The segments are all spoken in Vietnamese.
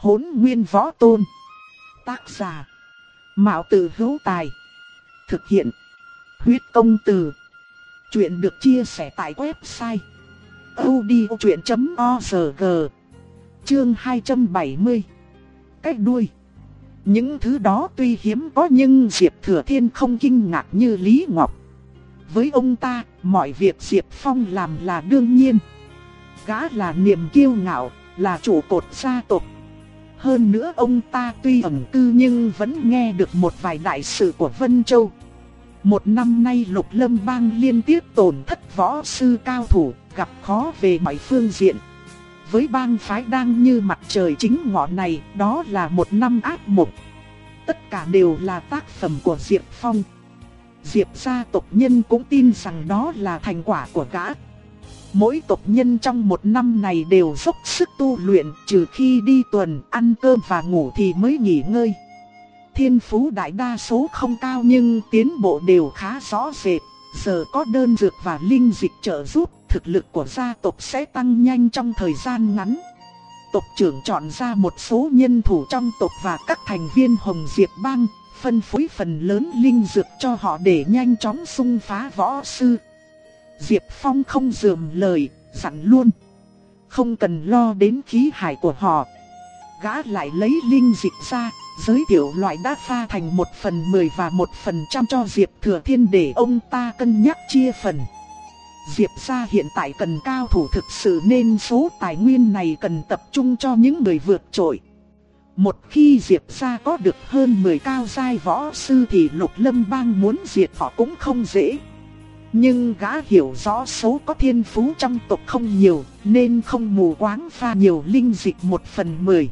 Hốn nguyên võ tôn. Tác giả. Mạo tử hữu tài. Thực hiện. Huyết công từ. Chuyện được chia sẻ tại website. odchuyện.org Chương 270 Cách đuôi Những thứ đó tuy hiếm có nhưng Diệp Thừa Thiên không kinh ngạc như Lý Ngọc. Với ông ta, mọi việc Diệp Phong làm là đương nhiên. Gã là niềm kiêu ngạo, là chủ cột gia tộc. Hơn nữa ông ta tuy ẩn cư nhưng vẫn nghe được một vài đại sự của Vân Châu. Một năm nay Lục Lâm Bang liên tiếp tổn thất võ sư cao thủ, gặp khó về mọi phương diện. Với bang phái đang như mặt trời chính ngọ này, đó là một năm ác mộng. Tất cả đều là tác phẩm của Diệp Phong. Diệp gia tộc nhân cũng tin rằng đó là thành quả của gã. Mỗi tộc nhân trong một năm này đều dốc sức tu luyện trừ khi đi tuần, ăn cơm và ngủ thì mới nghỉ ngơi. Thiên phú đại đa số không cao nhưng tiến bộ đều khá rõ rệt. Giờ có đơn dược và linh dịch trợ giúp, thực lực của gia tộc sẽ tăng nhanh trong thời gian ngắn. Tộc trưởng chọn ra một số nhân thủ trong tộc và các thành viên Hồng Diệp Bang, phân phối phần lớn linh dược cho họ để nhanh chóng xung phá võ sư. Diệp Phong không dườm lời, dặn luôn. Không cần lo đến khí hải của họ. Gã lại lấy linh dịch ra, giới thiệu loại đã pha thành một phần mười và một phần trăm cho Diệp Thừa Thiên để ông ta cân nhắc chia phần. Diệp gia hiện tại cần cao thủ thực sự nên số tài nguyên này cần tập trung cho những người vượt trội. Một khi Diệp gia có được hơn 10 cao giai võ sư thì Lục Lâm Bang muốn diệt họ cũng không dễ. Nhưng gã hiểu rõ số có thiên phú trong tộc không nhiều, nên không mù quáng pha nhiều linh dịch một phần mười.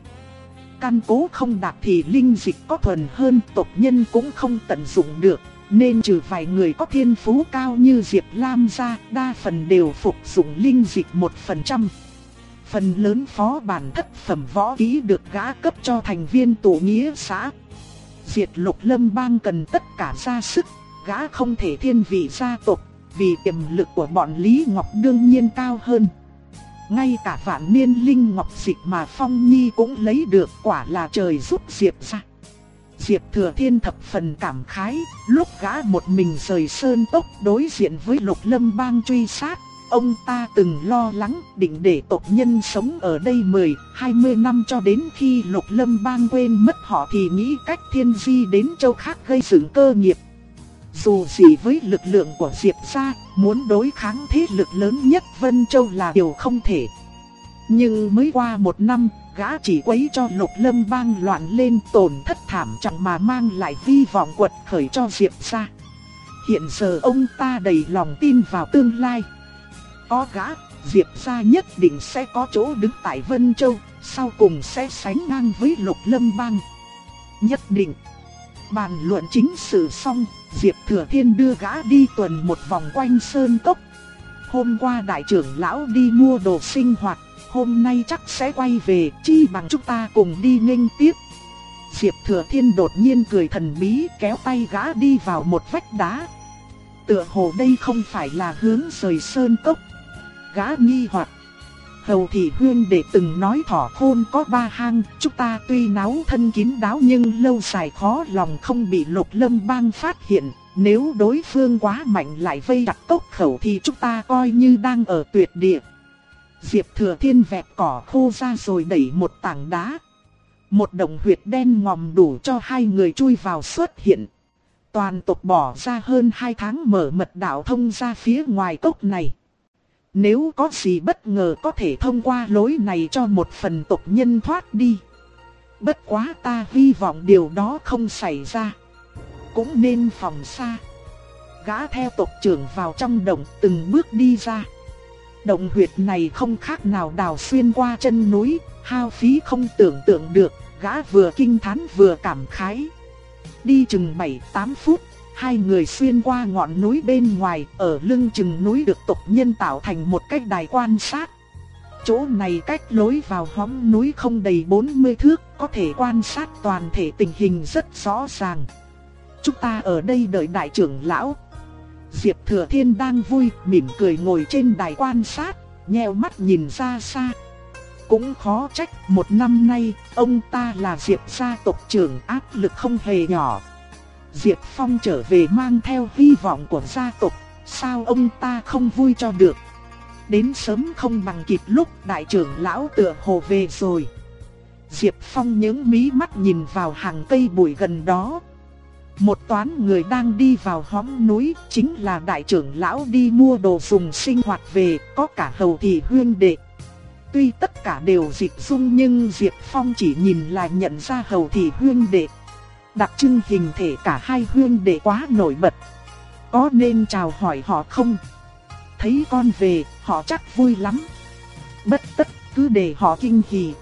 Căn cố không đạt thì linh dịch có thuần hơn tộc nhân cũng không tận dụng được, nên trừ vài người có thiên phú cao như Diệp Lam ra, đa phần đều phục dụng linh dịch một phần trăm. Phần lớn phó bản thất phẩm võ kỹ được gã cấp cho thành viên tổ nghĩa xã. Diệt lục lâm bang cần tất cả ra sức, gã không thể thiên vị gia tộc vì tiềm lực của bọn Lý Ngọc đương nhiên cao hơn. Ngay cả vạn niên linh ngọc dịch mà Phong Nhi cũng lấy được quả là trời giúp Diệp ra. Diệp Thừa Thiên thập phần cảm khái, lúc gã một mình rời sơn tốc đối diện với lục lâm bang truy sát. Ông ta từng lo lắng định để tộc nhân sống ở đây 10, 20 năm cho đến khi lục lâm bang quên mất họ thì nghĩ cách thiên di đến châu khác gây dựng cơ nghiệp. Dù gì với lực lượng của Diệp gia, muốn đối kháng thế lực lớn nhất Vân Châu là điều không thể. Nhưng mới qua một năm, gã chỉ quấy cho lục lâm bang loạn lên tổn thất thảm trọng mà mang lại vi vọng quật khởi cho Diệp gia. Hiện giờ ông ta đầy lòng tin vào tương lai. Có gã, Diệp gia nhất định sẽ có chỗ đứng tại Vân Châu, sau cùng sẽ sánh ngang với lục lâm bang. Nhất định. Bàn luận chính sự xong, Diệp Thừa Thiên đưa gã đi tuần một vòng quanh sơn cốc. Hôm qua đại trưởng lão đi mua đồ sinh hoạt, hôm nay chắc sẽ quay về, chi bằng chúng ta cùng đi nghênh tiếp. Diệp Thừa Thiên đột nhiên cười thần bí kéo tay gã đi vào một vách đá. Tựa hồ đây không phải là hướng rời sơn cốc. Gã nghi hoặc Hầu thị huyên để từng nói thỏ khôn có ba hang, chúng ta tuy náo thân kín đáo nhưng lâu dài khó lòng không bị lục lâm bang phát hiện. Nếu đối phương quá mạnh lại vây đặt cốc khẩu thì chúng ta coi như đang ở tuyệt địa. Diệp thừa thiên vẹt cỏ khô ra rồi đẩy một tảng đá. Một đồng huyệt đen ngòm đủ cho hai người chui vào xuất hiện. Toàn tộc bỏ ra hơn hai tháng mở mật đạo thông ra phía ngoài cốc này. Nếu có gì bất ngờ có thể thông qua lối này cho một phần tộc nhân thoát đi. Bất quá ta hy vọng điều đó không xảy ra. Cũng nên phòng xa. Gã theo tộc trưởng vào trong động từng bước đi ra. Động huyệt này không khác nào đào xuyên qua chân núi, hao phí không tưởng tượng được, gã vừa kinh thán vừa cảm khái. Đi chừng 7-8 phút, Hai người xuyên qua ngọn núi bên ngoài, ở lưng chừng núi được tộc nhân tạo thành một cái đài quan sát. Chỗ này cách lối vào hõm núi không đầy 40 thước, có thể quan sát toàn thể tình hình rất rõ ràng. Chúng ta ở đây đợi đại trưởng lão. Diệp Thừa Thiên đang vui, mỉm cười ngồi trên đài quan sát, nheo mắt nhìn ra xa. cũng khó trách một năm nay ông ta là Diệp gia tộc trưởng áp lực không hề nhỏ. Diệp Phong trở về mang theo hy vọng của gia tộc, sao ông ta không vui cho được. Đến sớm không bằng kịp lúc đại trưởng lão tựa hồ về rồi. Diệp Phong những mí mắt nhìn vào hàng cây bụi gần đó. Một toán người đang đi vào hõm núi, chính là đại trưởng lão đi mua đồ dùng sinh hoạt về, có cả hầu thị huyên đệ. Tuy tất cả đều dịch dung nhưng Diệp Phong chỉ nhìn là nhận ra hầu thị huyên đệ. Đặc trưng hình thể cả hai huyên đệ quá nổi bật. Có nên chào hỏi họ không? Thấy con về, họ chắc vui lắm. Bất tất, cứ để họ kinh hỉ.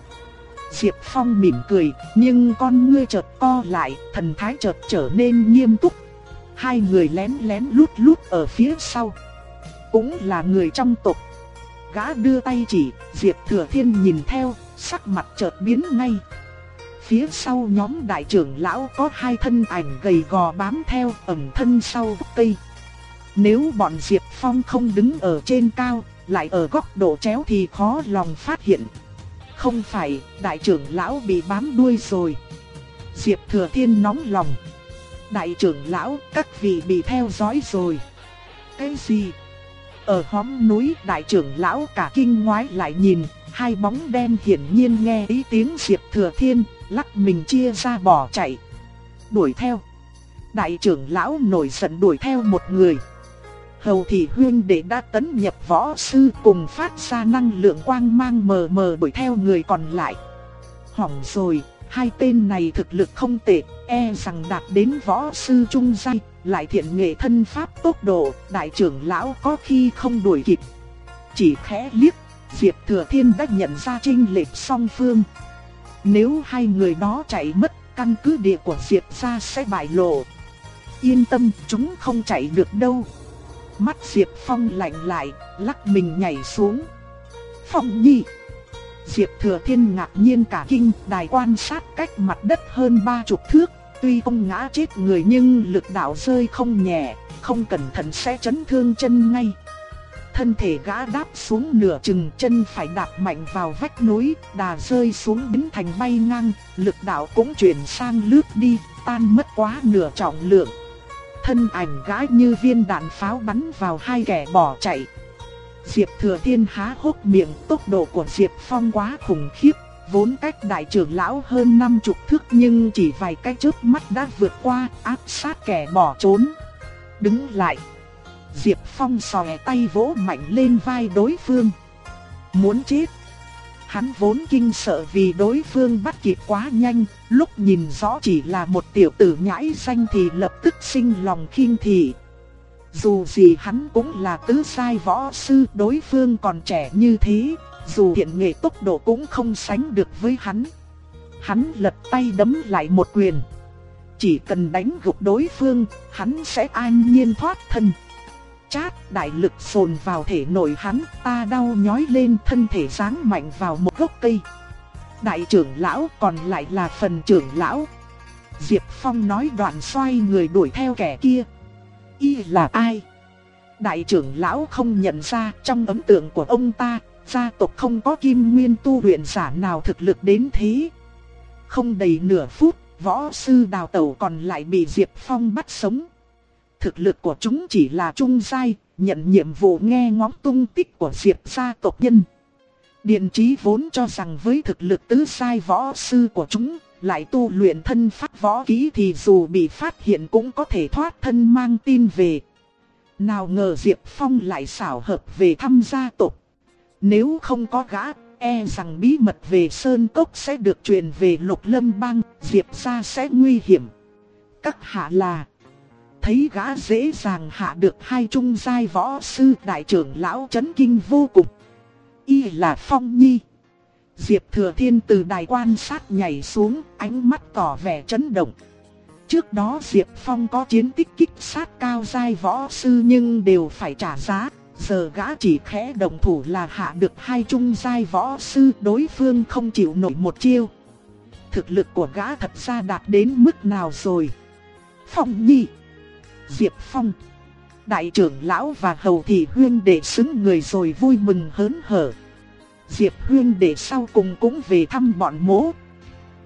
Diệp Phong mỉm cười, nhưng con ngươi chợt co lại, thần thái chợt trở nên nghiêm túc. Hai người lén lén lút lút ở phía sau. Cũng là người trong tộc. Gã đưa tay chỉ, Diệp Thừa Thiên nhìn theo, sắc mặt chợt biến ngay. Phía sau nhóm đại trưởng lão có hai thân ảnh gầy gò bám theo ẩn thân sau cây. Nếu bọn Diệp Phong không đứng ở trên cao, lại ở góc độ chéo thì khó lòng phát hiện. Không phải, đại trưởng lão bị bám đuôi rồi. Diệp Thừa Thiên nóng lòng. Đại trưởng lão, các vị bị theo dõi rồi. Cái gì? Ở hóm núi đại trưởng lão cả kinh ngoái lại nhìn, hai bóng đen hiển nhiên nghe ý tiếng Diệp Thừa Thiên, lắc mình chia ra bỏ chạy. Đuổi theo. Đại trưởng lão nổi giận đuổi theo một người. Hầu thị huyên đệ đã tấn nhập võ sư cùng phát ra năng lượng quang mang mờ mờ đuổi theo người còn lại. Hỏng rồi, hai tên này thực lực không tệ, e rằng đạt đến võ sư trung giai, lại thiện nghệ thân pháp tốc độ, đại trưởng lão có khi không đuổi kịp. Chỉ khẽ liếc, Diệp Thừa Thiên đã nhận ra trinh lệch song phương. Nếu hai người đó chạy mất, căn cứ địa của Diệp gia sẽ bại lộ. Yên tâm, chúng không chạy được đâu. Mắt Diệp Phong lạnh lại, lắc mình nhảy xuống. Phong nhi! Diệp Thừa Thiên ngạc nhiên cả kinh, đài quan sát cách mặt đất hơn ba chục thước. Tuy không ngã chết người nhưng lực đạo rơi không nhẹ, không cẩn thận sẽ chấn thương chân ngay. Thân thể gã đáp xuống nửa chừng chân phải đạp mạnh vào vách núi, đà rơi xuống biến thành bay ngang, lực đạo cũng chuyển sang lướt đi, tan mất quá nửa trọng lượng thân ảnh gã như viên đạn pháo bắn vào hai kẻ bỏ chạy. Diệp Thừa Thiên há hốc miệng, tốc độ của Diệp Phong quá khủng khiếp, vốn cách đại trưởng lão hơn năm chục thước nhưng chỉ vài cái chớp mắt đã vượt qua, áp sát kẻ bỏ trốn. Đứng lại. Diệp Phong sòe tay vỗ mạnh lên vai đối phương. Muốn chết. Hắn vốn kinh sợ vì đối phương bắt kịp quá nhanh, lúc nhìn rõ chỉ là một tiểu tử nhãi xanh thì lập tức sinh lòng khinh thị. Dù gì hắn cũng là tứ sai võ sư, đối phương còn trẻ như thế, dù thiện nghệ tốc độ cũng không sánh được với hắn. Hắn lật tay đấm lại một quyền. Chỉ cần đánh gục đối phương, hắn sẽ an nhiên thoát thân chát, đại lực phồn vào thể nội hắn, ta đau nhói lên thân thể ráng mạnh vào một gốc cây. Đại trưởng lão còn lại là phần trưởng lão. Diệp Phong nói đoạn xoay người đuổi theo kẻ kia. Y là ai? Đại trưởng lão không nhận ra trong ấn tượng của ông ta, gia tộc không có kim nguyên tu luyện giả nào thực lực đến thế. Không đầy nửa phút, võ sư đào tẩu còn lại bị Diệp Phong bắt sống thực lực của chúng chỉ là trung giai, nhận nhiệm vụ nghe ngóng tung tích của Diệp gia tộc nhân. Điện trí vốn cho rằng với thực lực tứ sai võ sư của chúng, lại tu luyện thân pháp võ kỹ thì dù bị phát hiện cũng có thể thoát thân mang tin về. Nào ngờ Diệp Phong lại xảo hợp về thăm gia tộc. Nếu không có gã, e rằng bí mật về Sơn Cốc sẽ được truyền về Lục Lâm Bang, Diệp gia sẽ nguy hiểm. Các hạ là thấy gã dễ dàng hạ được hai trung giai võ sư đại trưởng lão chấn kinh vô cùng. Y là Phong Nhi. Diệp Thừa Thiên từ đài quan sát nhảy xuống, ánh mắt tỏ vẻ chấn động. Trước đó Diệp Phong có chiến tích kích sát cao giai võ sư nhưng đều phải trả giá. Giờ gã chỉ khẽ động thủ là hạ được hai trung giai võ sư đối phương không chịu nổi một chiêu. Thực lực của gã thật ra đạt đến mức nào rồi? Phong Nhi Diệp Phong. Đại trưởng lão và hầu thị huyên đệ xứng người rồi vui mừng hớn hở. Diệp Huyên để sau cùng cũng về thăm bọn mố.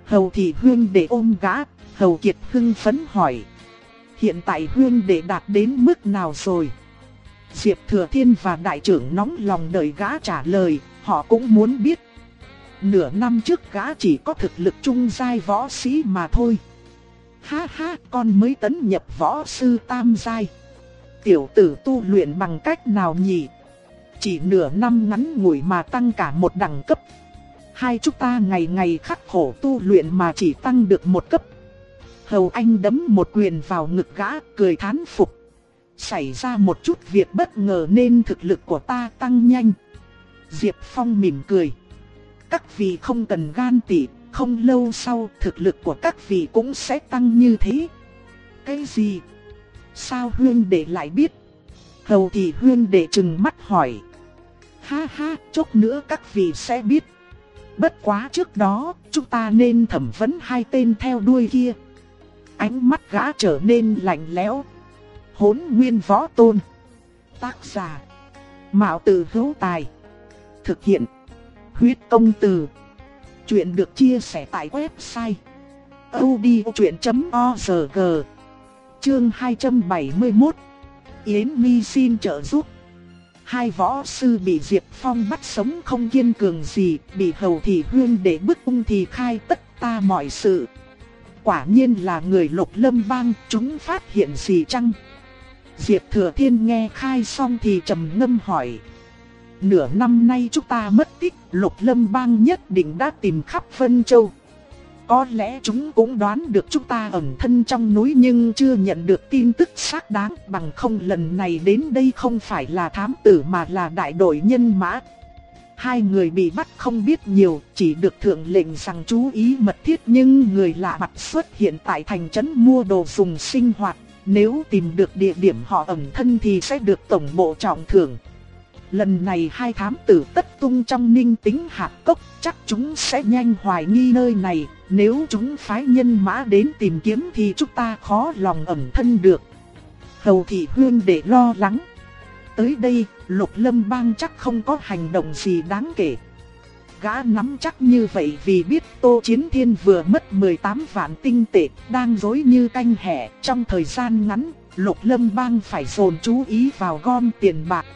Hầu thị Huyên để ôm gã, Hầu Kiệt hưng phấn hỏi. Hiện tại Huyên để đạt đến mức nào rồi? Diệp Thừa Thiên và đại trưởng nóng lòng đợi gã trả lời, họ cũng muốn biết. Nửa năm trước gã chỉ có thực lực trung giai võ sĩ mà thôi. Ha ha, con mới tấn nhập võ sư tam giai. Tiểu tử tu luyện bằng cách nào nhỉ? Chỉ nửa năm ngắn ngủi mà tăng cả một đẳng cấp. Hai chúng ta ngày ngày khắc khổ tu luyện mà chỉ tăng được một cấp. Hầu Anh đấm một quyền vào ngực gã, cười thán phục. Xảy ra một chút việc bất ngờ nên thực lực của ta tăng nhanh. Diệp Phong mỉm cười. Các vị không cần gan tị, không lâu sau thực lực của các vị cũng sẽ tăng như thế. Cái gì? Sao huyên đệ lại biết? Hầu thì huyên đệ trừng mắt hỏi. Ha ha, chốc nữa các vị sẽ biết. Bất quá trước đó, chúng ta nên thẩm vấn hai tên theo đuôi kia. Ánh mắt gã trở nên lạnh lẽo. Hốn nguyên võ tôn. Tác giả. Mạo tử hữu tài. Thực hiện. Huyết công từ. Chuyện được chia sẻ tại website. odchuyện.org Chương 271 Yến Mi xin trợ giúp Hai võ sư bị Diệp Phong bắt sống không kiên cường gì, bị hầu thị huyên để bức ung thì khai tất ta mọi sự. Quả nhiên là người lục lâm bang, chúng phát hiện gì chăng? Diệp Thừa Thiên nghe khai xong thì trầm ngâm hỏi. Nửa năm nay chúng ta mất tích, lục lâm bang nhất định đã tìm khắp Vân Châu. Có lẽ chúng cũng đoán được chúng ta ẩn thân trong núi nhưng chưa nhận được tin tức xác đáng bằng không lần này đến đây không phải là thám tử mà là đại đội nhân mã. Hai người bị bắt không biết nhiều, chỉ được thượng lệnh rằng chú ý mật thiết nhưng người lạ mặt xuất hiện tại thành trấn mua đồ dùng sinh hoạt. Nếu tìm được địa điểm họ ẩn thân thì sẽ được tổng bộ trọng thưởng. Lần này hai thám tử tất tung trong ninh tính hạt cốc chắc chúng sẽ nhanh hoài nghi nơi này. Nếu chúng phái nhân mã đến tìm kiếm thì chúng ta khó lòng ẩn thân được. Hầu thị huyên để lo lắng. Tới đây, lục lâm bang chắc không có hành động gì đáng kể. Gã nắm chắc như vậy vì biết Tô Chiến Thiên vừa mất 18 vạn tinh tệ, đang dối như canh hẻ. Trong thời gian ngắn, lục lâm bang phải dồn chú ý vào gom tiền bạc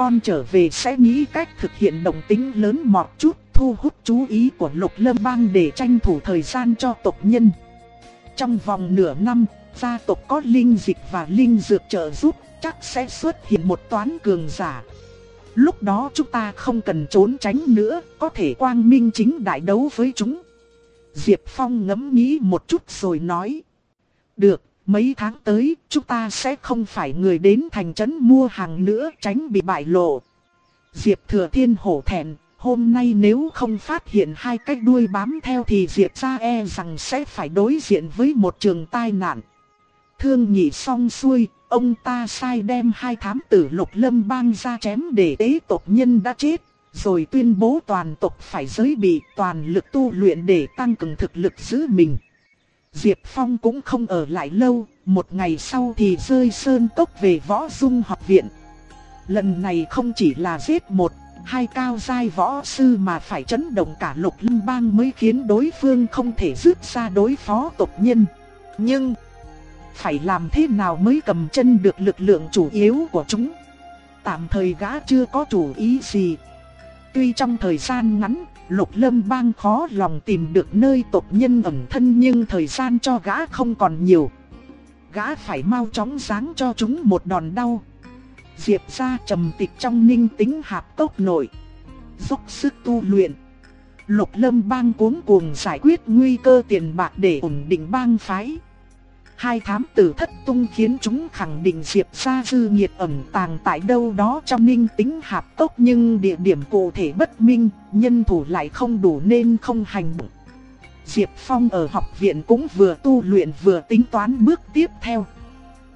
con trở về sẽ nghĩ cách thực hiện động tính lớn mọt chút, thu hút chú ý của lục lâm bang để tranh thủ thời gian cho tộc nhân. Trong vòng nửa năm, gia tộc có linh dịch và linh dược trợ giúp, chắc sẽ xuất hiện một toán cường giả. Lúc đó chúng ta không cần trốn tránh nữa, có thể quang minh chính đại đấu với chúng. Diệp Phong ngẫm nghĩ một chút rồi nói. Được, Mấy tháng tới, chúng ta sẽ không phải người đến thành trấn mua hàng nữa tránh bị bại lộ. Diệp Thừa Thiên hổ thẹn, hôm nay nếu không phát hiện hai cách đuôi bám theo thì Diệp ra e rằng sẽ phải đối diện với một trường tai nạn. Thương nhị xong xuôi, ông ta sai đem hai thám tử lục lâm bang ra chém để tế tộc nhân đã chết, rồi tuyên bố toàn tộc phải giới bị toàn lực tu luyện để tăng cường thực lực giữ mình. Diệp Phong cũng không ở lại lâu, một ngày sau thì rơi sơn tốc về võ dung học viện. Lần này không chỉ là giết một, hai cao giai võ sư mà phải chấn động cả lục lâm bang mới khiến đối phương không thể dứt ra đối phó tộc nhân. Nhưng, phải làm thế nào mới cầm chân được lực lượng chủ yếu của chúng? Tạm thời gã chưa có chủ ý gì. Tuy trong thời gian ngắn, Lục Lâm Bang khó lòng tìm được nơi tộc nhân ẩn thân nhưng thời gian cho gã không còn nhiều. Gã phải mau chóng giáng cho chúng một đòn đau. Diệp ra trầm tịch trong ninh tính hạp tốc nội. Dốc sức tu luyện. Lục Lâm Bang cuống cuồng giải quyết nguy cơ tiền bạc để ổn định bang phái. Hai thám tử thất tung khiến chúng khẳng định Diệp gia Dư nhiệt ẩn tàng tại đâu đó trong ninh tính hạp tốc nhưng địa điểm cụ thể bất minh, nhân thủ lại không đủ nên không hành động. Diệp Phong ở học viện cũng vừa tu luyện vừa tính toán bước tiếp theo.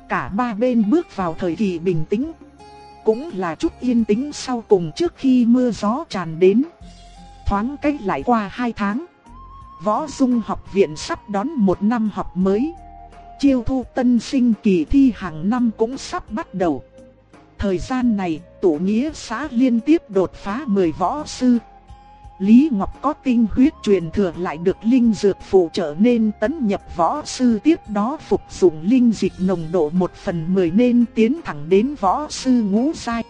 Cả ba bên bước vào thời kỳ bình tĩnh. Cũng là chút yên tĩnh sau cùng trước khi mưa gió tràn đến. Thoáng cách lại qua hai tháng. Võ Dung học viện sắp đón một năm học mới. Chiêu thu tân sinh kỳ thi hàng năm cũng sắp bắt đầu. Thời gian này, tổ nghĩa xã liên tiếp đột phá 10 võ sư, Lý Ngọc có tinh huyết truyền thừa lại được linh dược phụ trợ nên tấn nhập võ sư tiếp đó phục dụng linh dịch nồng độ 1 phần 10 nên tiến thẳng đến võ sư ngũ giai.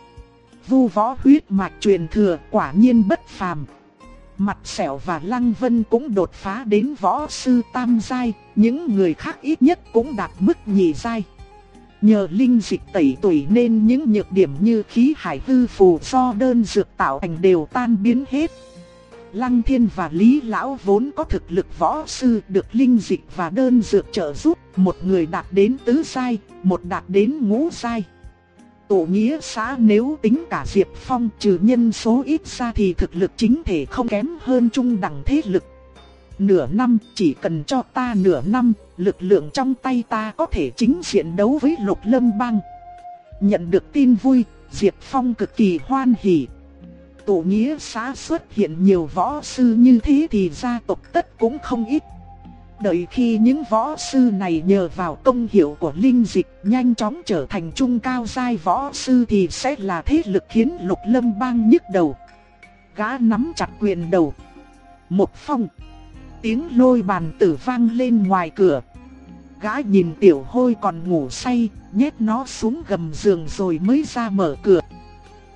Vu võ huyết mạch truyền thừa quả nhiên bất phàm. Mặt sẹo và Lăng Vân cũng đột phá đến võ sư tam giai, những người khác ít nhất cũng đạt mức nhị giai. Nhờ linh dịch tẩy tuổi nên những nhược điểm như khí hải hư phù do đơn dược tạo thành đều tan biến hết. Lăng Thiên và Lý Lão vốn có thực lực võ sư được linh dịch và đơn dược trợ giúp, một người đạt đến tứ sai, một đạt đến ngũ sai. Tổ nghĩa xã nếu tính cả Diệp Phong trừ nhân số ít ra thì thực lực chính thể không kém hơn trung đẳng thế lực. Nửa năm chỉ cần cho ta nửa năm, lực lượng trong tay ta có thể chính diện đấu với lục lâm bang. Nhận được tin vui, Diệp Phong cực kỳ hoan hỉ, tổ nghĩa xã xuất hiện nhiều võ sư như thế thì gia tộc tất cũng không ít. Đợi khi những võ sư này nhờ vào công hiệu của linh dịch nhanh chóng trở thành trung cao giai võ sư thì sẽ là thế lực khiến lục lâm bang nhức đầu. Gã nắm chặt quyền đầu. Một phong. Tiếng lôi bàn tử vang lên ngoài cửa. Gã nhìn tiểu hôi còn ngủ say, nhét nó xuống gầm giường rồi mới ra mở cửa.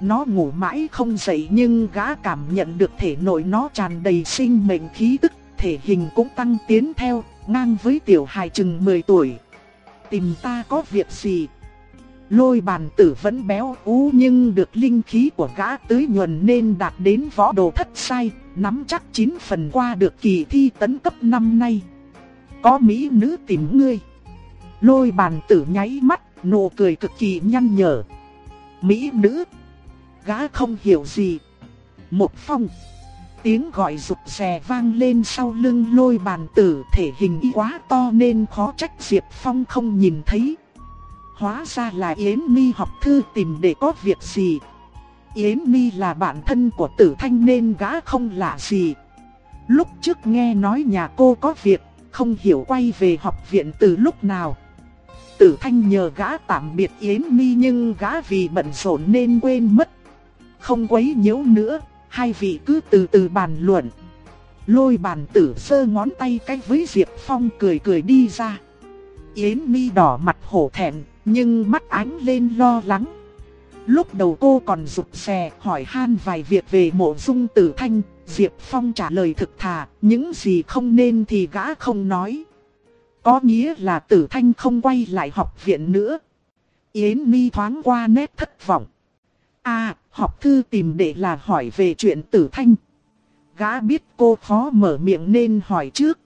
Nó ngủ mãi không dậy nhưng gã cảm nhận được thể nội nó tràn đầy sinh mệnh khí tức, thể hình cũng tăng tiến theo, ngang với tiểu hài chừng 10 tuổi. Tìm ta có việc gì? Lôi bàn tử vẫn béo ú nhưng được linh khí của gã tưới nhuần nên đạt đến võ đồ thất sai, nắm chắc 9 phần qua được kỳ thi tấn cấp năm nay. Có mỹ nữ tìm ngươi. Lôi bàn tử nháy mắt, nụ cười cực kỳ nhăn nhở. Mỹ nữ gã không hiểu gì. Một phong. Tiếng gọi rụt rè vang lên sau lưng lôi bàn tử thể hình y quá to nên khó trách Diệp Phong không nhìn thấy. Hóa ra là Yến Mi học thư tìm để có việc gì. Yến Mi là bạn thân của tử thanh nên gã không lạ gì. Lúc trước nghe nói nhà cô có việc, không hiểu quay về học viện từ lúc nào. Tử thanh nhờ gã tạm biệt Yến Mi nhưng gã vì bận rộn nên quên mất không quấy nhiễu nữa, hai vị cứ từ từ bàn luận. Lôi bàn tử sơ ngón tay cách với Diệp Phong cười cười đi ra. Yến mi đỏ mặt hổ thẹn, nhưng mắt ánh lên lo lắng. Lúc đầu cô còn rụt rè hỏi han vài việc về mộ dung tử thanh, Diệp Phong trả lời thực thà, những gì không nên thì gã không nói. Có nghĩa là tử thanh không quay lại học viện nữa. Yến mi thoáng qua nét thất vọng. À, học thư tìm để là hỏi về chuyện tử thanh. Gã biết cô khó mở miệng nên hỏi trước.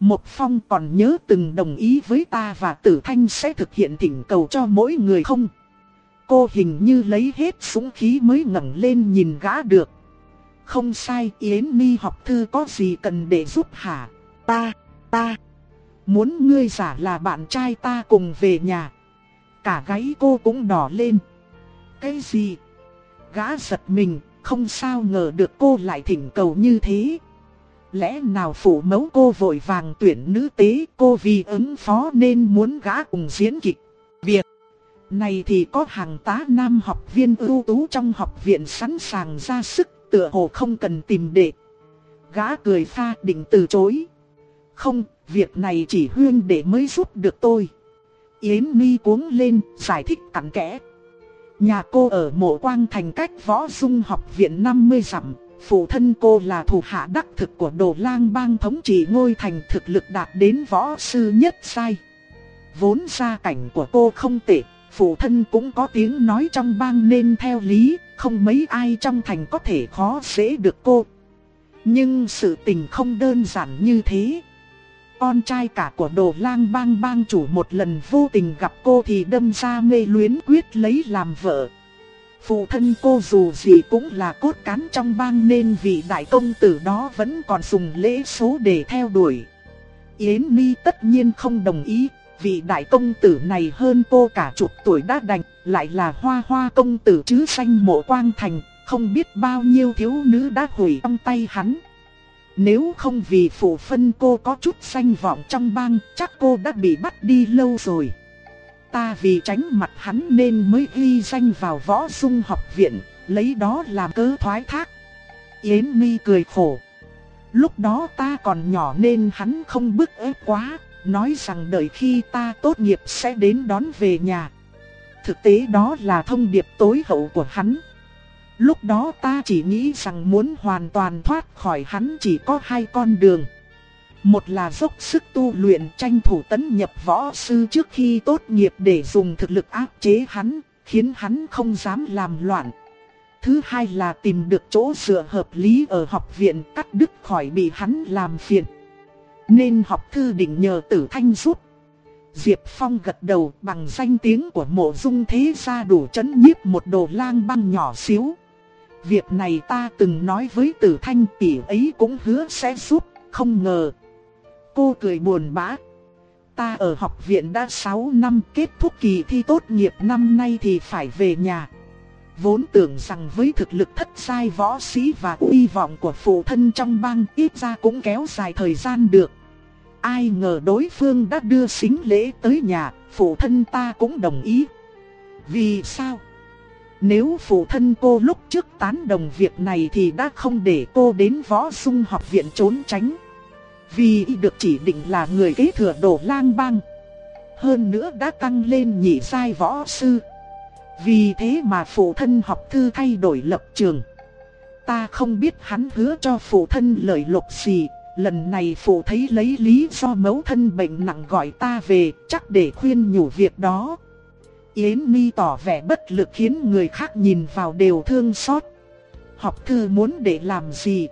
Một phong còn nhớ từng đồng ý với ta và tử thanh sẽ thực hiện thỉnh cầu cho mỗi người không? Cô hình như lấy hết súng khí mới ngẩng lên nhìn gã được. Không sai Yến mi học thư có gì cần để giúp hả? Ta, ta. Muốn ngươi giả là bạn trai ta cùng về nhà. Cả gáy cô cũng đỏ lên. Cái gì? Gã giật mình, không sao ngờ được cô lại thỉnh cầu như thế. Lẽ nào phụ mẫu cô vội vàng tuyển nữ tế cô vì ứng phó nên muốn gã cùng diễn kịch. Việc này thì có hàng tá nam học viên ưu tú trong học viện sẵn sàng ra sức tựa hồ không cần tìm đệ. Gã cười pha định từ chối. Không, việc này chỉ huyên để mới giúp được tôi. Yến mi cuống lên, giải thích cặn kẽ. Nhà cô ở mộ quang thành cách võ dung học viện 50 dặm. Phụ thân cô là thủ hạ đắc thực của đồ lang bang thống trị ngôi thành thực lực đạt đến võ sư nhất sai Vốn gia cảnh của cô không tệ, Phụ thân cũng có tiếng nói trong bang nên theo lý, Không mấy ai trong thành có thể khó dễ được cô. Nhưng sự tình không đơn giản như thế con trai cả của đồ lang bang bang chủ một lần vô tình gặp cô thì đâm ra mê luyến quyết lấy làm vợ. Phụ thân cô dù gì cũng là cốt cán trong bang nên vị đại công tử đó vẫn còn dùng lễ số để theo đuổi. Yến Ni tất nhiên không đồng ý, vị đại công tử này hơn cô cả chục tuổi đã đành, lại là hoa hoa công tử chứ xanh mộ quang thành, không biết bao nhiêu thiếu nữ đã hủy trong tay hắn. Nếu không vì phụ phân cô có chút danh vọng trong bang, chắc cô đã bị bắt đi lâu rồi. Ta vì tránh mặt hắn nên mới ghi danh vào võ dung học viện, lấy đó làm cớ thoái thác. Yến Mi cười khổ. Lúc đó ta còn nhỏ nên hắn không bức ép quá, nói rằng đợi khi ta tốt nghiệp sẽ đến đón về nhà. Thực tế đó là thông điệp tối hậu của hắn. Lúc đó ta chỉ nghĩ rằng muốn hoàn toàn thoát khỏi hắn chỉ có hai con đường. Một là dốc sức tu luyện tranh thủ tấn nhập võ sư trước khi tốt nghiệp để dùng thực lực áp chế hắn, khiến hắn không dám làm loạn. Thứ hai là tìm được chỗ dựa hợp lý ở học viện cắt đứt khỏi bị hắn làm phiền. Nên học thư định nhờ tử thanh giúp. Diệp Phong gật đầu bằng danh tiếng của mộ dung thế gia đủ chấn nhiếp một đồ lang băng nhỏ xíu. Việc này ta từng nói với tử thanh tỷ ấy cũng hứa sẽ giúp, không ngờ. Cô cười buồn bã. Ta ở học viện đã 6 năm kết thúc kỳ thi tốt nghiệp năm nay thì phải về nhà. Vốn tưởng rằng với thực lực thất sai võ sĩ và uy vọng của phụ thân trong bang ít ra cũng kéo dài thời gian được. Ai ngờ đối phương đã đưa xính lễ tới nhà, phụ thân ta cũng đồng ý. Vì sao? Nếu phụ thân cô lúc trước tán đồng việc này thì đã không để cô đến võ sung học viện trốn tránh. Vì được chỉ định là người kế thừa đổ lang bang. Hơn nữa đã tăng lên nhị sai võ sư. Vì thế mà phụ thân học thư thay đổi lập trường. Ta không biết hắn hứa cho phụ thân lời lục gì. Lần này phụ thấy lấy lý do mẫu thân bệnh nặng gọi ta về, chắc để khuyên nhủ việc đó. Yến Mi tỏ vẻ bất lực khiến người khác nhìn vào đều thương xót. Học thư muốn để làm gì?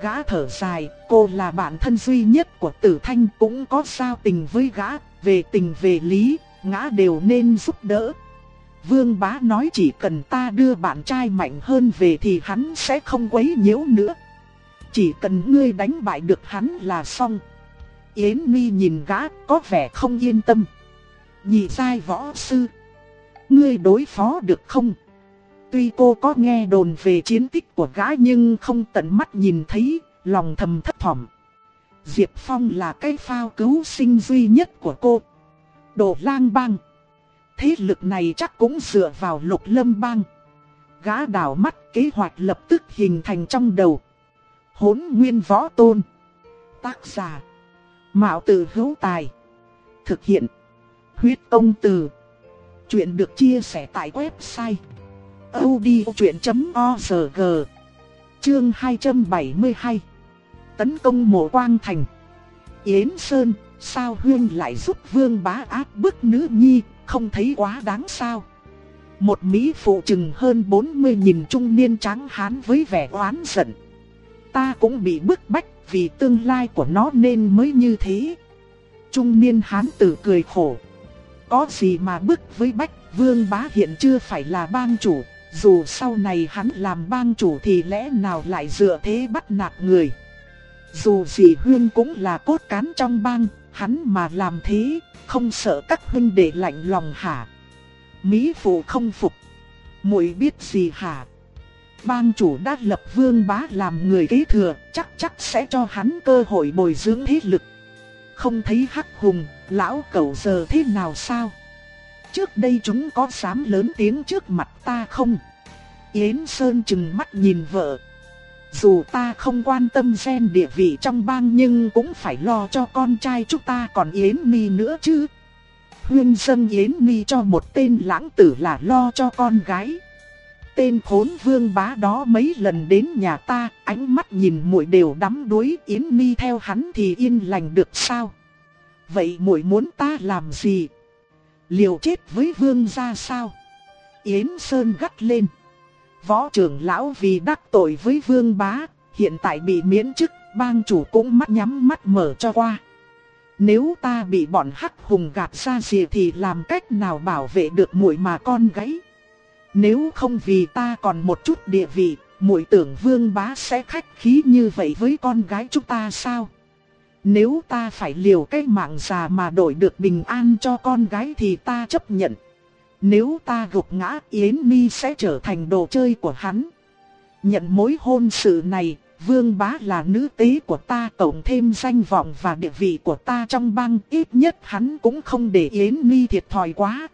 Gã thở dài, cô là bạn thân duy nhất của tử thanh cũng có sao tình với gã, về tình về lý, ngã đều nên giúp đỡ. Vương bá nói chỉ cần ta đưa bạn trai mạnh hơn về thì hắn sẽ không quấy nhiễu nữa. Chỉ cần ngươi đánh bại được hắn là xong. Yến Mi nhìn gã có vẻ không yên tâm. Nhị sai võ sư. Ngươi đối phó được không? Tuy cô có nghe đồn về chiến tích của gã nhưng không tận mắt nhìn thấy, lòng thầm thất thỏm. Diệp Phong là cái phao cứu sinh duy nhất của cô. Đồ lang bang. Thế lực này chắc cũng dựa vào lục lâm bang. Gã đảo mắt kế hoạch lập tức hình thành trong đầu. Hốn nguyên võ tôn. Tác giả. Mạo tử hữu tài. Thực hiện. Huyết công từ. Chuyện được chia sẻ tại website odchuyện.org Chương 272 Tấn công mộ quang thành Yến Sơn, sao Huyên lại giúp vương bá áp bức nữ nhi, không thấy quá đáng sao? Một Mỹ phụ chừng hơn 40 nhìn trung niên trắng hán với vẻ oán giận. Ta cũng bị bức bách vì tương lai của nó nên mới như thế. Trung niên hán tử cười khổ. Có gì mà bức với bách, vương bá hiện chưa phải là bang chủ, dù sau này hắn làm bang chủ thì lẽ nào lại dựa thế bắt nạt người. Dù gì Huyên cũng là cốt cán trong bang, hắn mà làm thế, không sợ các huynh đệ lạnh lòng hả? Mỹ phụ không phục. muội biết gì hả? Bang chủ đã lập vương bá làm người kế thừa, chắc chắc sẽ cho hắn cơ hội bồi dưỡng thế lực. Không thấy hắc hùng, lão cẩu giờ thế nào sao? Trước đây chúng có dám lớn tiếng trước mặt ta không? Yến Sơn chừng mắt nhìn vợ. Dù ta không quan tâm gen địa vị trong bang nhưng cũng phải lo cho con trai chúng ta còn Yến Mi nữa chứ. Huyên dân Yến Mi cho một tên lãng tử là lo cho con gái. Tên khốn vương bá đó mấy lần đến nhà ta, ánh mắt nhìn muội đều đắm đuối Yến Mi theo hắn thì yên lành được sao? Vậy muội muốn ta làm gì? Liều chết với vương gia sao? Yến Sơn gắt lên. Võ trưởng lão vì đắc tội với vương bá, hiện tại bị miễn chức, bang chủ cũng mắt nhắm mắt mở cho qua. Nếu ta bị bọn hắc hùng gạt ra gì thì làm cách nào bảo vệ được muội mà con gái? Nếu không vì ta còn một chút địa vị, muội tưởng vương bá sẽ khách khí như vậy với con gái chúng ta sao? Nếu ta phải liều cái mạng già mà đổi được bình an cho con gái thì ta chấp nhận. Nếu ta gục ngã Yến Mi sẽ trở thành đồ chơi của hắn. Nhận mối hôn sự này, Vương Bá là nữ tế của ta cộng thêm danh vọng và địa vị của ta trong bang ít nhất hắn cũng không để Yến Mi thiệt thòi quá.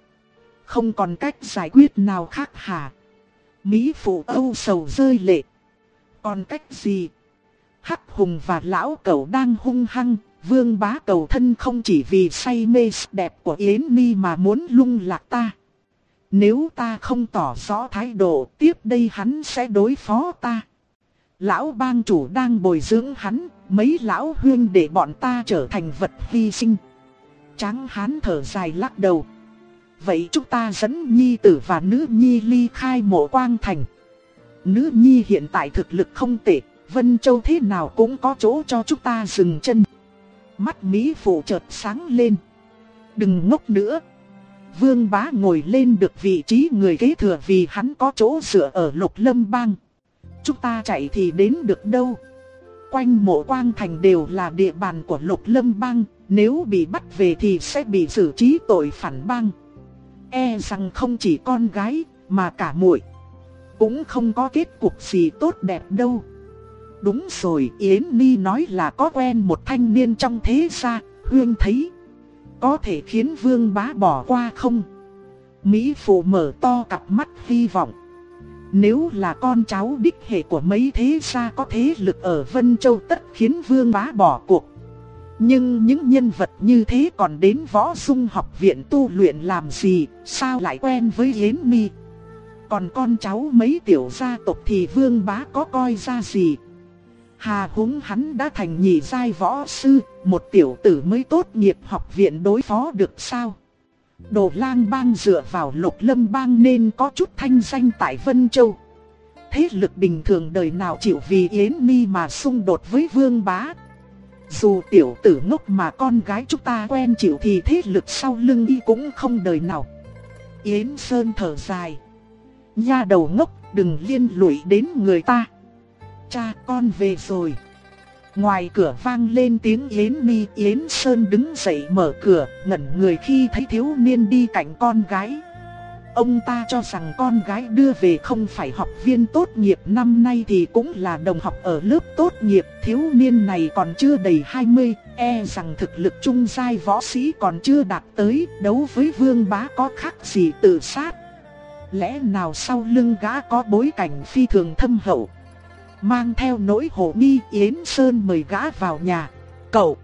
Không còn cách giải quyết nào khác hả? Mỹ phụ âu sầu rơi lệ. Còn cách gì? Hắc Hùng và Lão Cẩu đang hung hăng, Vương bá cầu thân không chỉ vì say mê đẹp của Yến Ni mà muốn lung lạc ta. Nếu ta không tỏ rõ thái độ tiếp đây hắn sẽ đối phó ta. Lão bang chủ đang bồi dưỡng hắn, mấy lão huyên để bọn ta trở thành vật hy sinh. Tráng hán thở dài lắc đầu. Vậy chúng ta dẫn nhi tử và nữ nhi ly khai mộ quang thành. Nữ nhi hiện tại thực lực không tệ, Vân Châu thế nào cũng có chỗ cho chúng ta dừng chân. Mắt Mỹ phụ chợt sáng lên. Đừng ngốc nữa. Vương bá ngồi lên được vị trí người kế thừa vì hắn có chỗ dựa ở lục lâm bang. Chúng ta chạy thì đến được đâu. Quanh mộ quang thành đều là địa bàn của lục lâm bang. Nếu bị bắt về thì sẽ bị xử trí tội phản bang. E rằng không chỉ con gái mà cả muội cũng không có kết cục gì tốt đẹp đâu. Đúng rồi, Yến Ni nói là có quen một thanh niên trong thế gia, Huyên thấy. Có thể khiến vương bá bỏ qua không? Mỹ Phụ mở to cặp mắt hy vọng. Nếu là con cháu đích hệ của mấy thế gia có thế lực ở Vân Châu tất khiến vương bá bỏ cuộc. Nhưng những nhân vật như thế còn đến võ dung học viện tu luyện làm gì, sao lại quen với Yến Mi? Còn con cháu mấy tiểu gia tộc thì vương bá có coi ra gì? Hà húng hắn đã thành nhị giai võ sư, một tiểu tử mới tốt nghiệp học viện đối phó được sao? Đồ lang bang dựa vào lục lâm bang nên có chút thanh danh tại Vân Châu. Thế lực bình thường đời nào chịu vì Yến Mi mà xung đột với vương bá. Dù tiểu tử ngốc mà con gái chúng ta quen chịu thì thế lực sau lưng y cũng không đời nào. Yến Sơn thở dài. Nha đầu ngốc đừng liên lụy đến người ta. Cha con về rồi. Ngoài cửa vang lên tiếng Yến Mi Yến Sơn đứng dậy mở cửa, ngẩn người khi thấy thiếu niên đi cạnh con gái. Ông ta cho rằng con gái đưa về không phải học viên tốt nghiệp năm nay thì cũng là đồng học ở lớp tốt nghiệp. Thiếu niên này còn chưa đầy 20, e rằng thực lực trung giai võ sĩ còn chưa đạt tới, đấu với vương bá có khác gì tự sát. Lẽ nào sau lưng gã có bối cảnh phi thường thâm hậu. Mang theo nỗi hổ nghi Yến Sơn mời gã vào nhà. Cậu,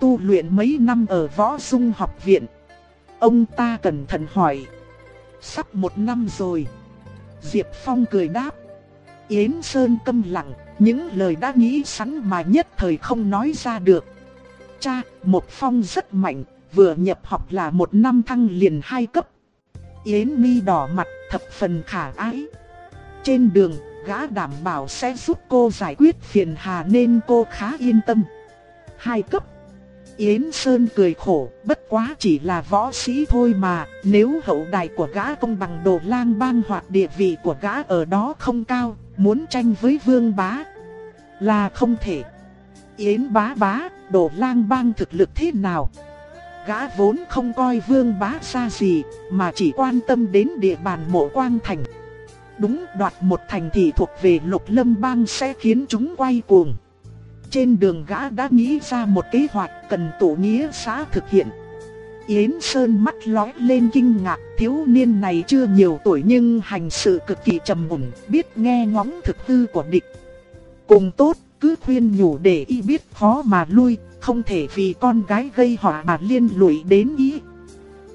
tu luyện mấy năm ở võ dung học viện. Ông ta cẩn thận hỏi. Sắp một năm rồi. Diệp Phong cười đáp. Yến Sơn câm lặng, những lời đã nghĩ sẵn mà nhất thời không nói ra được. Cha, một phong rất mạnh, vừa nhập học là một năm thăng liền hai cấp. Yến mi đỏ mặt thập phần khả ái. Trên đường, gã đảm bảo sẽ giúp cô giải quyết phiền hà nên cô khá yên tâm. Hai cấp. Yến Sơn cười khổ, bất quá chỉ là võ sĩ thôi mà, nếu hậu đài của gã công bằng đồ lang bang hoặc địa vị của gã ở đó không cao, muốn tranh với vương bá là không thể. Yến bá bá, đồ lang bang thực lực thế nào? Gã vốn không coi vương bá xa gì, mà chỉ quan tâm đến địa bàn mộ quang thành. Đúng đoạt một thành thị thuộc về lục lâm bang sẽ khiến chúng quay cuồng. Trên đường gã đã nghĩ ra một kế hoạch cần tổ nghĩa xã thực hiện. Yến Sơn mắt lóe lên kinh ngạc, thiếu niên này chưa nhiều tuổi nhưng hành sự cực kỳ trầm ổn, biết nghe ngóng thực tư của địch. Cùng tốt, cứ khuyên nhủ để y biết khó mà lui, không thể vì con gái gây họa mà liên lụy đến y.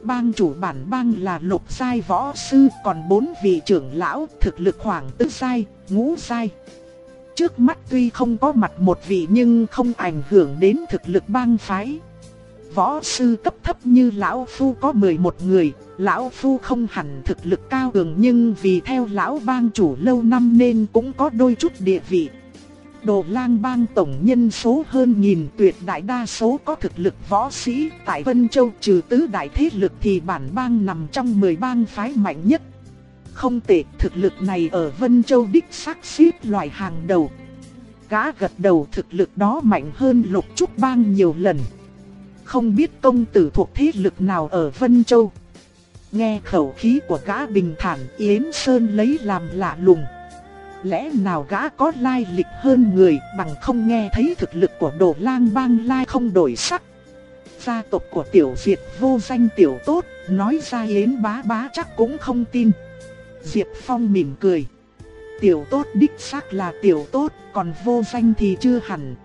Bang chủ bản bang là lục sai võ sư, còn bốn vị trưởng lão thực lực khoảng tứ sai, ngũ sai. Trước mắt tuy không có mặt một vị nhưng không ảnh hưởng đến thực lực bang phái. Võ sư cấp thấp như Lão Phu có 11 người, Lão Phu không hẳn thực lực cao cường nhưng vì theo Lão bang chủ lâu năm nên cũng có đôi chút địa vị. Đồ lang bang tổng nhân số hơn nghìn tuyệt đại đa số có thực lực võ sĩ tại Vân Châu trừ tứ đại thế lực thì bản bang nằm trong 10 bang phái mạnh nhất. Không tệ, thực lực này ở Vân Châu đích xác xếp loại hàng đầu. Gã gật đầu thực lực đó mạnh hơn lục trúc bang nhiều lần. Không biết công tử thuộc thế lực nào ở Vân Châu. Nghe khẩu khí của gã bình thản Yến Sơn lấy làm lạ lùng. Lẽ nào gã có lai lịch hơn người bằng không nghe thấy thực lực của đồ lang bang lai không đổi sắc. Gia tộc của tiểu diệt vô danh tiểu tốt, nói ra yến bá bá chắc cũng không tin. Diệp Phong mỉm cười. tiểu tốt đích xác là tiểu tốt, còn vô danh thì chưa hẳn.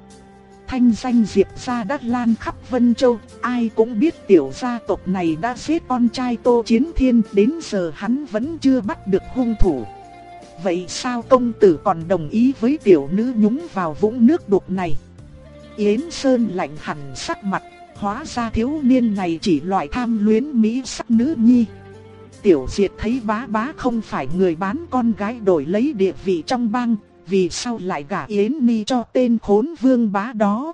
Thanh danh Diệp gia đã lan khắp Vân Châu, ai cũng biết tiểu gia tộc này đã giết con trai Tô Chiến Thiên, đến giờ hắn vẫn chưa bắt được hung thủ. Vậy sao công tử còn đồng ý với tiểu nữ nhúng vào vũng nước đục này? Yến Sơn lạnh hẳn sắc mặt, hóa ra thiếu niên này chỉ loại tham luyến mỹ sắc nữ nhi. Tiểu Diệt thấy bá bá không phải người bán con gái đổi lấy địa vị trong bang, vì sao lại gả Yến Ni cho tên khốn vương bá đó.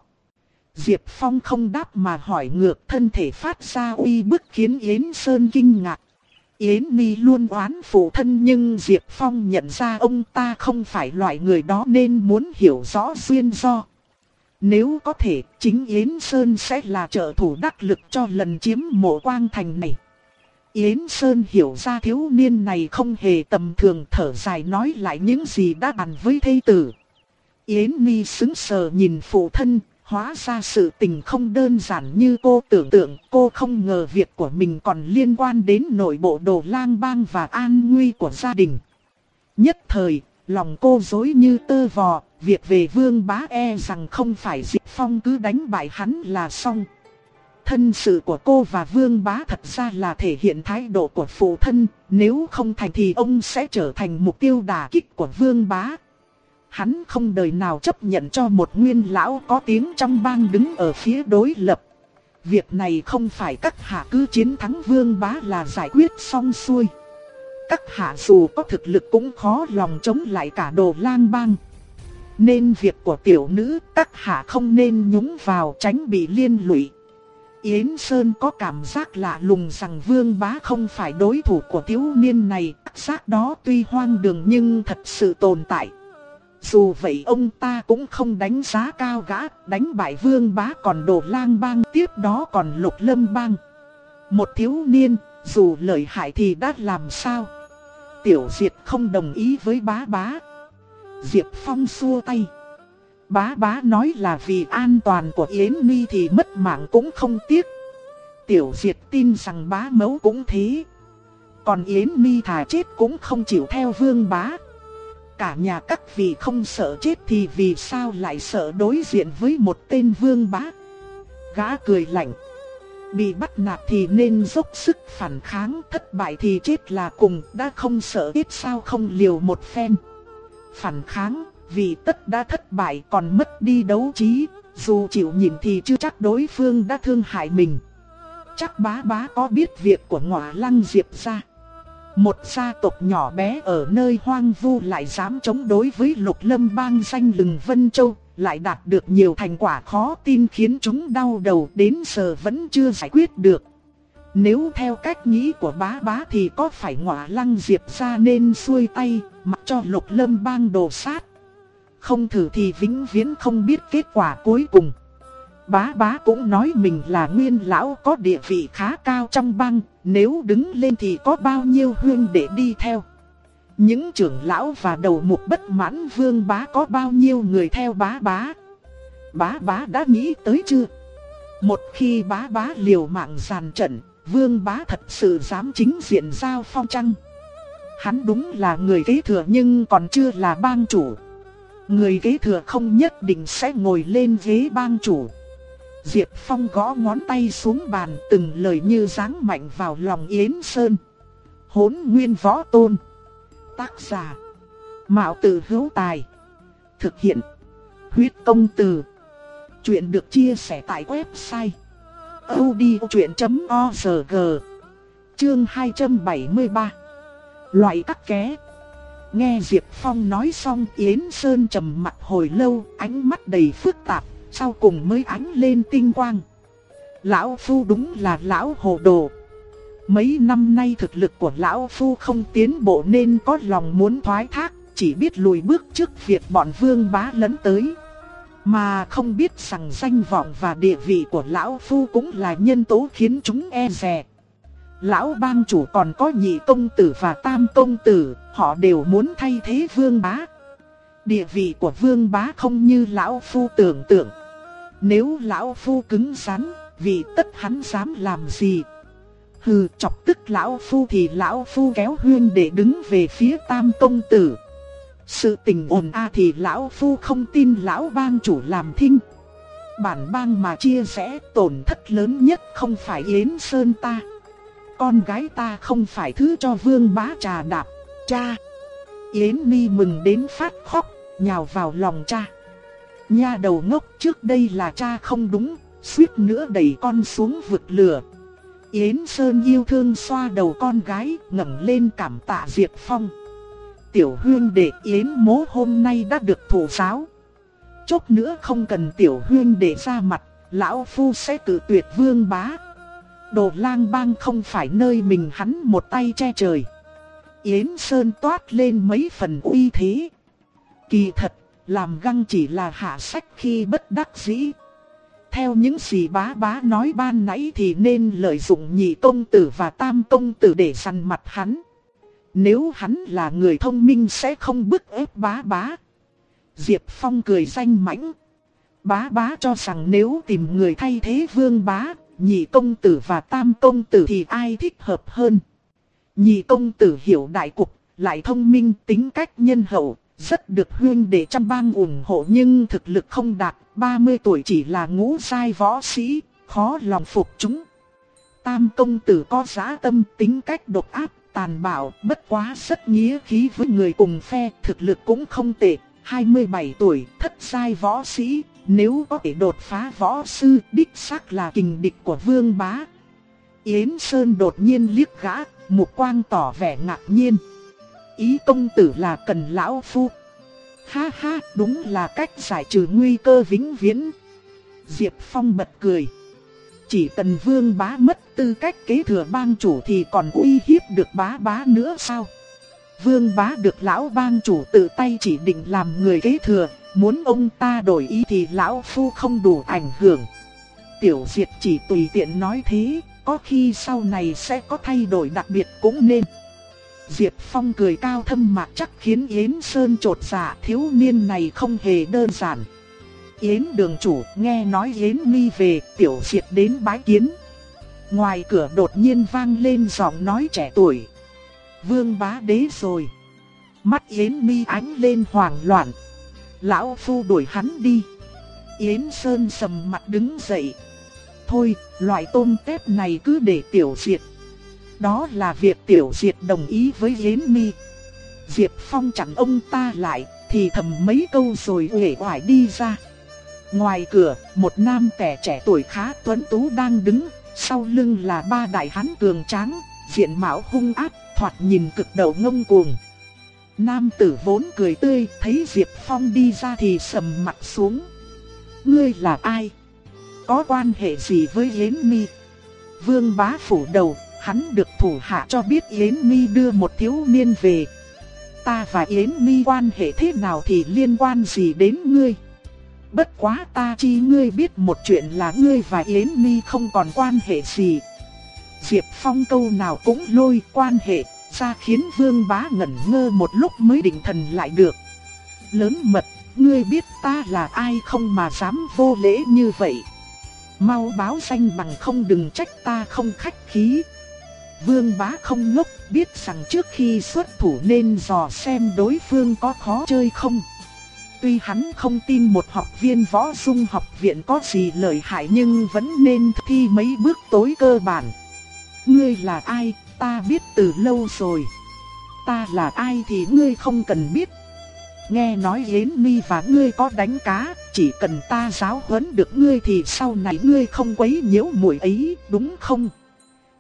Diệp Phong không đáp mà hỏi ngược thân thể phát ra uy bức khiến Yến Sơn kinh ngạc. Yến Ni luôn oán phụ thân nhưng Diệp Phong nhận ra ông ta không phải loại người đó nên muốn hiểu rõ duyên do. Nếu có thể, chính Yến Sơn sẽ là trợ thủ đắc lực cho lần chiếm mộ quang thành này. Yến Sơn hiểu ra thiếu niên này không hề tầm thường thở dài nói lại những gì đã bàn với thây tử. Yến Nhi xứng sờ nhìn phụ thân, hóa ra sự tình không đơn giản như cô tưởng tượng. Cô không ngờ việc của mình còn liên quan đến nội bộ đồ lang bang và an nguy của gia đình. Nhất thời, lòng cô dối như tơ vò, việc về vương bá e rằng không phải Diệp Phong cứ đánh bại hắn là xong. Thân sự của cô và vương bá thật ra là thể hiện thái độ của phụ thân, nếu không thành thì ông sẽ trở thành mục tiêu đả kích của vương bá. Hắn không đời nào chấp nhận cho một nguyên lão có tiếng trong bang đứng ở phía đối lập. Việc này không phải các hạ cứ chiến thắng vương bá là giải quyết xong xuôi. Các hạ dù có thực lực cũng khó lòng chống lại cả đồ lang bang. Nên việc của tiểu nữ các hạ không nên nhúng vào tránh bị liên lụy. Yến Sơn có cảm giác lạ lùng rằng Vương Bá không phải đối thủ của thiếu niên này, giác đó tuy hoang đường nhưng thật sự tồn tại. Dù vậy ông ta cũng không đánh giá cao gã, đánh bại Vương Bá còn đồ lang bang tiếp đó còn lục lâm bang. Một thiếu niên, dù lợi hại thì đã làm sao? Tiểu Diệt không đồng ý với bá bá. Diệp Phong xua tay. Bá bá nói là vì an toàn của Yến Nhi thì mất mạng cũng không tiếc. Tiểu Diệt tin rằng bá mẫu cũng thế. Còn Yến Nhi thà chết cũng không chịu theo vương bá. Cả nhà các vị không sợ chết thì vì sao lại sợ đối diện với một tên vương bá. Gã cười lạnh. Bị bắt nạt thì nên dốc sức phản kháng, thất bại thì chết là cùng, đã không sợ ít sao không liều một phen. Phản kháng vì tất đã thất bại còn mất đi đấu trí, dù chịu nhịn thì chưa chắc đối phương đã thương hại mình. Chắc bá bá có biết việc của ngọa lăng diệp ra. Một gia tộc nhỏ bé ở nơi hoang vu lại dám chống đối với lục lâm bang danh lừng Vân Châu, lại đạt được nhiều thành quả khó tin khiến chúng đau đầu đến giờ vẫn chưa giải quyết được. Nếu theo cách nghĩ của bá bá thì có phải ngọa lăng diệp ra nên xuôi tay, mặc cho lục lâm bang đồ sát không thử thì vĩnh viễn không biết kết quả cuối cùng. Bá bá cũng nói mình là nguyên lão có địa vị khá cao trong bang, nếu đứng lên thì có bao nhiêu huyên để đi theo. Những trưởng lão và đầu mục bất mãn vương bá có bao nhiêu người theo bá bá. Bá bá đã nghĩ tới chưa? Một khi bá bá liều mạng giàn trận, vương bá thật sự dám chính diện giao phong trăng. Hắn đúng là người kế thừa nhưng còn chưa là bang chủ. Người kế thừa không nhất định sẽ ngồi lên ghế bang chủ. Diệp Phong gõ ngón tay xuống bàn, từng lời như giáng mạnh vào lòng Yến Sơn. Hốn nguyên võ tôn. Tác giả. Mạo tử hữu tài. Thực hiện. Huyết công từ. Chuyện được chia sẻ tại website. odchuyện.org Chương 273 Loại cắt ké Nghe Diệp Phong nói xong Yến Sơn trầm mặt hồi lâu, ánh mắt đầy phức tạp, sau cùng mới ánh lên tinh quang. Lão Phu đúng là lão hồ đồ. Mấy năm nay thực lực của Lão Phu không tiến bộ nên có lòng muốn thoái thác, chỉ biết lùi bước trước việc bọn vương bá lấn tới. Mà không biết rằng danh vọng và địa vị của Lão Phu cũng là nhân tố khiến chúng e dè. Lão bang chủ còn có nhị công tử và tam công tử, họ đều muốn thay thế vương bá. Địa vị của vương bá không như lão phu tưởng tượng. Nếu lão phu cứng rắn, vì tất hắn dám làm gì? Hừ, chọc tức lão phu thì lão phu kéo huyên để đứng về phía tam công tử. Sự tình ồn a thì lão phu không tin lão bang chủ làm thinh. Bản bang mà chia sẻ tổn thất lớn nhất không phải Yến Sơn ta. Con gái ta không phải thứ cho vương bá trà đạp. Cha! Yến Ni mừng đến phát khóc, nhào vào lòng cha. Nha đầu ngốc trước đây là cha không đúng, suýt nữa đẩy con xuống vực lửa. Yến Sơn yêu thương xoa đầu con gái, ngẩng lên cảm tạ Diệp Phong. Tiểu Hương đệ Yến mố hôm nay đã được thủ giáo. Chốc nữa không cần tiểu Hương đệ ra mặt, lão phu sẽ tự tuyệt vương bá. Đồ lang bang không phải nơi mình hắn một tay che trời. Yến Sơn toát lên mấy phần uy thế. Kỳ thật, làm găng chỉ là hạ sách khi bất đắc dĩ. Theo những gì bá bá nói ban nãy thì nên lợi dụng nhị công tử và tam công tử để săn mặt hắn. Nếu hắn là người thông minh sẽ không bức ép bá bá. Diệp Phong cười danh mãnh. Bá bá cho rằng nếu tìm người thay thế vương bá, nhị công tử và tam công tử thì ai thích hợp hơn. Nhị công tử hiểu đại cục, lại thông minh tính cách nhân hậu, rất được huyên để trăm bang ủng hộ nhưng thực lực không đạt, 30 tuổi chỉ là ngũ sai võ sĩ, khó lòng phục chúng. Tam công tử có giá tâm tính cách độc áp, tàn bạo, bất quá rất nghĩa khí với người cùng phe, thực lực cũng không tệ, 27 tuổi, thất giai võ sĩ, nếu có thể đột phá võ sư, đích xác là kình địch của vương bá. Yến Sơn đột nhiên liếc gã, mục quang tỏ vẻ ngạc nhiên. Ý công tử là cần lão phu. Ha ha, đúng là cách giải trừ nguy cơ vĩnh viễn. Diệp Phong bật cười. Chỉ cần vương bá mất tư cách kế thừa bang chủ thì còn uy hiếp được bá bá nữa sao? Vương bá được lão bang chủ tự tay chỉ định làm người kế thừa, muốn ông ta đổi ý thì lão phu không đủ ảnh hưởng. Tiểu Diệt chỉ tùy tiện nói thế, có khi sau này sẽ có thay đổi đặc biệt cũng nên. Diệp Phong cười cao thâm mạc chắc khiến Yến Sơn trột dạ thiếu niên này không hề đơn giản. Yến đường chủ nghe nói Yến mi về tiểu diệt đến bái kiến. Ngoài cửa đột nhiên vang lên giọng nói trẻ tuổi. Vương bá đế rồi. Mắt Yến mi ánh lên hoảng loạn. Lão phu đuổi hắn đi. Yến Sơn sầm mặt đứng dậy. Thôi, loại tôm tép này cứ để tiểu diệt đó là việc tiểu diệt đồng ý với Yến Mi. Diệp Phong chặn ông ta lại, thì thầm mấy câu rồi uể oải đi ra. Ngoài cửa, một nam kẻ trẻ tuổi khá tuấn tú đang đứng, sau lưng là ba đại hán cường tráng, diện mạo hung ác, thoạt nhìn cực đầu ngông cuồng. Nam tử vốn cười tươi, thấy Diệp Phong đi ra thì sầm mặt xuống. Ngươi là ai? Có quan hệ gì với Yến Mi? Vương bá phủ đầu, hắn được thủ hạ cho biết Yến Mi đưa một thiếu niên về. Ta và Yến Mi quan hệ thế nào thì liên quan gì đến ngươi? Bất quá ta chi ngươi biết một chuyện là ngươi và Yến Mi không còn quan hệ gì. Diệp Phong câu nào cũng lôi quan hệ, ra khiến Vương Bá ngẩn ngơ một lúc mới định thần lại được. Lớn mật, ngươi biết ta là ai không mà dám vô lễ như vậy. Mau báo danh bằng không đừng trách ta không khách khí. Vương bá không ngốc, biết rằng trước khi xuất thủ nên dò xem đối phương có khó chơi không. Tuy hắn không tin một học viên võ dung học viện có gì lợi hại nhưng vẫn nên thi mấy bước tối cơ bản. Ngươi là ai, ta biết từ lâu rồi. Ta là ai thì ngươi không cần biết. Nghe nói Yến Mi và ngươi có đánh cá, chỉ cần ta giáo huấn được ngươi thì sau này ngươi không quấy nhiễu muội ấy, đúng không?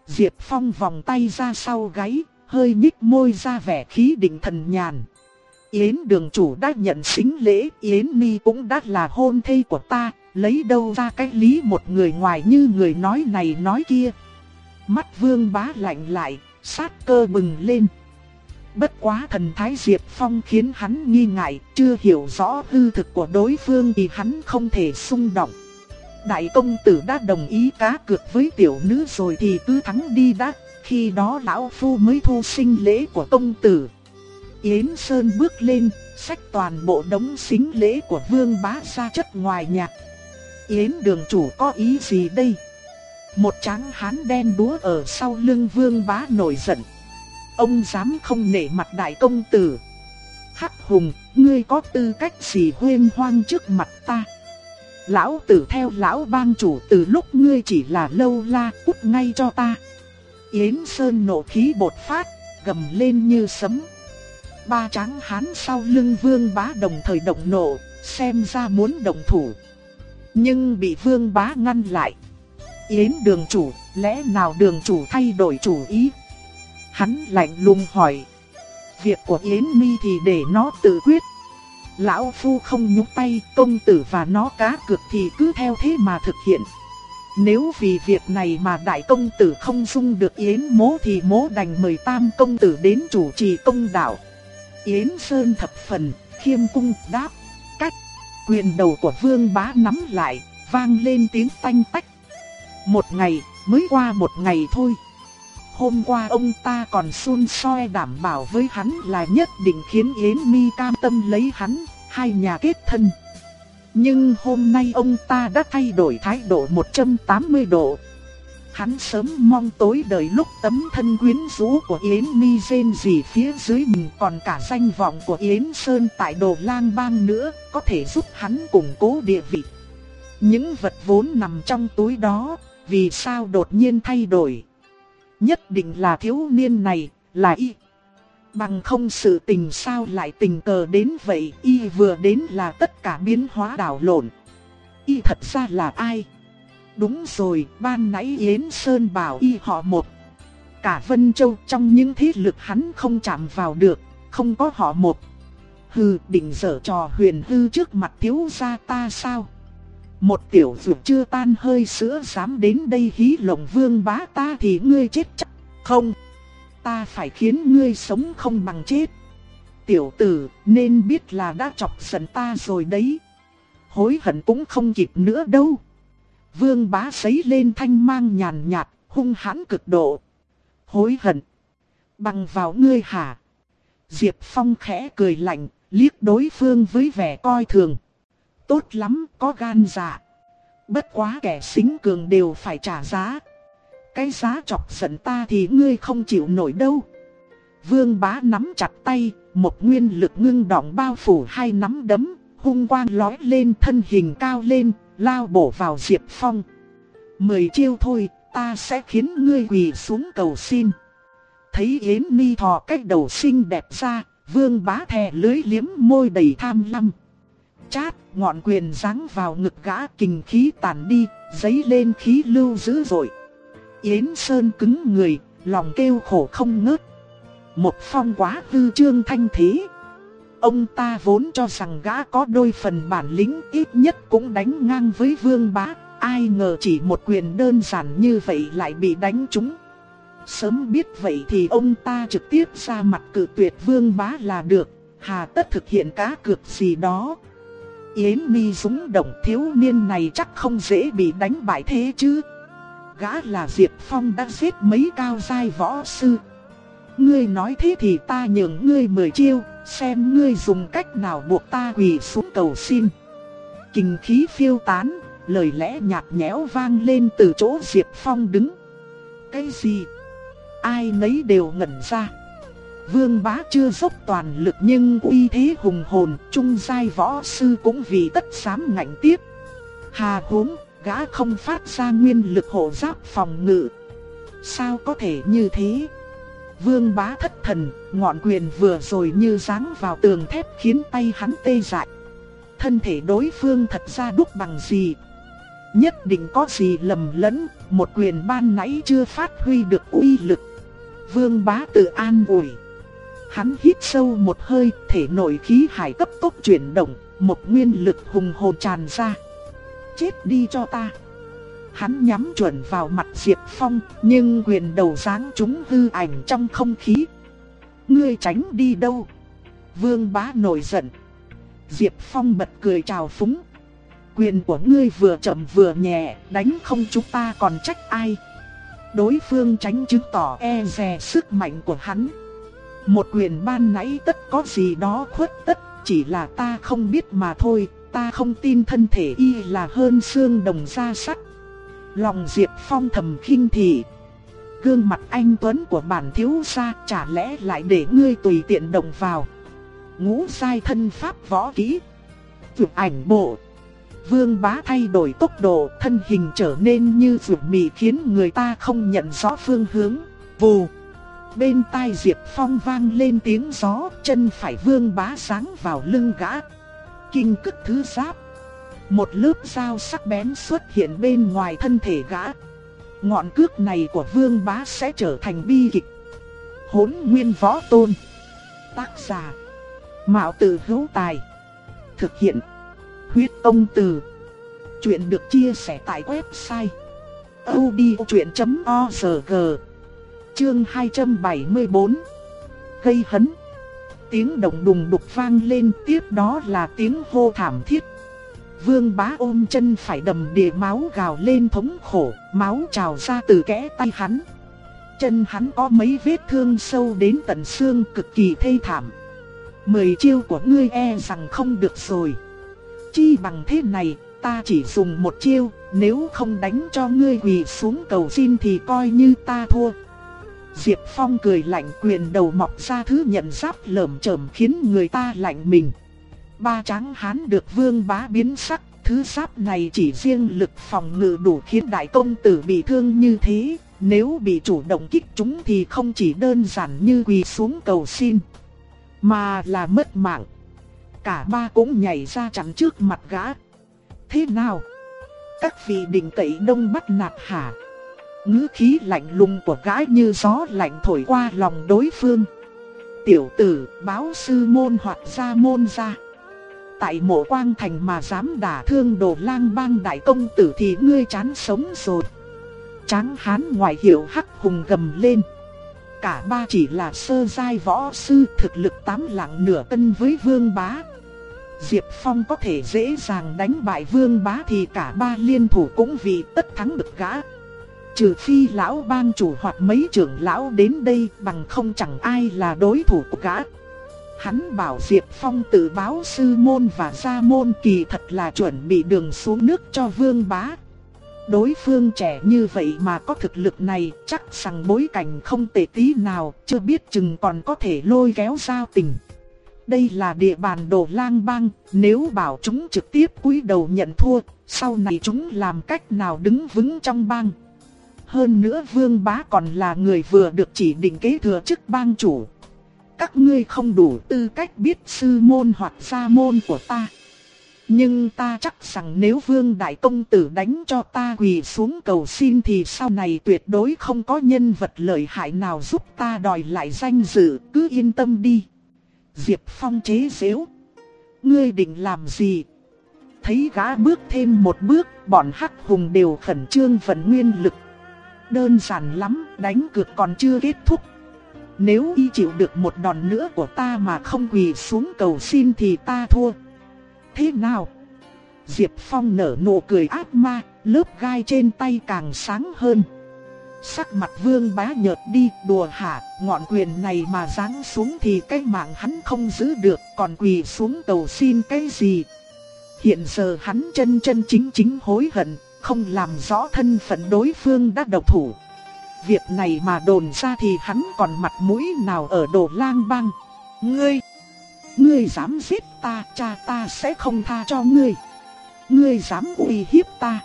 Diệp Phong vòng tay ra sau gáy, hơi nhích môi ra vẻ khí định thần nhàn. Yến đường chủ đã nhận xính lễ, Yến mi cũng đã là hôn thê của ta, lấy đâu ra cái lý một người ngoài như người nói này nói kia. Mắt vương bá lạnh lại, sát cơ bừng lên. Bất quá thần thái Diệp Phong khiến hắn nghi ngại, chưa hiểu rõ hư thực của đối phương thì hắn không thể xung động. Đại công tử đã đồng ý cá cược với tiểu nữ rồi thì cứ thắng đi đã, khi đó lão phu mới thu sinh lễ của công tử. Yến Sơn bước lên, xách toàn bộ đống xính lễ của vương bá ra chất ngoài nhạc. Yến đường chủ có ý gì đây? Một tráng hán đen đúa ở sau lưng vương bá nổi giận. Ông dám không nể mặt đại công tử. Hắc hùng, ngươi có tư cách gì huyên hoang trước mặt ta? Lão tử theo lão bang chủ từ lúc ngươi chỉ là lâu la cút ngay cho ta. Yến Sơn nộ khí bột phát, gầm lên như sấm. Ba tráng hán sau lưng vương bá đồng thời động nộ, xem ra muốn động thủ. Nhưng bị vương bá ngăn lại. Yến đường chủ, lẽ nào đường chủ thay đổi chủ ý? Hắn lạnh lùng hỏi. Việc của Yến Mi thì để nó tự quyết. Lão Phu không nhúc tay, công tử và nó cá cược thì cứ theo thế mà thực hiện. Nếu vì việc này mà đại công tử không dung được Yến mố thì mố đành mời tam công tử đến chủ trì công đạo. Yến Sơn thập phần, khiêm cung đáp, cách, quyền đầu của vương bá nắm lại, vang lên tiếng tanh tách. Một ngày, mới qua một ngày thôi. Hôm qua ông ta còn xun soi đảm bảo với hắn là nhất định khiến Yến Mi cam tâm lấy hắn, hai nhà kết thân. Nhưng hôm nay ông ta đã thay đổi thái độ 180 độ. Hắn sớm mong tối đời lúc tấm thân quyến rũ của Yến Mi rên gì phía dưới mình còn cả danh vọng của Yến Sơn tại đồ lang bang nữa có thể giúp hắn củng cố địa vị. Những vật vốn nằm trong túi đó, vì sao đột nhiên thay đổi? Nhất định là thiếu niên này, là y. Bằng không sự tình sao lại tình cờ đến vậy, y vừa đến là tất cả biến hóa đảo lộn. Y thật ra là ai? Đúng rồi, ban nãy Yến Sơn bảo y họ một. Cả Vân Châu trong những thế lực hắn không chạm vào được, không có họ một. Hừ, định dở trò huyền hư trước mặt thiếu gia ta sao? Một tiểu dược chưa tan hơi sữa dám đến đây hí lộng vương bá ta thì ngươi chết chắc. Không, ta phải khiến ngươi sống không bằng chết. Tiểu tử, nên biết là đã chọc giận ta rồi đấy. Hối hận cũng không kịp nữa đâu. Vương bá sấy lên thanh mang nhàn nhạt, hung hãn cực độ. Hối hận. Bằng vào ngươi hả? Diệp Phong khẽ cười lạnh, liếc đối phương với vẻ coi thường. Tốt lắm, có gan dạ. Bất quá kẻ xính cường đều phải trả giá. Cái giá chọc giận ta thì ngươi không chịu nổi đâu. Vương bá nắm chặt tay, một nguyên lực ngưng đọng bao phủ hai nắm đấm, hung quang lói lên thân hình cao lên, lao bổ vào Diệp Phong. Mười chiêu thôi, ta sẽ khiến ngươi quỳ xuống cầu xin. Thấy Yến Ni thò cách đầu xinh đẹp ra, vương bá thè lưới liếm môi đầy tham lam. Chát, ngọn quyền giáng vào ngực gã kình khí tàn đi, giấy lên khí lưu dữ dội. Yến Sơn cứng người, lòng kêu khổ không ngớt. Một phong quá hư trương thanh thế. Ông ta vốn cho rằng gã có đôi phần bản lĩnh ít nhất cũng đánh ngang với vương bá. Ai ngờ chỉ một quyền đơn giản như vậy lại bị đánh trúng. Sớm biết vậy thì ông ta trực tiếp ra mặt cự tuyệt vương bá là được. Hà tất thực hiện cá cược gì đó. Yến mi dũng động thiếu niên này chắc không dễ bị đánh bại thế chứ. Gã là Diệp Phong đã giết mấy cao giai võ sư. Ngươi nói thế thì ta nhường ngươi mười chiêu, xem ngươi dùng cách nào buộc ta quỳ xuống cầu xin. Kinh khí phiêu tán, lời lẽ nhạt nhẽo vang lên từ chỗ Diệp Phong đứng. Cái gì? Ai nấy đều ngẩn ra. Vương bá chưa dốc toàn lực nhưng uy thế hùng hồn, trung giai võ sư cũng vì tất dám ngạnh tiếp. Hà huống, gã không phát ra nguyên lực hộ giáp phòng ngự. Sao có thể như thế? Vương bá thất thần, ngọn quyền vừa rồi như giáng vào tường thép khiến tay hắn tê dại. Thân thể đối phương thật ra đúc bằng gì? Nhất định có gì lầm lẫn, một quyền ban nãy chưa phát huy được uy lực. Vương bá tự an ủi. Hắn hít sâu một hơi, thể nội khí hải cấp tốc chuyển động, một nguyên lực hùng hồn tràn ra. Chết đi cho ta. Hắn nhắm chuẩn vào mặt Diệp Phong, nhưng quyền đầu giáng chúng hư ảnh trong không khí. Ngươi tránh đi đâu? Vương bá nổi giận. Diệp Phong bật cười chào phúng. Quyền của ngươi vừa chậm vừa nhẹ, đánh không chúng ta còn trách ai. Đối phương tránh chứng tỏ e dè sức mạnh của hắn. Một quyền ban nãy tất có gì đó khuất tất, chỉ là ta không biết mà thôi, ta không tin thân thể y là hơn xương đồng da sắt. Lòng Diệp Phong thầm khinh thị. Gương mặt anh Tuấn của bản thiếu gia chả lẽ lại để ngươi tùy tiện động vào. ngũ sai thân pháp võ kỹ. Vượt ảnh bộ. Vương bá thay đổi tốc độ, thân hình trở nên như vượt mì khiến người ta không nhận rõ phương hướng. Vù. Bên tai Diệp Phong vang lên tiếng gió, chân phải vương bá sáng vào lưng gã. Kinh cức thứ giáp. Một lớp dao sắc bén xuất hiện bên ngoài thân thể gã. Ngọn cước này của vương bá sẽ trở thành bi kịch. Hốn nguyên võ tôn. Tác giả. Mạo tử hữu tài. Thực hiện. Huyết ông từ. Chuyện được chia sẻ tại website. odchuyện.org Chương 274 Gây hấn. Tiếng động đùng đục vang lên, tiếp đó là tiếng hô thảm thiết. Vương bá ôm chân phải đầm đìa máu gào lên thống khổ, Máu trào ra từ kẽ tay hắn. Chân hắn có mấy vết thương sâu đến tận xương cực kỳ thê thảm. Mười chiêu của ngươi e rằng không được rồi. Chi bằng thế này, ta chỉ dùng một chiêu, Nếu không đánh cho ngươi quỳ xuống cầu xin thì coi như ta thua. Diệp Phong cười lạnh quyền đầu mọc ra thứ nhận giáp lởm chởm khiến người ta lạnh mình. Ba tráng hán được vương bá biến sắc, thứ giáp này chỉ riêng lực phòng ngự đủ khiến đại công tử bị thương như thế. Nếu bị chủ động kích chúng thì không chỉ đơn giản như quỳ xuống cầu xin, mà là mất mạng. Cả ba cũng nhảy ra chắn trước mặt gã. Thế nào? Các vị định cậy đông bắt nạt hả? Ngữ khí lạnh lùng của gái như gió lạnh thổi qua lòng đối phương. Tiểu tử, báo sư môn hoặc gia môn ra. Tại mộ quang thành mà dám đả thương đồ lang bang đại công tử thì ngươi chán sống rồi. Tráng hán ngoài hiệu hắc hùng gầm lên. Cả ba chỉ là sơ giai võ sư thực lực tám lạng nửa cân với vương bá. Diệp Phong có thể dễ dàng đánh bại vương bá thì cả ba liên thủ cũng vì tất thắng được gã. Trừ phi lão bang chủ hoặc mấy trưởng lão đến đây bằng không chẳng ai là đối thủ của gã. Hắn bảo Diệp Phong tự báo sư môn và gia môn kỳ thật là chuẩn bị đường xuống nước cho vương bá. Đối phương trẻ như vậy mà có thực lực này chắc rằng bối cảnh không tệ tí nào, chưa biết chừng còn có thể lôi kéo giao tình. Đây là địa bàn đồ lang bang, nếu bảo chúng trực tiếp cúi đầu nhận thua, sau này chúng làm cách nào đứng vững trong bang. Hơn nữa vương bá còn là người vừa được chỉ định kế thừa chức bang chủ. Các ngươi không đủ tư cách biết sư môn hoặc gia môn của ta. Nhưng ta chắc rằng nếu vương đại công tử đánh cho ta quỳ xuống cầu xin thì sau này tuyệt đối không có nhân vật lợi hại nào giúp ta đòi lại danh dự, cứ yên tâm đi. Diệp Phong chế xếu. Ngươi định làm gì? Thấy gã bước thêm một bước, bọn hắc hùng đều khẩn trương vận nguyên lực Đơn giản lắm, đánh cược còn chưa kết thúc. Nếu y chịu được một đòn nữa của ta mà không quỳ xuống cầu xin thì ta thua. Thế nào? Diệp Phong nở nụ cười ác ma, lớp gai trên tay càng sáng hơn. Sắc mặt vương bá nhợt đi, đùa hả, ngọn quyền này mà giáng xuống thì cái mạng hắn không giữ được, còn quỳ xuống cầu xin cái gì. Hiện giờ hắn chân chân chính chính hối hận, không làm rõ thân phận đối phương đã độc thủ. Việc này mà đồn ra thì hắn còn mặt mũi nào ở đồ lang băng. Ngươi, ngươi dám giết ta, cha ta sẽ không tha cho ngươi. Ngươi dám uy hiếp ta.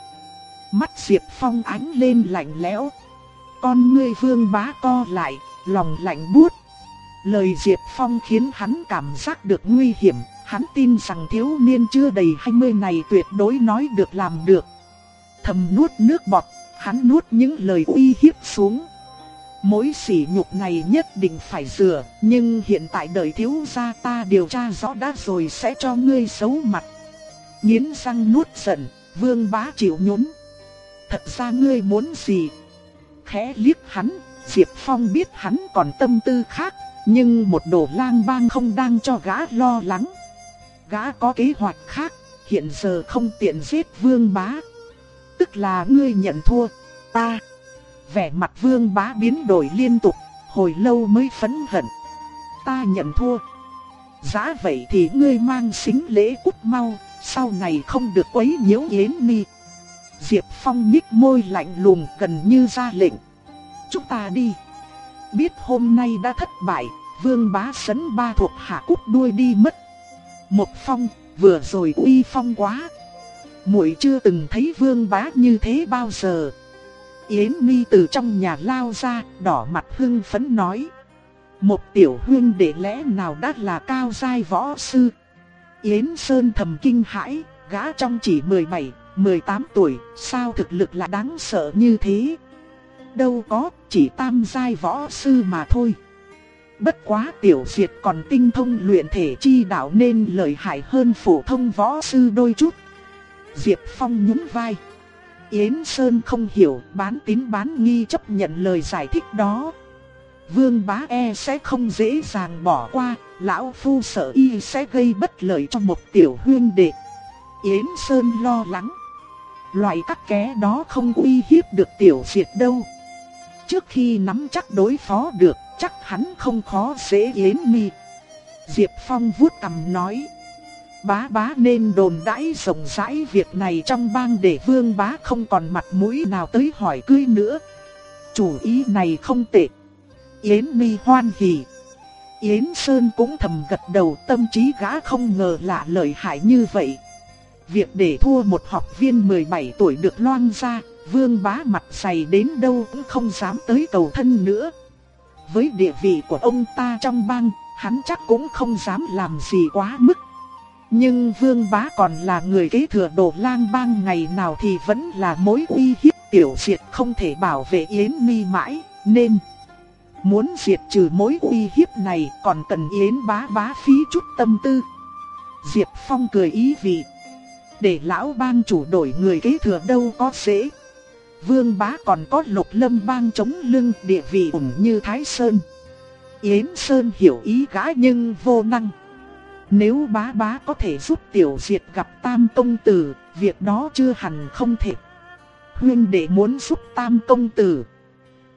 Mắt Diệp Phong ánh lên lạnh lẽo. Con ngươi vương bá co lại, lòng lạnh buốt. Lời Diệp Phong khiến hắn cảm giác được nguy hiểm, hắn tin rằng thiếu niên chưa đầy 20 này tuyệt đối nói được làm được thầm nuốt nước bọt, hắn nuốt những lời uy hiếp xuống. Mối sỉ nhục này nhất định phải rửa, nhưng hiện tại đợi thiếu gia ta điều tra rõ đã rồi sẽ cho ngươi xấu mặt. Nghiến răng nuốt giận, vương bá chịu nhún. Thật ra ngươi muốn gì? Khẽ liếc hắn, Diệp Phong biết hắn còn tâm tư khác, nhưng một đồ lang bang không đang cho gã lo lắng. Gã có kế hoạch khác, hiện giờ không tiện giết vương bá tức là ngươi nhận thua, ta. Vẻ mặt vương bá biến đổi liên tục, hồi lâu mới phấn hận. Ta nhận thua. Giá vậy thì ngươi mang xính lễ cút mau, sau này không được quấy nhiễu yến ni. Diệp Phong nhích môi lạnh lùng gần như ra lệnh. Chúng ta đi. Biết hôm nay đã thất bại, vương bá sấn ba thuộc hạ cút đuôi đi mất. Một phong, vừa rồi uy phong quá muội chưa từng thấy vương bá như thế bao giờ. Yến Mi từ trong nhà lao ra, đỏ mặt hưng phấn nói. Một tiểu huyên để lẽ nào đã là cao giai võ sư. Yến Sơn thầm kinh hãi, gã trong chỉ 17, 18 tuổi, sao thực lực lại đáng sợ như thế? Đâu có, chỉ tam giai võ sư mà thôi. Bất quá tiểu diệt còn tinh thông luyện thể chi đạo nên lợi hại hơn phổ thông võ sư đôi chút. Diệp Phong nhún vai. Yến Sơn không hiểu bán tín bán nghi chấp nhận lời giải thích đó. Vương bá e sẽ không dễ dàng bỏ qua, lão phu sợ y sẽ gây bất lợi cho một tiểu huyên đệ. Yến Sơn lo lắng. Loại các ké đó không uy hiếp được tiểu diệt đâu. Trước khi nắm chắc đối phó được, chắc hắn không khó dễ Yến mi. Diệp Phong vuốt cằm nói. Bá bá nên đồn đãi rộng rãi việc này trong bang để vương bá không còn mặt mũi nào tới hỏi cưới nữa. Chủ ý này không tệ. Yến mi hoan hỉ. Yến Sơn cũng thầm gật đầu tâm trí gã không ngờ lạ lợi hại như vậy. Việc để thua một học viên 17 tuổi được loan ra, vương bá mặt dày đến đâu cũng không dám tới cầu thân nữa. Với địa vị của ông ta trong bang, hắn chắc cũng không dám làm gì quá mức. Nhưng vương bá còn là người kế thừa đồ lang bang ngày nào thì vẫn là mối uy hiếp tiểu diệt không thể bảo vệ Yến Nhi mãi, nên... Muốn diệt trừ mối uy hiếp này còn cần Yến bá bá phí chút tâm tư. Diệp Phong cười ý vị. Để lão bang chủ đổi người kế thừa đâu có dễ. Vương bá còn có lục lâm bang chống lưng địa vị ủng như Thái Sơn. Yến Sơn hiểu ý gã nhưng vô năng. Nếu bá bá có thể giúp tiểu diệt gặp tam công tử, việc đó chưa hẳn không thể. Huyên đệ muốn giúp tam công tử.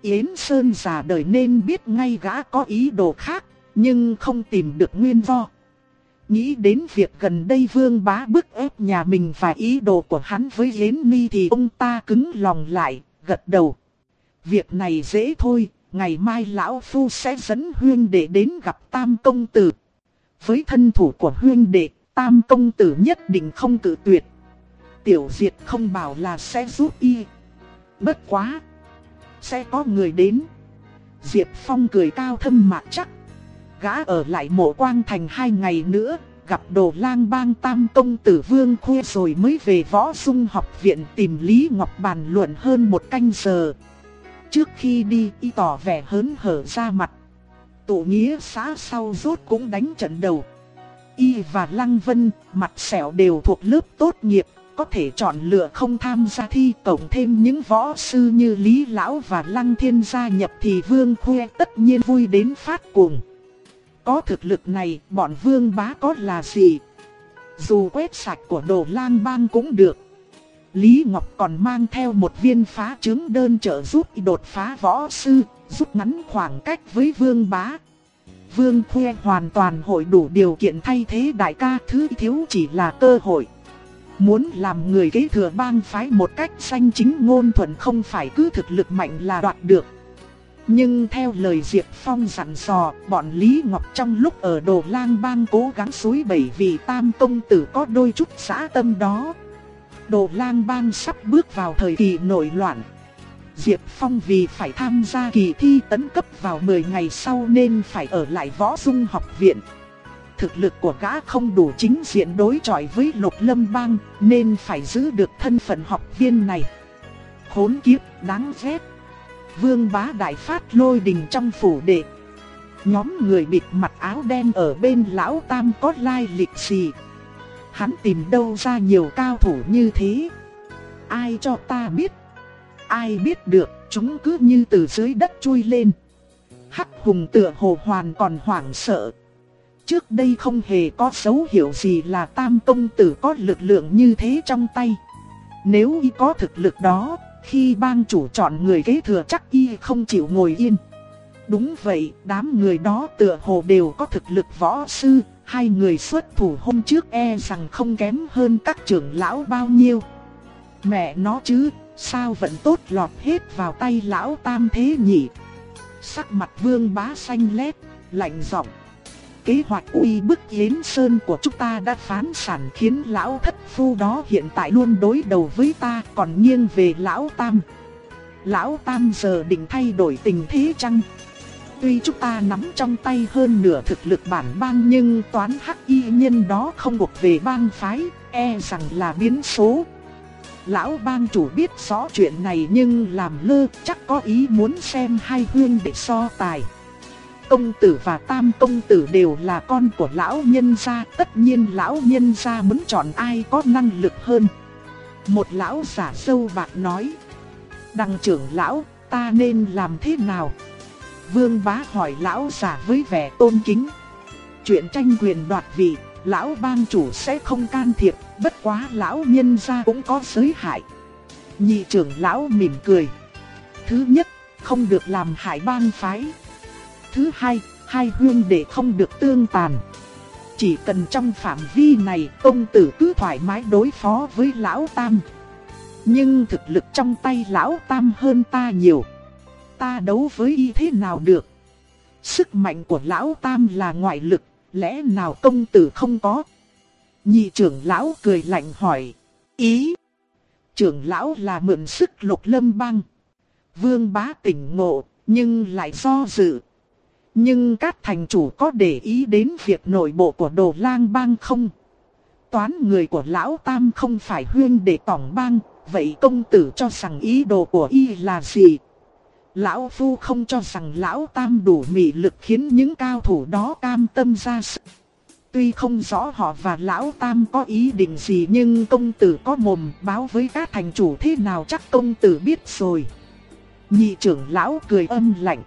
Yến Sơn già đời nên biết ngay gã có ý đồ khác, nhưng không tìm được nguyên do. Nghĩ đến việc gần đây vương bá bức ép nhà mình và ý đồ của hắn với Yến Ni thì ông ta cứng lòng lại, gật đầu. Việc này dễ thôi, ngày mai lão phu sẽ dẫn huyên đệ đến gặp tam công tử. Với thân thủ của huyên đệ, tam công tử nhất định không tự tuyệt. Tiểu diệt không bảo là sẽ giúp y. Bất quá! Sẽ có người đến. Diệp Phong cười cao thâm mạc chắc. Gã ở lại mộ quang thành hai ngày nữa, gặp đồ lang bang tam công tử vương khuê rồi mới về võ dung học viện tìm Lý Ngọc bàn luận hơn một canh giờ. Trước khi đi, y tỏ vẻ hớn hở ra mặt. Tụ nghĩa xã sau rốt cũng đánh trận đầu. Y và Lăng Vân, mặt sẹo đều thuộc lớp tốt nghiệp, có thể chọn lựa không tham gia thi tổng thêm những võ sư như Lý Lão và Lăng Thiên gia nhập thì Vương Khuê tất nhiên vui đến phát cuồng. Có thực lực này, bọn Vương Bá có là gì? Dù quét sạch của đồ lang bang cũng được. Lý Ngọc còn mang theo một viên phá trứng đơn trợ giúp đột phá võ sư, rút ngắn khoảng cách với Vương Bá. Vương Khuê hoàn toàn hội đủ điều kiện thay thế đại ca thứ thiếu chỉ là cơ hội. Muốn làm người kế thừa bang phái một cách sanh chính ngôn thuận không phải cứ thực lực mạnh là đoạt được. Nhưng theo lời Diệp Phong dặn dò, bọn Lý Ngọc trong lúc ở Đồ Lang Bang cố gắng suối bảy vì tam công tử có đôi chút xã tâm đó. Đồ Lang Bang sắp bước vào thời kỳ nổi loạn. Diệp Phong vì phải tham gia kỳ thi tấn cấp vào 10 ngày sau nên phải ở lại võ dung học viện thực lực của gã không đủ chính diện đối chọi với lục lâm bang, nên phải giữ được thân phận học viên này. Khốn kiếp, đáng ghét. Vương bá đại phát lôi đình trong phủ đệ. Nhóm người bịt mặt áo đen ở bên lão tam có lai lịch gì. Hắn tìm đâu ra nhiều cao thủ như thế. Ai cho ta biết. Ai biết được, chúng cứ như từ dưới đất chui lên. Hắc hùng tựa hồ hoàn còn hoảng sợ. Trước đây không hề có dấu hiệu gì là tam công tử có lực lượng như thế trong tay. Nếu y có thực lực đó, khi bang chủ chọn người kế thừa chắc y không chịu ngồi yên. Đúng vậy, đám người đó tựa hồ đều có thực lực võ sư, hai người xuất thủ hôm trước e rằng không kém hơn các trưởng lão bao nhiêu. Mẹ nó chứ, sao vẫn tốt lọt hết vào tay lão tam thế nhỉ? Sắc mặt vương bá xanh lét. lạnh giọng. Kế hoạch uy bức Yến Sơn của chúng ta đã phán sản khiến lão thất phu đó hiện tại luôn đối đầu với ta còn nghiêng về lão tam. Lão tam giờ định thay đổi tình thế chăng? Tuy chúng ta nắm trong tay hơn nửa thực lực bản bang nhưng toán hắc y nhân đó không thuộc về bang phái, e rằng là biến số. Lão bang chủ biết rõ chuyện này nhưng làm lơ chắc có ý muốn xem hai huyên để so tài. Công tử và tam công tử đều là con của lão nhân gia, tất nhiên lão nhân gia muốn chọn ai có năng lực hơn. Một lão giả sâu bạc nói. Đằng trưởng lão, ta nên làm thế nào? Vương bá hỏi lão giả với vẻ tôn kính. Chuyện tranh quyền đoạt vị, lão bang chủ sẽ không can thiệp, bất quá lão nhân gia cũng có giới hại. Nhị trưởng lão mỉm cười. Thứ nhất, không được làm hại bang phái. Thứ hai, hai huyên để không được tương tàn. Chỉ cần trong phạm vi này, công tử cứ thoải mái đối phó với lão tam. Nhưng thực lực trong tay lão tam hơn ta nhiều. Ta đấu với y thế nào được? Sức mạnh của lão tam là ngoại lực, lẽ nào công tử không có? Nhị trưởng lão cười lạnh hỏi. Ý? Trưởng lão là mượn sức lục lâm băng. Vương bá tỉnh ngộ, nhưng lại do dự. Nhưng các thành chủ có để ý đến việc nội bộ của đồ lang bang không? Toán người của lão tam không phải huyên để tỏng bang, vậy công tử cho rằng ý đồ của y là gì? Lão Phu không cho rằng Lão Tam đủ mị lực khiến những cao thủ đó cam tâm ra sức. Tuy không rõ họ và Lão Tam có ý định gì nhưng công tử có mồm báo với các thành chủ thế nào chắc công tử biết rồi. Nhị trưởng Lão cười âm lạnh.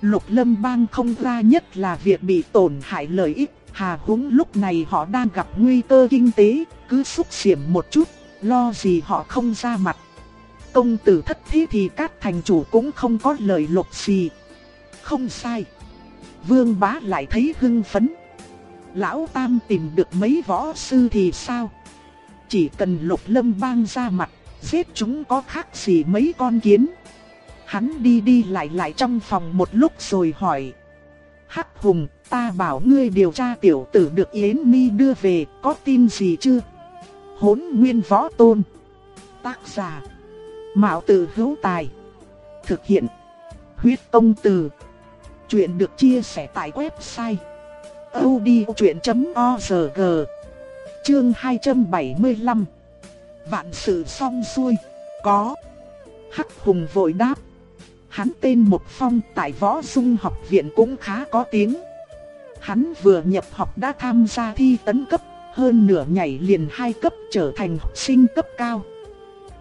Lục lâm bang không ra nhất là việc bị tổn hại lợi ích. Hà húng lúc này họ đang gặp nguy cơ kinh tế, cứ xúc xiểm một chút, lo gì họ không ra mặt công tử thất thế thì các thành chủ cũng không có lời lục gì. Không sai. Vương bá lại thấy hưng phấn. Lão Tam tìm được mấy võ sư thì sao? Chỉ cần lục lâm bang ra mặt, giết chúng có khác gì mấy con kiến. Hắn đi đi lại lại trong phòng một lúc rồi hỏi. Hắc Hùng, ta bảo ngươi điều tra tiểu tử được Yến Mi đưa về, có tin gì chưa? Hốn nguyên võ tôn. Tác giả Mạo tử hữu tài. Thực hiện. Huyết công từ. Chuyện được chia sẻ tại website audiochuyện.org Chương 275 Vạn sự xong xuôi. Có. Hắc Hùng vội đáp. Hắn tên Một Phong tại Võ Dung học viện cũng khá có tiếng. Hắn vừa nhập học đã tham gia thi tấn cấp, hơn nửa nhảy liền hai cấp trở thành học sinh cấp cao.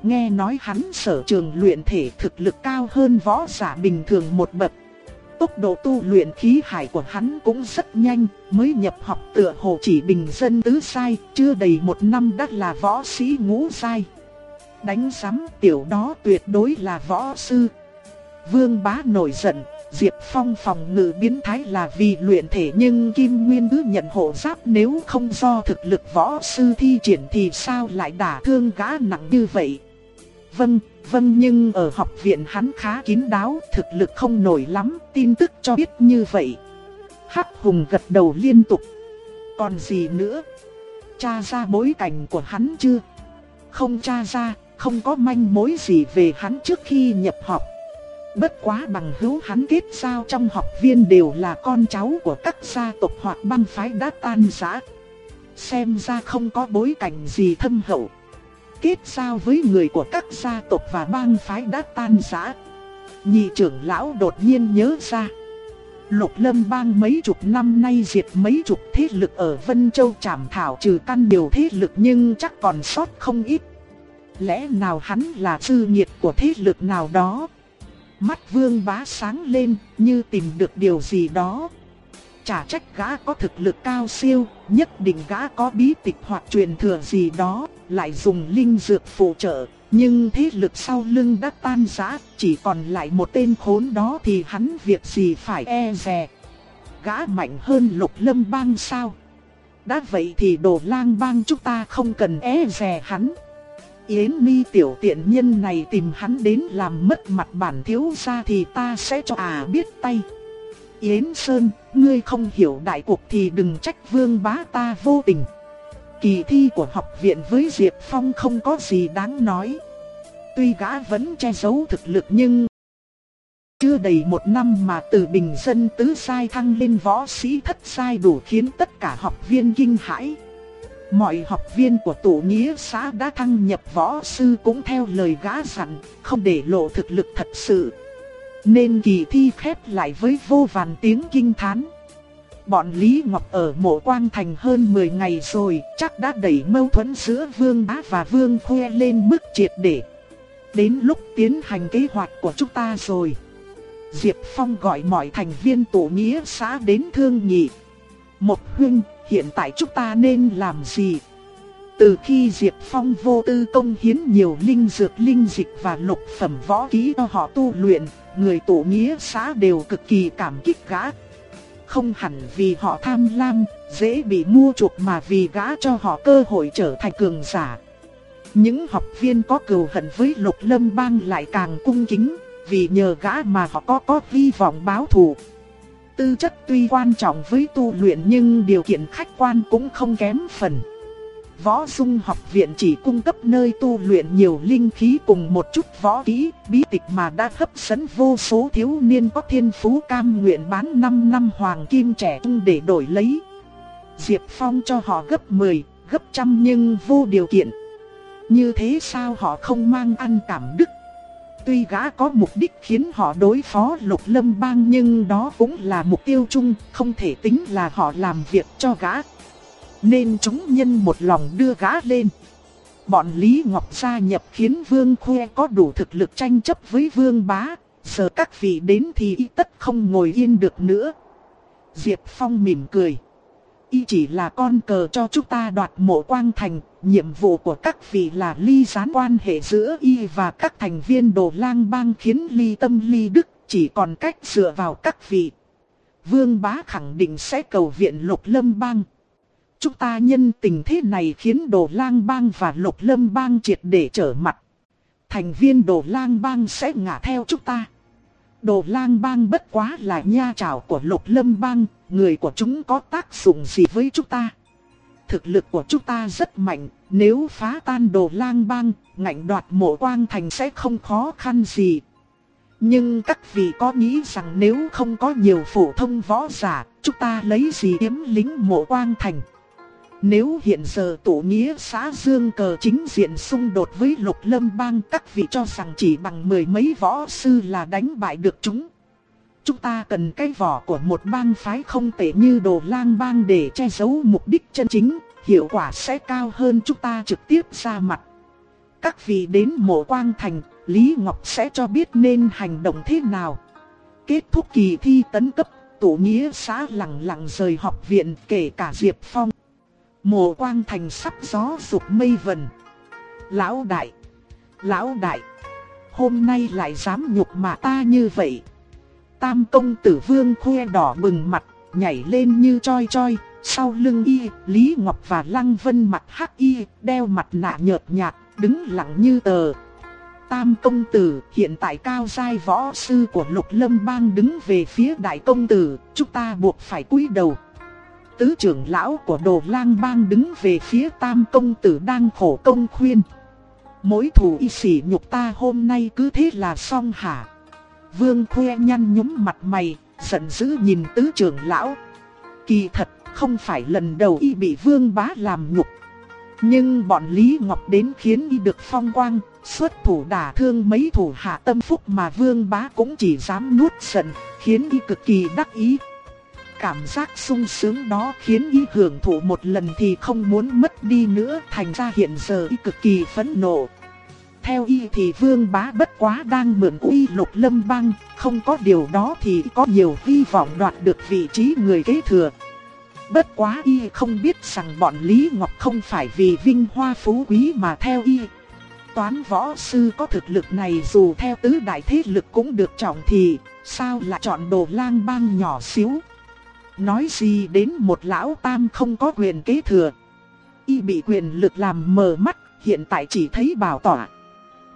Nghe nói hắn sở trường luyện thể thực lực cao hơn võ giả bình thường một bậc. Tốc độ tu luyện khí hải của hắn cũng rất nhanh, mới nhập học tựa hồ chỉ bình dân tứ sai, chưa đầy một năm đã là võ sĩ ngũ sai. Đánh giám tiểu đó tuyệt đối là võ sư. Vương bá nổi giận, Diệp Phong phòng ngự biến thái là vì luyện thể nhưng Kim Nguyên cứ nhận hộ giáp nếu không do thực lực võ sư thi triển thì sao lại đả thương gã nặng như vậy. Vâng, vâng nhưng ở học viện hắn khá kín đáo, thực lực không nổi lắm, tin tức cho biết như vậy. Hắc Hùng gật đầu liên tục. Còn gì nữa? Cha ra bối cảnh của hắn chưa? Không cha ra, không có manh mối gì về hắn trước khi nhập học. Bất quá bằng hữu hắn kết giao trong học viên đều là con cháu của các gia tộc hoặc băng phái đã tan rã. Xem ra không có bối cảnh gì thâm hậu kết giao với người của các gia tộc và bang phái đã tan rã. Nhị trưởng lão đột nhiên nhớ ra. Lục lâm bang mấy chục năm nay diệt mấy chục thế lực ở Vân Châu trảm thảo trừ căn điều thế lực nhưng chắc còn sót không ít. Lẽ nào hắn là sư nhiệt của thế lực nào đó? Mắt vương bá sáng lên, như tìm được điều gì đó. Chả trách gã có thực lực cao siêu, nhất định gã có bí tịch hoặc truyền thừa gì đó, lại dùng linh dược phụ trợ. Nhưng thế lực sau lưng đã tan rã, chỉ còn lại một tên khốn đó thì hắn việc gì phải e dè. Gã mạnh hơn lục lâm bang sao? Đã vậy thì đồ lang bang chúng ta không cần e dè hắn. Yến mi tiểu tiện nhân này tìm hắn đến làm mất mặt bản thiếu gia thì ta sẽ cho à biết tay. Yến Sơn, ngươi không hiểu đại cuộc thì đừng trách vương bá ta vô tình. Kỳ thi của học viện với Diệp Phong không có gì đáng nói. Tuy gã vẫn che giấu thực lực nhưng chưa đầy một năm mà từ bình dân tứ sai thăng lên võ sĩ thất sai đủ khiến tất cả học viên kinh hãi. Mọi học viên của tổ nghĩa xã đã thăng nhập võ sư cũng theo lời gã dặn, không để lộ thực lực thật sự. Nên kỳ thi khép lại với vô vàn tiếng kinh thán. Bọn Lý Ngọc ở mộ quang thành hơn 10 ngày rồi, chắc đã đẩy mâu thuẫn giữa Vương Bá và Vương Khuê lên mức triệt để. Đến lúc tiến hành kế hoạch của chúng ta rồi. Diệp Phong gọi mọi thành viên tổ nghĩa xã đến thương nghị. Một huynh, hiện tại chúng ta nên làm gì? Từ khi Diệp Phong vô tư công hiến nhiều linh dược linh dịch và lục phẩm võ kỹ cho họ tu luyện, người tổ nghĩa xã đều cực kỳ cảm kích gã. Không hẳn vì họ tham lam, dễ bị mua chuộc mà vì gã cho họ cơ hội trở thành cường giả. Những học viên có cừu hận với lục lâm bang lại càng cung kính, vì nhờ gã mà họ có có hy vọng báo thù. Tư chất tuy quan trọng với tu luyện nhưng điều kiện khách quan cũng không kém phần. Võ Dung học viện chỉ cung cấp nơi tu luyện nhiều linh khí cùng một chút võ kỹ, bí tịch mà đã hấp dẫn vô số thiếu niên có thiên phú cam nguyện bán 5 năm hoàng kim trẻ trung để đổi lấy. Diệp Phong cho họ gấp 10, gấp trăm nhưng vô điều kiện. Như thế sao họ không mang ăn cảm đức? Tuy gã có mục đích khiến họ đối phó lục lâm bang nhưng đó cũng là mục tiêu chung, không thể tính là họ làm việc cho gã. Nên chúng nhân một lòng đưa gã lên. Bọn Lý Ngọc gia nhập khiến Vương Khuê có đủ thực lực tranh chấp với Vương Bá. Giờ các vị đến thì y tất không ngồi yên được nữa. Diệp Phong mỉm cười. Y chỉ là con cờ cho chúng ta đoạt mộ quang thành. Nhiệm vụ của các vị là ly gián quan hệ giữa y và các thành viên đồ lang bang khiến ly tâm ly đức. Chỉ còn cách dựa vào các vị. Vương Bá khẳng định sẽ cầu viện lục lâm bang. Chúng ta nhân tình thế này khiến đồ lang bang và lục lâm bang triệt để trở mặt. Thành viên đồ lang bang sẽ ngả theo chúng ta. Đồ lang bang bất quá là nha trảo của lục lâm bang, người của chúng có tác dụng gì với chúng ta. Thực lực của chúng ta rất mạnh, nếu phá tan đồ lang bang, ngạnh đoạt mộ quang thành sẽ không khó khăn gì. Nhưng các vị có nghĩ rằng nếu không có nhiều phổ thông võ giả, chúng ta lấy gì yếm lính mộ quang thành. Nếu hiện giờ tổ nghĩa xã Dương cờ chính diện xung đột với lục lâm bang các vị cho rằng chỉ bằng mười mấy võ sư là đánh bại được chúng. Chúng ta cần cái vỏ của một bang phái không tệ như đồ lang bang để che giấu mục đích chân chính, hiệu quả sẽ cao hơn chúng ta trực tiếp ra mặt. Các vị đến mộ quang thành, Lý Ngọc sẽ cho biết nên hành động thế nào. Kết thúc kỳ thi tấn cấp, tổ nghĩa xã lặng lặng rời học viện kể cả Diệp Phong. Mộ quang thành sắp gió rụt mây vần. Lão đại, lão đại, hôm nay lại dám nhục mà ta như vậy. Tam công tử vương khoe đỏ bừng mặt, nhảy lên như choi choi, sau lưng y, Lý Ngọc và Lăng Vân mặt hắc y, đeo mặt nạ nhợt nhạt, đứng lặng như tờ. Tam công tử, hiện tại cao giai võ sư của Lục Lâm Bang đứng về phía đại công tử, chúng ta buộc phải cúi đầu. Tứ trưởng lão của đồ lang bang đứng về phía tam công tử đang khổ công khuyên. Mối thù y sỉ nhục ta hôm nay cứ thế là xong hả? Vương khoe nhăn nhúm mặt mày, giận dữ nhìn tứ trưởng lão. Kỳ thật, không phải lần đầu y bị vương bá làm nhục. Nhưng bọn Lý Ngọc đến khiến y được phong quang, xuất thủ đả thương mấy thủ hạ tâm phúc mà vương bá cũng chỉ dám nuốt giận, khiến y cực kỳ đắc ý. Cảm giác sung sướng đó khiến y hưởng thụ một lần thì không muốn mất đi nữa thành ra hiện giờ y cực kỳ phẫn nộ. Theo y thì vương bá bất quá đang mượn uy lục lâm băng, không có điều đó thì có nhiều hy vọng đoạt được vị trí người kế thừa. Bất quá y không biết rằng bọn Lý Ngọc không phải vì vinh hoa phú quý mà theo y. Toán võ sư có thực lực này dù theo tứ đại thế lực cũng được trọng thì sao lại chọn đồ lang bang nhỏ xíu. Nói gì đến một lão tam không có quyền kế thừa. Y bị quyền lực làm mờ mắt, hiện tại chỉ thấy bảo tỏa.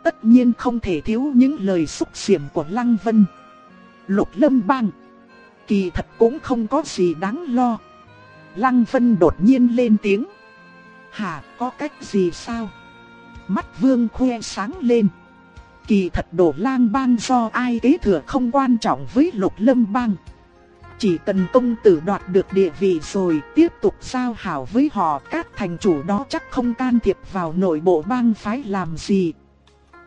Tất nhiên không thể thiếu những lời xúc xiểm của Lăng Vân. Lục Lâm Bang Kỳ thật cũng không có gì đáng lo. Lăng Vân đột nhiên lên tiếng. Hả, có cách gì sao? Mắt vương khoe sáng lên. Kỳ thật đổ lang bang do ai kế thừa không quan trọng với lục lâm bang. Chỉ cần công tử đoạt được địa vị rồi tiếp tục giao hảo với họ các thành chủ đó chắc không can thiệp vào nội bộ bang phái làm gì.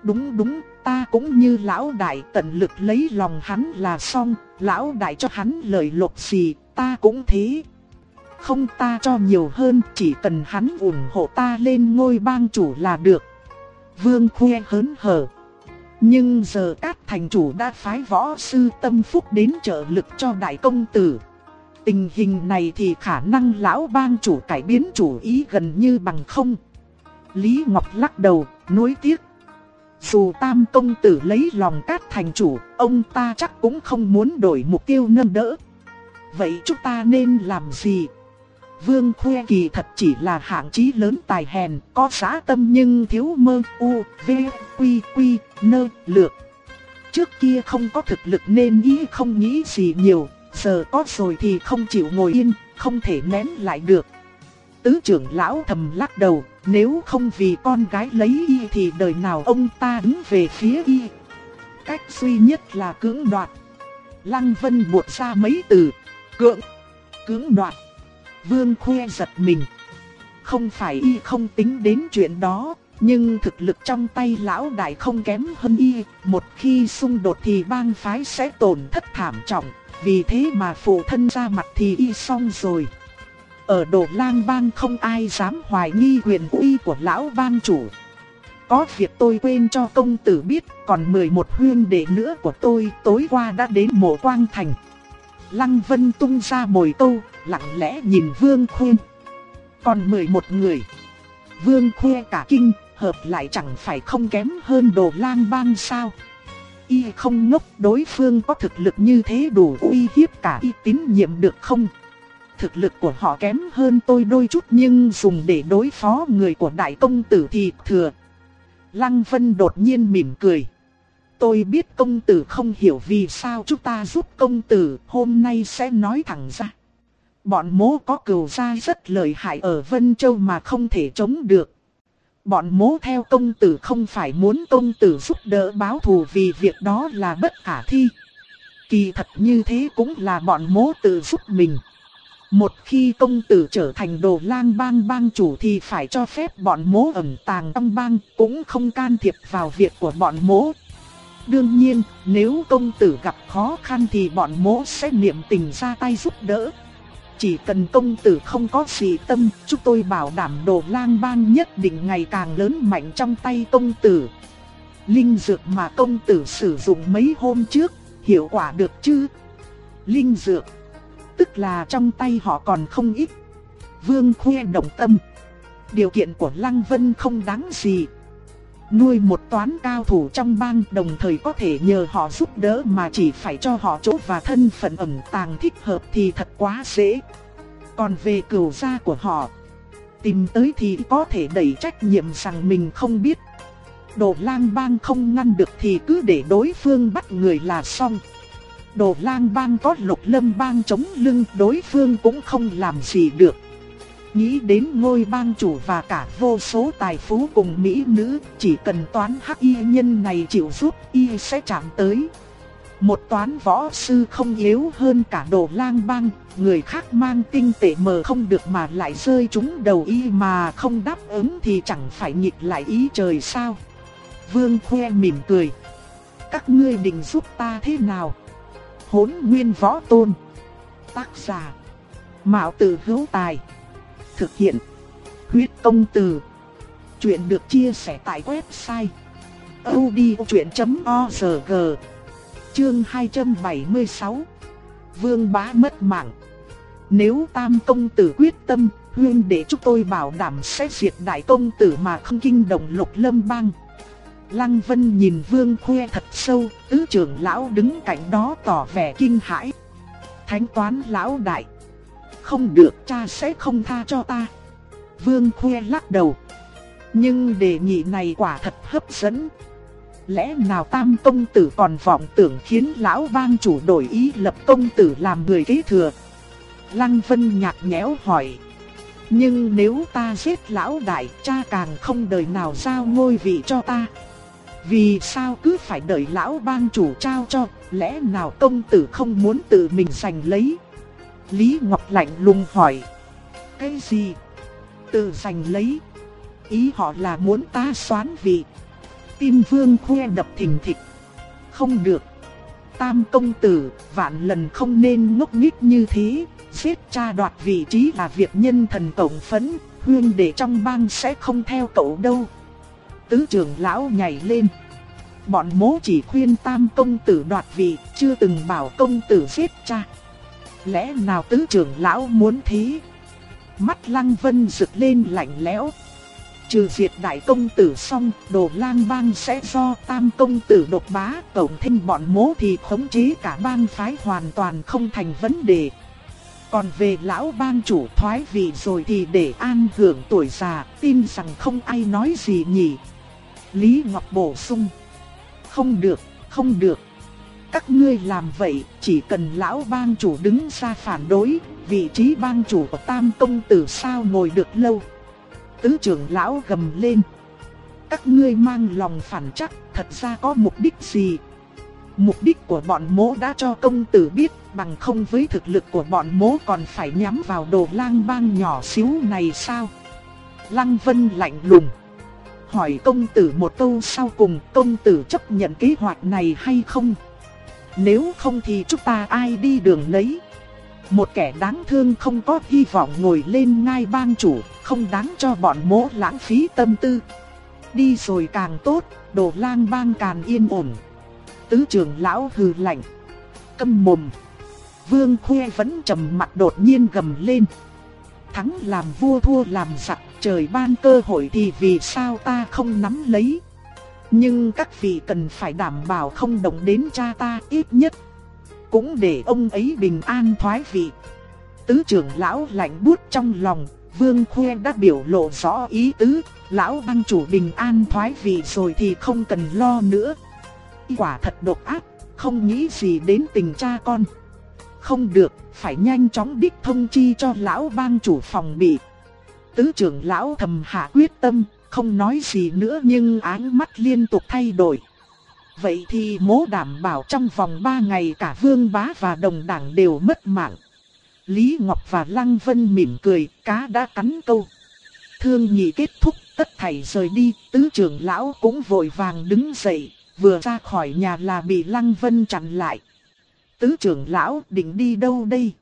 Đúng đúng, ta cũng như lão đại tận lực lấy lòng hắn là xong, lão đại cho hắn lời lộc gì, ta cũng thế. Không ta cho nhiều hơn, chỉ cần hắn ủng hộ ta lên ngôi bang chủ là được. Vương khoe hớn hở. Nhưng giờ các thành chủ đã phái võ sư tâm phúc đến trợ lực cho đại công tử. Tình hình này thì khả năng lão bang chủ cải biến chủ ý gần như bằng không. Lý Ngọc lắc đầu, nuối tiếc. Dù tam công tử lấy lòng các thành chủ, ông ta chắc cũng không muốn đổi mục tiêu nâng đỡ. Vậy chúng ta nên làm gì? Vương Khuê kỳ thật chỉ là hạng trí lớn tài hèn, có giá tâm nhưng thiếu mơ, u, v, quy, quy, nơ, lược. Trước kia không có thực lực nên ý không nghĩ gì nhiều, giờ có rồi thì không chịu ngồi yên, không thể nén lại được. Tứ trưởng lão thầm lắc đầu, nếu không vì con gái lấy y thì đời nào ông ta đứng về phía y. Cách duy nhất là cưỡng đoạt. Lăng Vân buộc ra mấy từ, cưỡng, cưỡng đoạt. Vương Khuê giật mình. Không phải y không tính đến chuyện đó, nhưng thực lực trong tay lão đại không kém hơn y. Một khi xung đột thì bang phái sẽ tổn thất thảm trọng, vì thế mà phụ thân ra mặt thì y xong rồi. Ở đồ lang bang không ai dám hoài nghi quyền uy của lão bang chủ. Có việc tôi quên cho công tử biết, còn 11 huyên đệ nữa của tôi tối qua đã đến mộ quang thành. Lăng Vân tung ra mồi câu, lặng lẽ nhìn Vương Khuê. Còn 11 người. Vương Khuê cả kinh, hợp lại chẳng phải không kém hơn đồ lang bang sao. Y không ngốc đối phương có thực lực như thế đủ uy hiếp cả y tín nhiệm được không? Thực lực của họ kém hơn tôi đôi chút nhưng dùng để đối phó người của đại công tử thì thừa. Lăng Vân đột nhiên mỉm cười. Tôi biết công tử không hiểu vì sao chúng ta giúp công tử, hôm nay sẽ nói thẳng ra. Bọn mố có cừu gia rất lợi hại ở Vân Châu mà không thể chống được. Bọn mố theo công tử không phải muốn công tử giúp đỡ báo thù vì việc đó là bất khả thi. Kỳ thật như thế cũng là bọn mố tự giúp mình. Một khi công tử trở thành đồ lang bang bang chủ thì phải cho phép bọn mố ẩn tàng trong bang, cũng không can thiệp vào việc của bọn mố. Đương nhiên, nếu công tử gặp khó khăn thì bọn mố sẽ niệm tình ra tay giúp đỡ. Chỉ cần công tử không có gì tâm, chúng tôi bảo đảm đồ lang bang nhất định ngày càng lớn mạnh trong tay công tử. Linh dược mà công tử sử dụng mấy hôm trước, hiệu quả được chứ? Linh dược, tức là trong tay họ còn không ít. Vương khuê động tâm. Điều kiện của Lăng Vân không đáng gì, Nuôi một toán cao thủ trong bang đồng thời có thể nhờ họ giúp đỡ mà chỉ phải cho họ chỗ và thân phận ẩn tàng thích hợp thì thật quá dễ. Còn về cửu gia của họ, tìm tới thì có thể đẩy trách nhiệm rằng mình không biết. Đồ lang bang không ngăn được thì cứ để đối phương bắt người là xong. Đồ lang bang có lục lâm bang chống lưng đối phương cũng không làm gì được. Nghĩ đến ngôi bang chủ và cả vô số tài phú cùng mỹ nữ, chỉ cần toán hắc y nhân này chịu giúp y sẽ chạm tới. Một toán võ sư không yếu hơn cả đồ lang bang, người khác mang tinh tệ mờ không được mà lại rơi trúng đầu y mà không đáp ứng thì chẳng phải nghịch lại ý trời sao. Vương khoe mỉm cười. Các ngươi định giúp ta thế nào? Hốn nguyên võ tôn. Tác giả. Mạo tử hữu tài. Thực hiện. Huyết công từ. Chuyện được chia sẻ tại website. odchuyện.org Chương 276 Vương bá mất mạng Nếu tam công tử quyết tâm, huyên để chúng tôi bảo đảm sẽ diệt đại công tử mà không kinh động lục lâm bang. Lăng Vân nhìn Vương Khuê thật sâu, tứ trưởng lão đứng cạnh đó tỏ vẻ kinh hãi. Thánh toán lão đại. Không được cha sẽ không tha cho ta. Vương Khuê lắc đầu. Nhưng đề nghị này quả thật hấp dẫn. Lẽ nào tam công tử còn vọng tưởng khiến lão bang chủ đổi ý lập công tử làm người kế thừa? Lăng Vân nhạt nhẽo hỏi. Nhưng nếu ta giết lão đại, cha càng không đời nào giao ngôi vị cho ta. Vì sao cứ phải đợi lão bang chủ trao cho, lẽ nào công tử không muốn tự mình giành lấy? Lý Ngọc lạnh lùng hỏi. Cái gì? Tự giành lấy? Ý họ là muốn ta xoán vị. Tim vương khoe đập thình thịch. Không được. Tam công tử, vạn lần không nên ngốc nghếch như thế. Giết cha đoạt vị trí là việc nhân thần tổng phấn, Hương để trong bang sẽ không theo cậu đâu. Tứ trưởng lão nhảy lên. Bọn mố chỉ khuyên tam công tử đoạt vị, chưa từng bảo công tử giết cha. Lẽ nào tứ trưởng lão muốn thế? Mắt lăng vân rực lên lạnh lẽo. Trừ diệt đại công tử xong, đồ lang bang sẽ do tam công tử độc bá, tổng thêm bọn mố thì khống chế cả bang phái hoàn toàn không thành vấn đề. Còn về lão bang chủ thoái vị rồi thì để an hưởng tuổi già, tin rằng không ai nói gì nhỉ. Lý Ngọc bổ sung. Không được, không được. Các ngươi làm vậy, chỉ cần lão bang chủ đứng ra phản đối, vị trí bang chủ của tam công tử sao ngồi được lâu. Tứ trưởng lão gầm lên. Các ngươi mang lòng phản chắc, thật ra có mục đích gì? Mục đích của bọn mố đã cho công tử biết, bằng không với thực lực của bọn mố còn phải nhắm vào đồ lang bang nhỏ xíu này sao? Lăng Vân lạnh lùng. Hỏi công tử một câu sau cùng, công tử chấp nhận kế hoạch này hay không? Nếu không thì chúng ta ai đi đường lấy? Một kẻ đáng thương không có hy vọng ngồi lên ngai bang chủ, không đáng cho bọn mỗ lãng phí tâm tư. Đi rồi càng tốt, đồ lang bang càng yên ổn. Tứ trưởng lão hừ lạnh. Câm mồm. Vương Khuê vẫn trầm mặt đột nhiên gầm lên. Thắng làm vua thua làm giặc, trời ban cơ hội thì vì sao ta không nắm lấy. Nhưng các vị cần phải đảm bảo không động đến cha ta ít nhất. Cũng để ông ấy bình an thoái vị. Tứ trưởng lão lạnh buốt trong lòng, Vương Khuê đã biểu lộ rõ ý tứ, lão băng chủ bình an thoái vị rồi thì không cần lo nữa. Quả thật độc ác, không nghĩ gì đến tình cha con. Không được, phải nhanh chóng đích thông chi cho lão bang chủ phòng bị. Tứ trưởng lão thầm hạ quyết tâm, không nói gì nữa nhưng áng mắt liên tục thay đổi. Vậy thì mố đảm bảo trong vòng 3 ngày cả vương bá và đồng đảng đều mất mạng. Lý Ngọc và Lăng Vân mỉm cười, cá đã cắn câu. Thương nhị kết thúc, tất thảy rời đi, tứ trưởng lão cũng vội vàng đứng dậy, vừa ra khỏi nhà là bị Lăng Vân chặn lại. Tứ trưởng lão định đi đâu đây?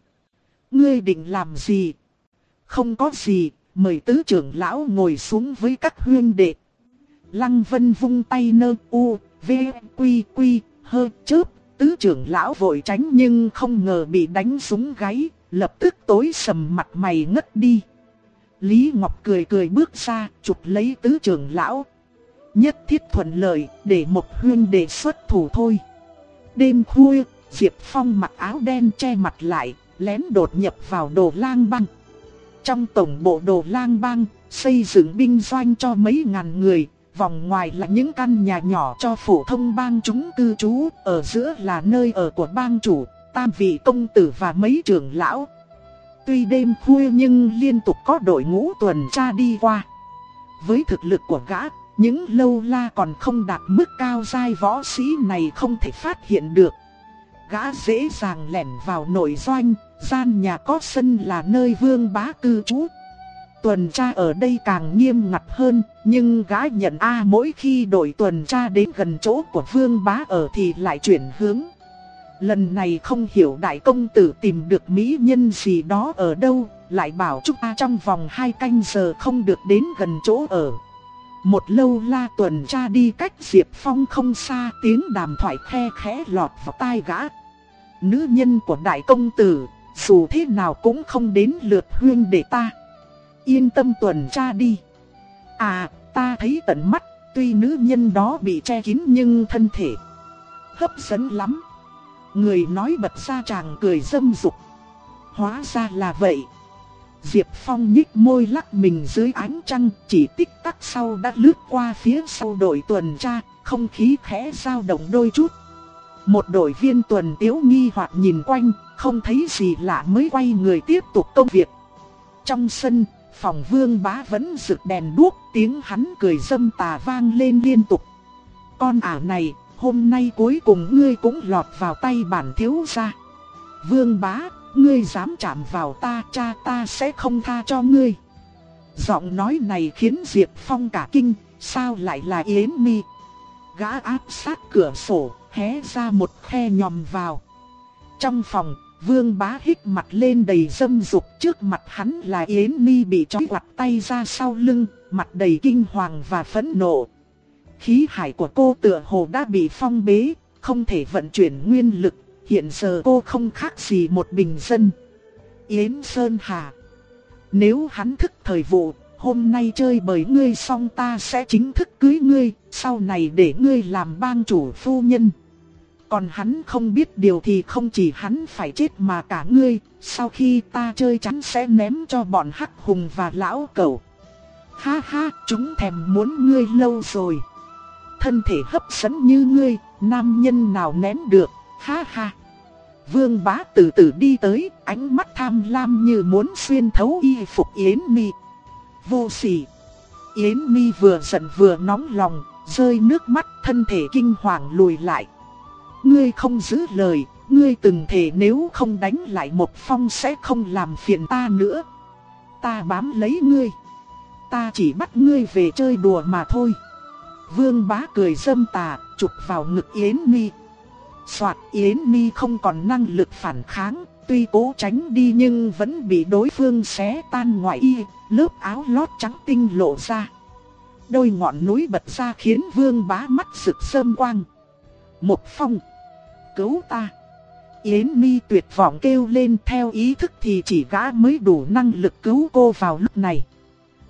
Ngươi định làm gì? Không có gì, mời tứ trưởng lão ngồi xuống với các huyên đệ. Lăng Vân vung tay nơ u, v, quy quy, hơ chớp. Tứ trưởng lão vội tránh nhưng không ngờ bị đánh súng gáy, lập tức tối sầm mặt mày ngất đi. Lý Ngọc cười cười bước ra, chụp lấy tứ trưởng lão. Nhất thiết thuận lợi, để một huyên đệ xuất thủ thôi. Đêm khuya, Diệp Phong mặc áo đen che mặt lại, lén đột nhập vào đồ lang băng. Trong tổng bộ đồ lang băng, xây dựng binh doanh cho mấy ngàn người, vòng ngoài là những căn nhà nhỏ cho phổ thông bang chúng cư trú, ở giữa là nơi ở của bang chủ, tam vị công tử và mấy trưởng lão. Tuy đêm khuya nhưng liên tục có đội ngũ tuần tra đi qua. Với thực lực của gã, những lâu la còn không đạt mức cao giai võ sĩ này không thể phát hiện được. Gã dễ dàng lẻn vào nội doanh, gian nhà có sân là nơi vương bá cư trú. Tuần tra ở đây càng nghiêm ngặt hơn, nhưng gã nhận A mỗi khi đội tuần tra đến gần chỗ của vương bá ở thì lại chuyển hướng. Lần này không hiểu đại công tử tìm được mỹ nhân gì đó ở đâu, lại bảo chúng ta trong vòng hai canh giờ không được đến gần chỗ ở. Một lâu la tuần tra đi cách Diệp Phong không xa tiếng đàm thoại khe khẽ lọt vào tai gã. Nữ nhân của đại công tử, dù thế nào cũng không đến lượt huyên để ta. Yên tâm tuần tra đi. À, ta thấy tận mắt, tuy nữ nhân đó bị che kín nhưng thân thể hấp dẫn lắm. Người nói bật ra chàng cười dâm dục. Hóa ra là vậy. Diệp Phong nhích môi lắc mình dưới ánh trăng, chỉ tích tắc sau đã lướt qua phía sau đội tuần tra, không khí khẽ dao động đôi chút. Một đội viên tuần tiếu nghi hoặc nhìn quanh, không thấy gì lạ mới quay người tiếp tục công việc. Trong sân, phòng vương bá vẫn rực đèn đuốc, tiếng hắn cười dâm tà vang lên liên tục. Con ả này, hôm nay cuối cùng ngươi cũng lọt vào tay bản thiếu gia. Vương bá, ngươi dám chạm vào ta, cha ta sẽ không tha cho ngươi. Giọng nói này khiến Diệp Phong cả kinh, sao lại là Yến Mi? Gã áp sát cửa sổ, hé ra một khe nhòm vào. Trong phòng, Vương bá hít mặt lên đầy dâm dục trước mặt hắn là Yến Mi bị trói quặt tay ra sau lưng, mặt đầy kinh hoàng và phẫn nộ. Khí hải của cô tựa hồ đã bị phong bế, không thể vận chuyển nguyên lực, hiện giờ cô không khác gì một bình dân. Yến Sơn Hà Nếu hắn thức thời vụ, hôm nay chơi bởi ngươi xong ta sẽ chính thức cưới ngươi, sau này để ngươi làm bang chủ phu nhân. Còn hắn không biết điều thì không chỉ hắn phải chết mà cả ngươi, sau khi ta chơi chắn sẽ ném cho bọn hắc hùng và lão cẩu. Ha ha, chúng thèm muốn ngươi lâu rồi. Thân thể hấp dẫn như ngươi, nam nhân nào ném được, ha ha. Vương bá từ từ đi tới, ánh mắt tham lam như muốn xuyên thấu y phục Yến Mi. Vô sỉ. Yến Mi vừa giận vừa nóng lòng, rơi nước mắt thân thể kinh hoàng lùi lại. Ngươi không giữ lời, ngươi từng thể nếu không đánh lại một phong sẽ không làm phiền ta nữa. Ta bám lấy ngươi. Ta chỉ bắt ngươi về chơi đùa mà thôi. Vương bá cười dâm tà, chụp vào ngực Yến Mi. Soạt Yến Mi không còn năng lực phản kháng, tuy cố tránh đi nhưng vẫn bị đối phương xé tan ngoại y, lớp áo lót trắng tinh lộ ra. Đôi ngọn núi bật ra khiến vương bá mắt rực sơm quang. Một phong cứu ta. Yến Mi tuyệt vọng kêu lên theo ý thức thì chỉ gã mới đủ năng lực cứu cô vào lúc này.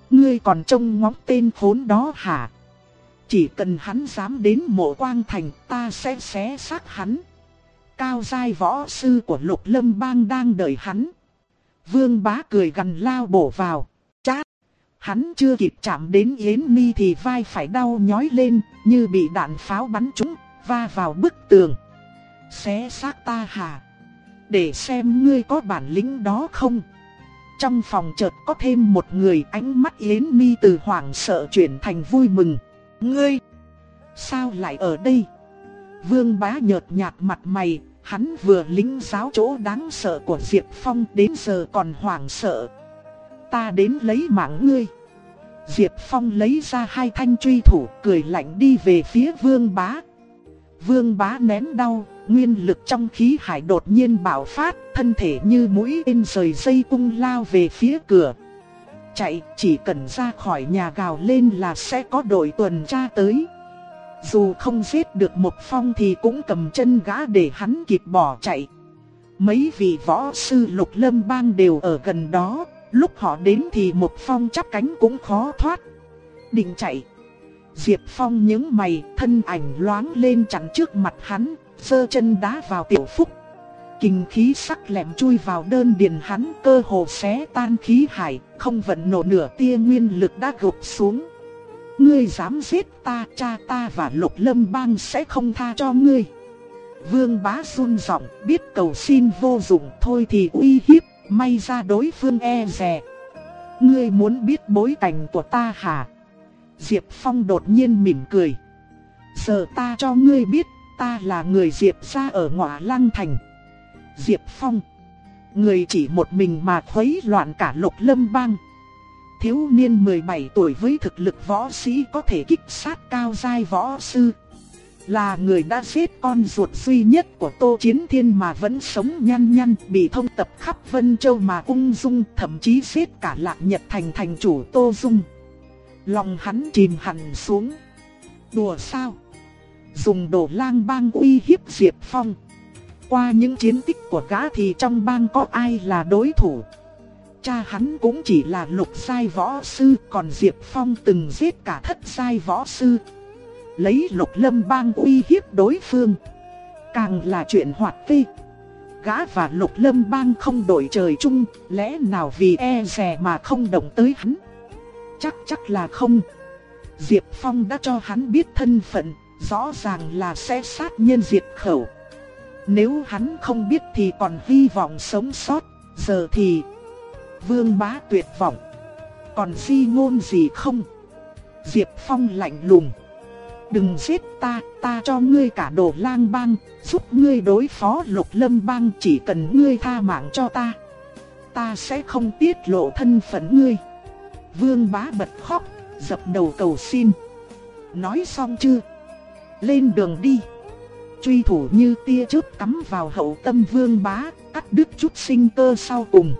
Ngươi còn trông ngóng tên khốn đó hả? Chỉ cần hắn dám đến mộ quang thành ta sẽ xé xác hắn. Cao giai võ sư của lục lâm bang đang đợi hắn. Vương bá cười gần lao bổ vào. Chát! Hắn chưa kịp chạm đến Yến Mi thì vai phải đau nhói lên như bị đạn pháo bắn trúng, va vào bức tường xé xác ta hả? Để xem ngươi có bản lĩnh đó không? Trong phòng chợt có thêm một người ánh mắt Yến Mi từ hoảng sợ chuyển thành vui mừng. Ngươi! Sao lại ở đây? Vương bá nhợt nhạt mặt mày, hắn vừa lính giáo chỗ đáng sợ của Diệp Phong đến giờ còn hoảng sợ. Ta đến lấy mạng ngươi. Diệp Phong lấy ra hai thanh truy thủ cười lạnh đi về phía vương bá. Vương bá nén đau, nguyên lực trong khí hải đột nhiên bạo phát, thân thể như mũi tên rời dây cung lao về phía cửa. Chạy, chỉ cần ra khỏi nhà gào lên là sẽ có đội tuần tra tới. Dù không giết được một phong thì cũng cầm chân gã để hắn kịp bỏ chạy. Mấy vị võ sư lục lâm bang đều ở gần đó, lúc họ đến thì một phong chắp cánh cũng khó thoát. Định chạy. Diệp Phong những mày, thân ảnh loáng lên chắn trước mặt hắn, sơ chân đá vào tiểu phúc. Kinh khí sắc lẹm chui vào đơn điền hắn cơ hồ xé tan khí hải, không vận nổ nửa tia nguyên lực đã gục xuống. Ngươi dám giết ta, cha ta và lục lâm bang sẽ không tha cho ngươi. Vương bá run giọng biết cầu xin vô dụng thôi thì uy hiếp, may ra đối phương e rè. Ngươi muốn biết bối cảnh của ta hả? Diệp Phong đột nhiên mỉm cười. Giờ ta cho ngươi biết ta là người Diệp gia ở ngọa lăng thành. Diệp Phong, người chỉ một mình mà khuấy loạn cả lục lâm bang. Thiếu niên 17 tuổi với thực lực võ sĩ có thể kích sát cao giai võ sư. Là người đã giết con ruột duy nhất của Tô Chiến Thiên mà vẫn sống nhăn nhăn bị thông tập khắp Vân Châu mà ung dung thậm chí giết cả lạc nhật thành thành chủ Tô Dung. Lòng hắn chìm hẳn xuống. Đùa sao? Dùng đồ lang bang uy hiếp Diệp Phong. Qua những chiến tích của gã thì trong bang có ai là đối thủ. Cha hắn cũng chỉ là lục sai võ sư, còn Diệp Phong từng giết cả thất sai võ sư. Lấy lục lâm bang uy hiếp đối phương. Càng là chuyện hoạt vi. Gã và lục lâm bang không đổi trời chung, lẽ nào vì e rè mà không động tới hắn? Chắc chắc là không. Diệp Phong đã cho hắn biết thân phận, rõ ràng là sẽ sát nhân diệt khẩu. Nếu hắn không biết thì còn hy vọng sống sót, giờ thì Vương bá tuyệt vọng. Còn di ngôn gì không? Diệp Phong lạnh lùng. Đừng giết ta, ta cho ngươi cả đồ lang bang, giúp ngươi đối phó lục lâm bang chỉ cần ngươi tha mạng cho ta. Ta sẽ không tiết lộ thân phận ngươi. Vương bá bật khóc, dập đầu cầu xin. Nói xong chưa? Lên đường đi. Truy thủ như tia chớp cắm vào hậu tâm vương bá, cắt đứt chút sinh cơ sau cùng.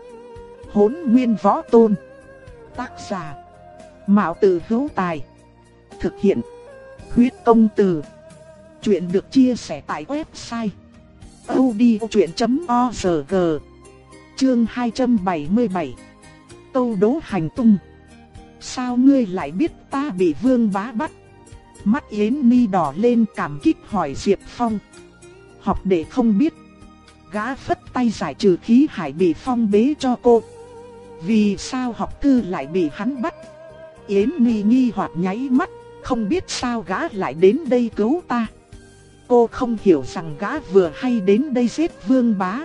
Hốn nguyên võ tôn. Tác giả. Mạo tử hữu tài. Thực hiện. Huyết công từ. Chuyện được chia sẻ tại website. odchuyện.org Chương 277 Tâu đố hành tung Sao ngươi lại biết ta bị vương bá bắt? Mắt Yến Ni đỏ lên cảm kích hỏi Diệp Phong. Học để không biết. Gã phất tay giải trừ khí hải bị phong bế cho cô. Vì sao học thư lại bị hắn bắt? Yến Ni nghi hoặc nháy mắt, không biết sao gã lại đến đây cứu ta. Cô không hiểu rằng gã vừa hay đến đây giết vương bá.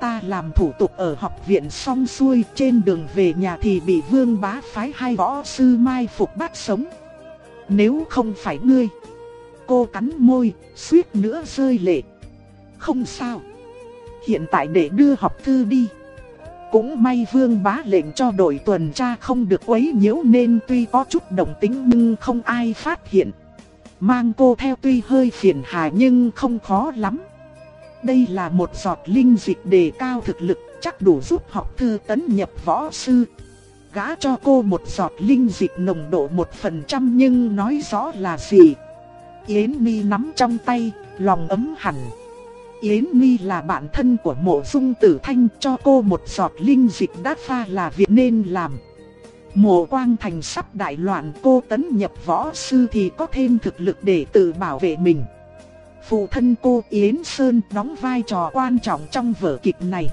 Ta làm thủ tục ở học viện xong xuôi trên đường về nhà thì bị vương bá phái hai võ sư mai phục bắt sống. Nếu không phải ngươi. Cô cắn môi, suýt nữa rơi lệ. Không sao. Hiện tại để đưa học thư đi. Cũng may vương bá lệnh cho đội tuần tra không được quấy nhiễu nên tuy có chút đồng tính nhưng không ai phát hiện. Mang cô theo tuy hơi phiền hà nhưng không khó lắm. Đây là một giọt linh dịch đề cao thực lực chắc đủ giúp học thư tấn nhập võ sư. Gã cho cô một giọt linh dịch nồng độ một phần trăm nhưng nói rõ là gì. Yến Mi nắm trong tay, lòng ấm hẳn. Yến Mi là bạn thân của mộ dung tử thanh cho cô một giọt linh dịch đát pha là việc nên làm. Mộ quang thành sắp đại loạn cô tấn nhập võ sư thì có thêm thực lực để tự bảo vệ mình. Phụ thân cô Yến Sơn đóng vai trò quan trọng trong vở kịch này.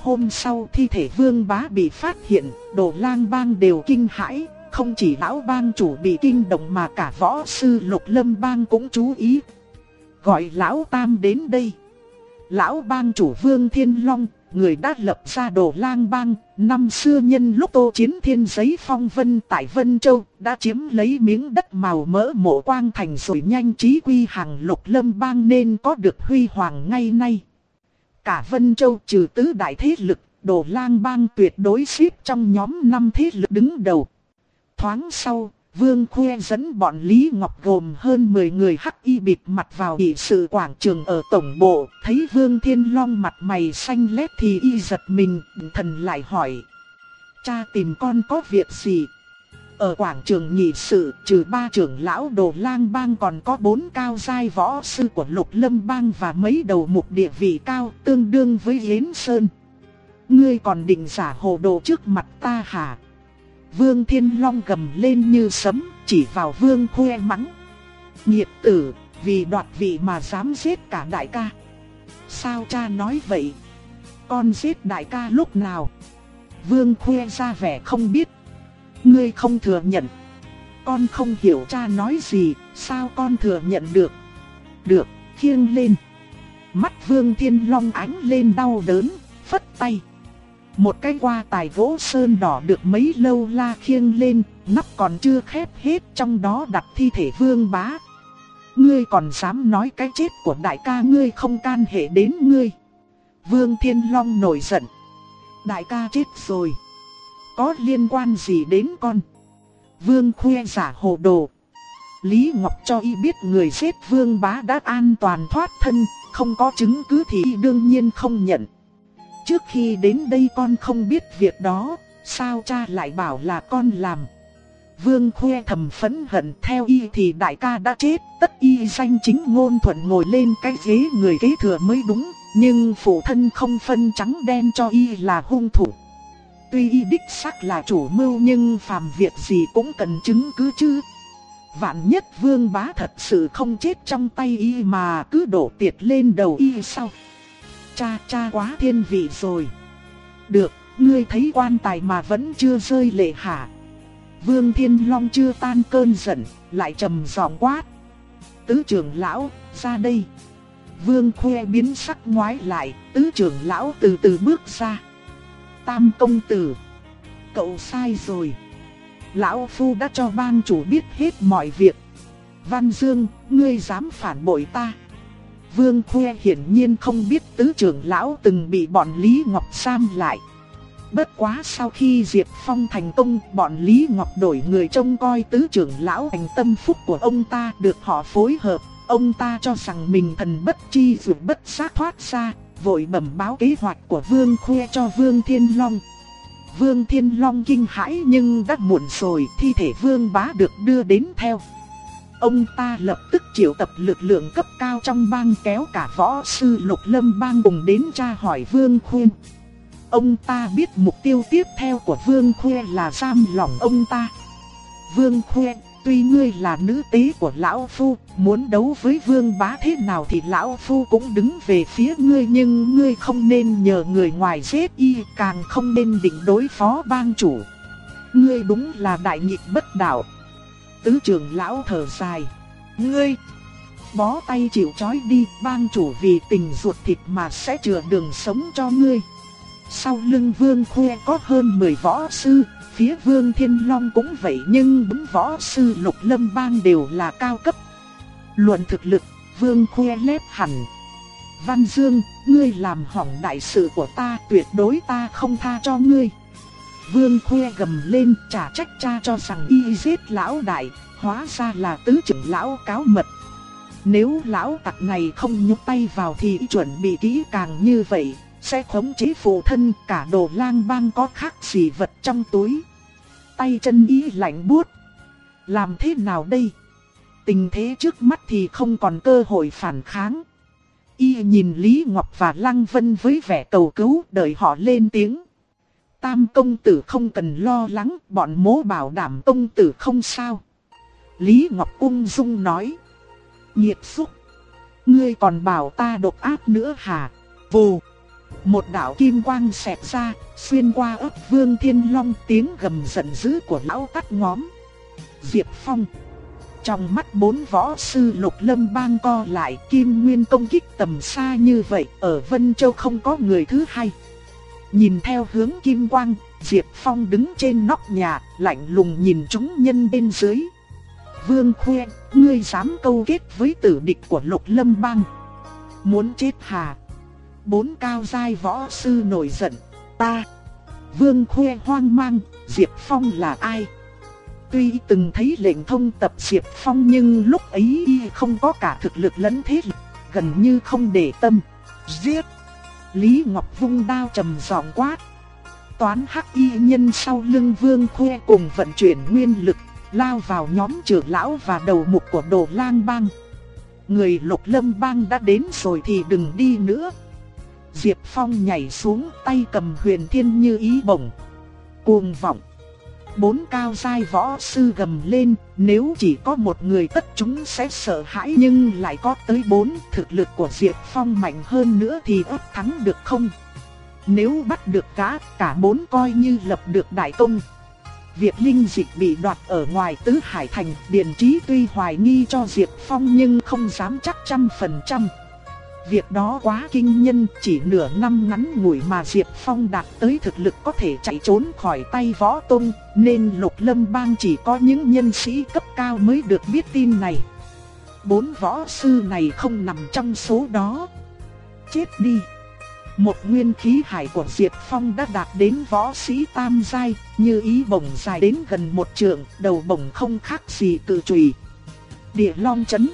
Hôm sau thi thể vương bá bị phát hiện, đồ lang bang đều kinh hãi, không chỉ lão bang chủ bị kinh động mà cả võ sư lục lâm bang cũng chú ý. Gọi lão tam đến đây. Lão bang chủ vương thiên long, người đã lập ra đồ lang bang, năm xưa nhân lúc tô chiến thiên giấy phong vân tại Vân Châu, đã chiếm lấy miếng đất màu mỡ mộ quang thành rồi nhanh trí quy hàng lục lâm bang nên có được huy hoàng ngay nay. Cả Vân Châu trừ tứ đại thế lực, đồ lang bang tuyệt đối xếp trong nhóm năm thế lực đứng đầu. Thoáng sau, Vương Khuê dẫn bọn Lý Ngọc gồm hơn 10 người hắc y bịt mặt vào nghị sự quảng trường ở tổng bộ, thấy Vương Thiên Long mặt mày xanh lét thì y giật mình, thần lại hỏi. Cha tìm con có việc gì? Ở quảng trường nghị sự, trừ ba trưởng lão đồ lang bang còn có bốn cao giai võ sư của lục lâm bang và mấy đầu mục địa vị cao tương đương với Yến Sơn. Ngươi còn định giả hồ đồ trước mặt ta hả? Vương Thiên Long gầm lên như sấm, chỉ vào Vương Khuê mắng. Nhiệt tử, vì đoạt vị mà dám giết cả đại ca. Sao cha nói vậy? Con giết đại ca lúc nào? Vương Khuê ra vẻ không biết. Ngươi không thừa nhận. Con không hiểu cha nói gì, sao con thừa nhận được? Được, khiêng lên. Mắt Vương Thiên Long ánh lên đau đớn, phất tay. Một cái qua tài gỗ sơn đỏ được mấy lâu la khiêng lên, nắp còn chưa khép hết trong đó đặt thi thể vương bá. Ngươi còn dám nói cái chết của đại ca ngươi không can hệ đến ngươi. Vương Thiên Long nổi giận. Đại ca chết rồi. Có liên quan gì đến con? Vương khuê giả hồ đồ. Lý Ngọc cho y biết người giết vương bá đã an toàn thoát thân, không có chứng cứ thì đương nhiên không nhận. Trước khi đến đây con không biết việc đó, sao cha lại bảo là con làm. Vương Khuê thầm phẫn hận theo y thì đại ca đã chết, tất y danh chính ngôn thuận ngồi lên cái ghế người kế thừa mới đúng, nhưng phụ thân không phân trắng đen cho y là hung thủ. Tuy y đích xác là chủ mưu nhưng phàm việc gì cũng cần chứng cứ chứ. Vạn nhất vương bá thật sự không chết trong tay y mà cứ đổ tiệt lên đầu y sao cha, cha quá thiên vị rồi. Được, ngươi thấy quan tài mà vẫn chưa rơi lệ hả? Vương Thiên Long chưa tan cơn giận, lại trầm giọng quát. Tứ trưởng lão, ra đây. Vương Khuê biến sắc ngoái lại, tứ trưởng lão từ từ bước ra. Tam công tử, cậu sai rồi. Lão Phu đã cho bang chủ biết hết mọi việc. Văn Dương, ngươi dám phản bội ta. Vương Khuê hiển nhiên không biết tứ trưởng lão từng bị bọn Lý Ngọc Sam lại. Bất quá sau khi Diệp Phong thành công, bọn Lý Ngọc đổi người trông coi tứ trưởng lão thành tâm phúc của ông ta được họ phối hợp. Ông ta cho rằng mình thần bất chi dù bất xác thoát ra, vội bẩm báo kế hoạch của Vương Khuê cho Vương Thiên Long. Vương Thiên Long kinh hãi nhưng đã muộn rồi, thi thể Vương Bá được đưa đến theo. Ông ta lập tức triệu tập lực lượng cấp cao trong bang kéo cả võ sư lục lâm bang cùng đến tra hỏi Vương Khuyên. Ông ta biết mục tiêu tiếp theo của Vương Khuê là giam lòng ông ta. Vương Khuê, tuy ngươi là nữ tế của Lão Phu, muốn đấu với Vương Bá thế nào thì Lão Phu cũng đứng về phía ngươi nhưng ngươi không nên nhờ người ngoài giết y, càng không nên định đối phó bang chủ. Ngươi đúng là đại nghịch bất đạo. Tứ trưởng lão thở dài. Ngươi, bó tay chịu trói đi, bang chủ vì tình ruột thịt mà sẽ chừa đường sống cho ngươi. Sau lưng Vương Khuê có hơn 10 võ sư, phía Vương Thiên Long cũng vậy nhưng bốn võ sư lục lâm bang đều là cao cấp. Luận thực lực, Vương Khuê lép hẳn. Văn Dương, ngươi làm hỏng đại sự của ta, tuyệt đối ta không tha cho ngươi. Vương Khuê gầm lên trả trách cha cho rằng y giết lão đại, hóa ra là tứ trưởng lão cáo mật. Nếu lão tặc này không nhúc tay vào thì chuẩn bị kỹ càng như vậy, sẽ khống chế phụ thân cả đồ lang bang có khác gì vật trong túi. Tay chân ý lạnh buốt. Làm thế nào đây? Tình thế trước mắt thì không còn cơ hội phản kháng. Y nhìn Lý Ngọc và Lăng Vân với vẻ cầu cứu đợi họ lên tiếng. Tam công tử không cần lo lắng, bọn mố bảo đảm công tử không sao. Lý Ngọc ung dung nói. Nhiệt xúc. Ngươi còn bảo ta độc ác nữa hả? Vù. Một đạo kim quang xẹt ra, xuyên qua ấp vương thiên long tiếng gầm giận dữ của lão cắt ngóm. Diệp Phong. Trong mắt bốn võ sư lục lâm bang co lại kim nguyên công kích tầm xa như vậy ở Vân Châu không có người thứ hai. Nhìn theo hướng kim quang, Diệp Phong đứng trên nóc nhà, lạnh lùng nhìn chúng nhân bên dưới. Vương Khuê, ngươi dám câu kết với tử địch của lục lâm bang. Muốn chết hà bốn cao giai võ sư nổi giận. Ta, Vương Khuê hoang mang, Diệp Phong là ai? Tuy từng thấy lệnh thông tập Diệp Phong nhưng lúc ấy y không có cả thực lực lẫn thế lực, gần như không để tâm. Giết! Lý Ngọc vung đao trầm giọng quát. Toán hắc y nhân sau lưng Vương Khuê cùng vận chuyển nguyên lực, lao vào nhóm trưởng lão và đầu mục của đồ lang bang. Người lục lâm bang đã đến rồi thì đừng đi nữa. Diệp Phong nhảy xuống tay cầm huyền thiên như ý bổng. Cuồng vọng. Bốn cao giai võ sư gầm lên, nếu chỉ có một người tất chúng sẽ sợ hãi nhưng lại có tới bốn, thực lực của Diệp Phong mạnh hơn nữa thì ấp thắng được không? Nếu bắt được cá, cả bốn coi như lập được đại công. Việc linh dịch bị đoạt ở ngoài tứ hải thành, Điền Trí tuy hoài nghi cho Diệp Phong nhưng không dám chắc trăm phần trăm. Việc đó quá kinh nhân, chỉ nửa năm ngắn ngủi mà Diệp Phong đạt tới thực lực có thể chạy trốn khỏi tay võ tôn nên lục lâm bang chỉ có những nhân sĩ cấp cao mới được biết tin này. Bốn võ sư này không nằm trong số đó. Chết đi! Một nguyên khí hải của Diệp Phong đã đạt đến võ sĩ tam giai, như ý bổng dài đến gần một trượng, đầu bổng không khác gì tự trùy. Địa long chấn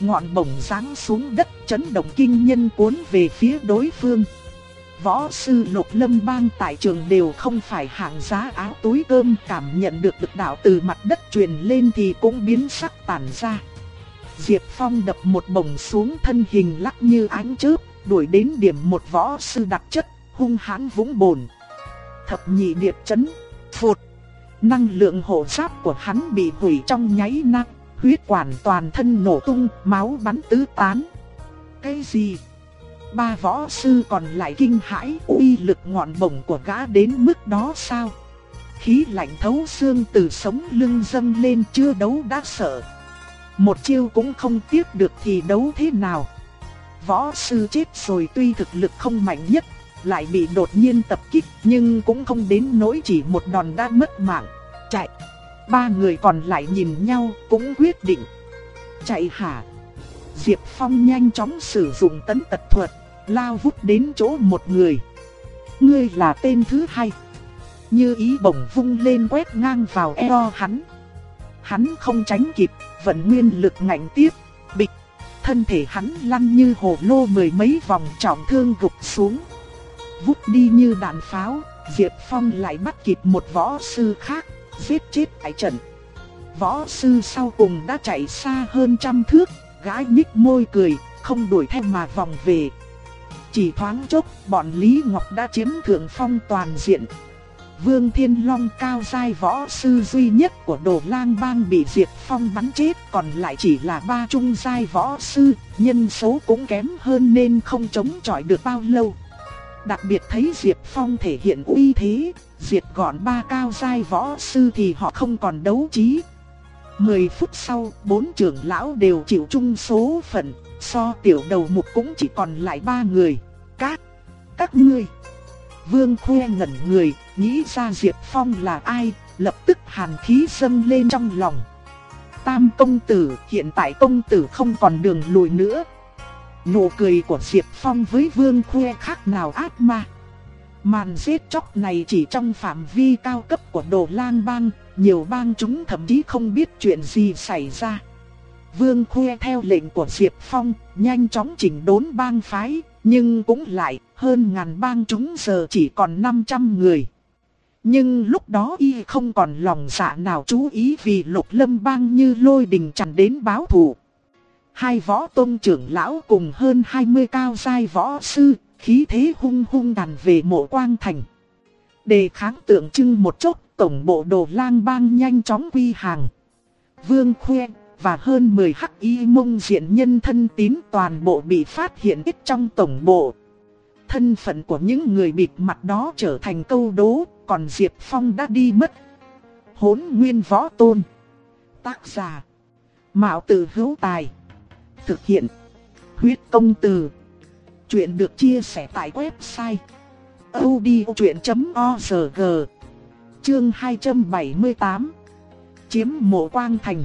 Ngọn bổng giáng xuống đất chấn động kinh nhân cuốn về phía đối phương. Võ sư lục lâm bang tại trường đều không phải hạng giá áo túi cơm cảm nhận được lực đạo từ mặt đất truyền lên thì cũng biến sắc tàn ra. Diệp Phong đập một bổng xuống thân hình lắc như ánh chớp, đuổi đến điểm một võ sư đặc chất, hung hãn vũng bồn. Thập nhị điệp chấn, phụt. Năng lượng hộ giáp của hắn bị hủy trong nháy năng huyết quản toàn thân nổ tung, máu bắn tứ tán. Cái gì? ba võ sư còn lại kinh hãi uy lực ngọn bổng của gã đến mức đó sao? Khí lạnh thấu xương từ sống lưng dâng lên chưa đấu đã sợ. Một chiêu cũng không tiếp được thì đấu thế nào? Võ sư chết rồi tuy thực lực không mạnh nhất, lại bị đột nhiên tập kích nhưng cũng không đến nỗi chỉ một đòn đã mất mạng. Chạy! Ba người còn lại nhìn nhau cũng quyết định. Chạy hả? Diệp Phong nhanh chóng sử dụng tấn tật thuật, lao vút đến chỗ một người. Ngươi là tên thứ hai. Như ý bổng vung lên quét ngang vào eo hắn. Hắn không tránh kịp, vận nguyên lực ngạnh tiếp, bịch. Thân thể hắn lăn như hồ lô mười mấy vòng trọng thương gục xuống. Vút đi như đạn pháo, Diệp Phong lại bắt kịp một võ sư khác, giết chết tại trận. Võ sư sau cùng đã chạy xa hơn trăm thước, gái nhích môi cười, không đuổi theo mà vòng về. Chỉ thoáng chốc, bọn Lý Ngọc đã chiếm thượng phong toàn diện. Vương Thiên Long cao giai võ sư duy nhất của Đồ Lang Bang bị Diệp Phong bắn chết, còn lại chỉ là ba trung giai võ sư, nhân số cũng kém hơn nên không chống chọi được bao lâu. Đặc biệt thấy Diệp Phong thể hiện uy thế, diệt gọn ba cao giai võ sư thì họ không còn đấu trí. Mười phút sau, bốn trưởng lão đều chịu chung số phận, so tiểu đầu mục cũng chỉ còn lại ba người. Các, các ngươi. Vương Khuê ngẩn người, nghĩ ra Diệp Phong là ai, lập tức hàn khí dâng lên trong lòng. Tam công tử, hiện tại công tử không còn đường lùi nữa. Nụ cười của Diệp Phong với Vương Khuê khác nào ác ma. Màn giết chóc này chỉ trong phạm vi cao cấp của đồ lang bang, nhiều bang chúng thậm chí không biết chuyện gì xảy ra. Vương Khuê theo lệnh của Diệp Phong, nhanh chóng chỉnh đốn bang phái, nhưng cũng lại, hơn ngàn bang chúng giờ chỉ còn 500 người. Nhưng lúc đó y không còn lòng dạ nào chú ý vì lục lâm bang như lôi đình chẳng đến báo thù. Hai võ tôn trưởng lão cùng hơn 20 cao giai võ sư, khí thế hung hung đàn về mộ quang thành. Đề kháng tượng trưng một chốc, tổng bộ đồ lang bang nhanh chóng quy hàng. Vương Khuê và hơn 10 hắc y mông diện nhân thân tín toàn bộ bị phát hiện ít trong tổng bộ. Thân phận của những người bịt mặt đó trở thành câu đố, còn Diệp Phong đã đi mất. Hốn nguyên võ tôn. Tác giả. Mạo tử hữu tài. Thực hiện. Huyết công từ. Chuyện được chia sẻ tại website. odchuyện.org Chương 278 Chiếm mộ quang thành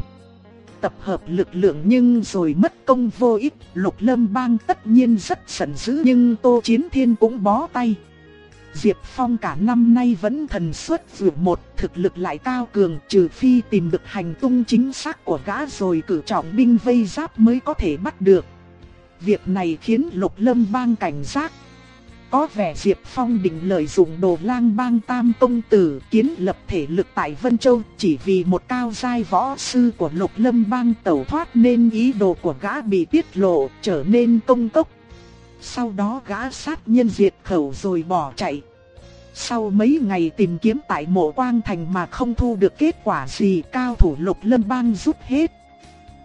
Tập hợp lực lượng nhưng rồi mất công vô ích Lục lâm bang tất nhiên rất sẵn dữ nhưng Tô Chiến Thiên cũng bó tay Diệp Phong cả năm nay vẫn thần suất vượt một, thực lực lại cao cường, trừ phi tìm được hành tung chính xác của gã rồi cử trọng binh vây giáp mới có thể bắt được. Việc này khiến lục lâm bang cảnh giác. Có vẻ Diệp Phong định lợi dụng đồ lang bang tam công tử kiến lập thể lực tại Vân Châu, chỉ vì một cao giai võ sư của lục lâm bang tẩu thoát nên ý đồ của gã bị tiết lộ, trở nên công cốc. Sau đó gã sát nhân diệt khẩu rồi bỏ chạy. Sau mấy ngày tìm kiếm tại mộ quang thành mà không thu được kết quả gì cao thủ lục lâm bang rút hết.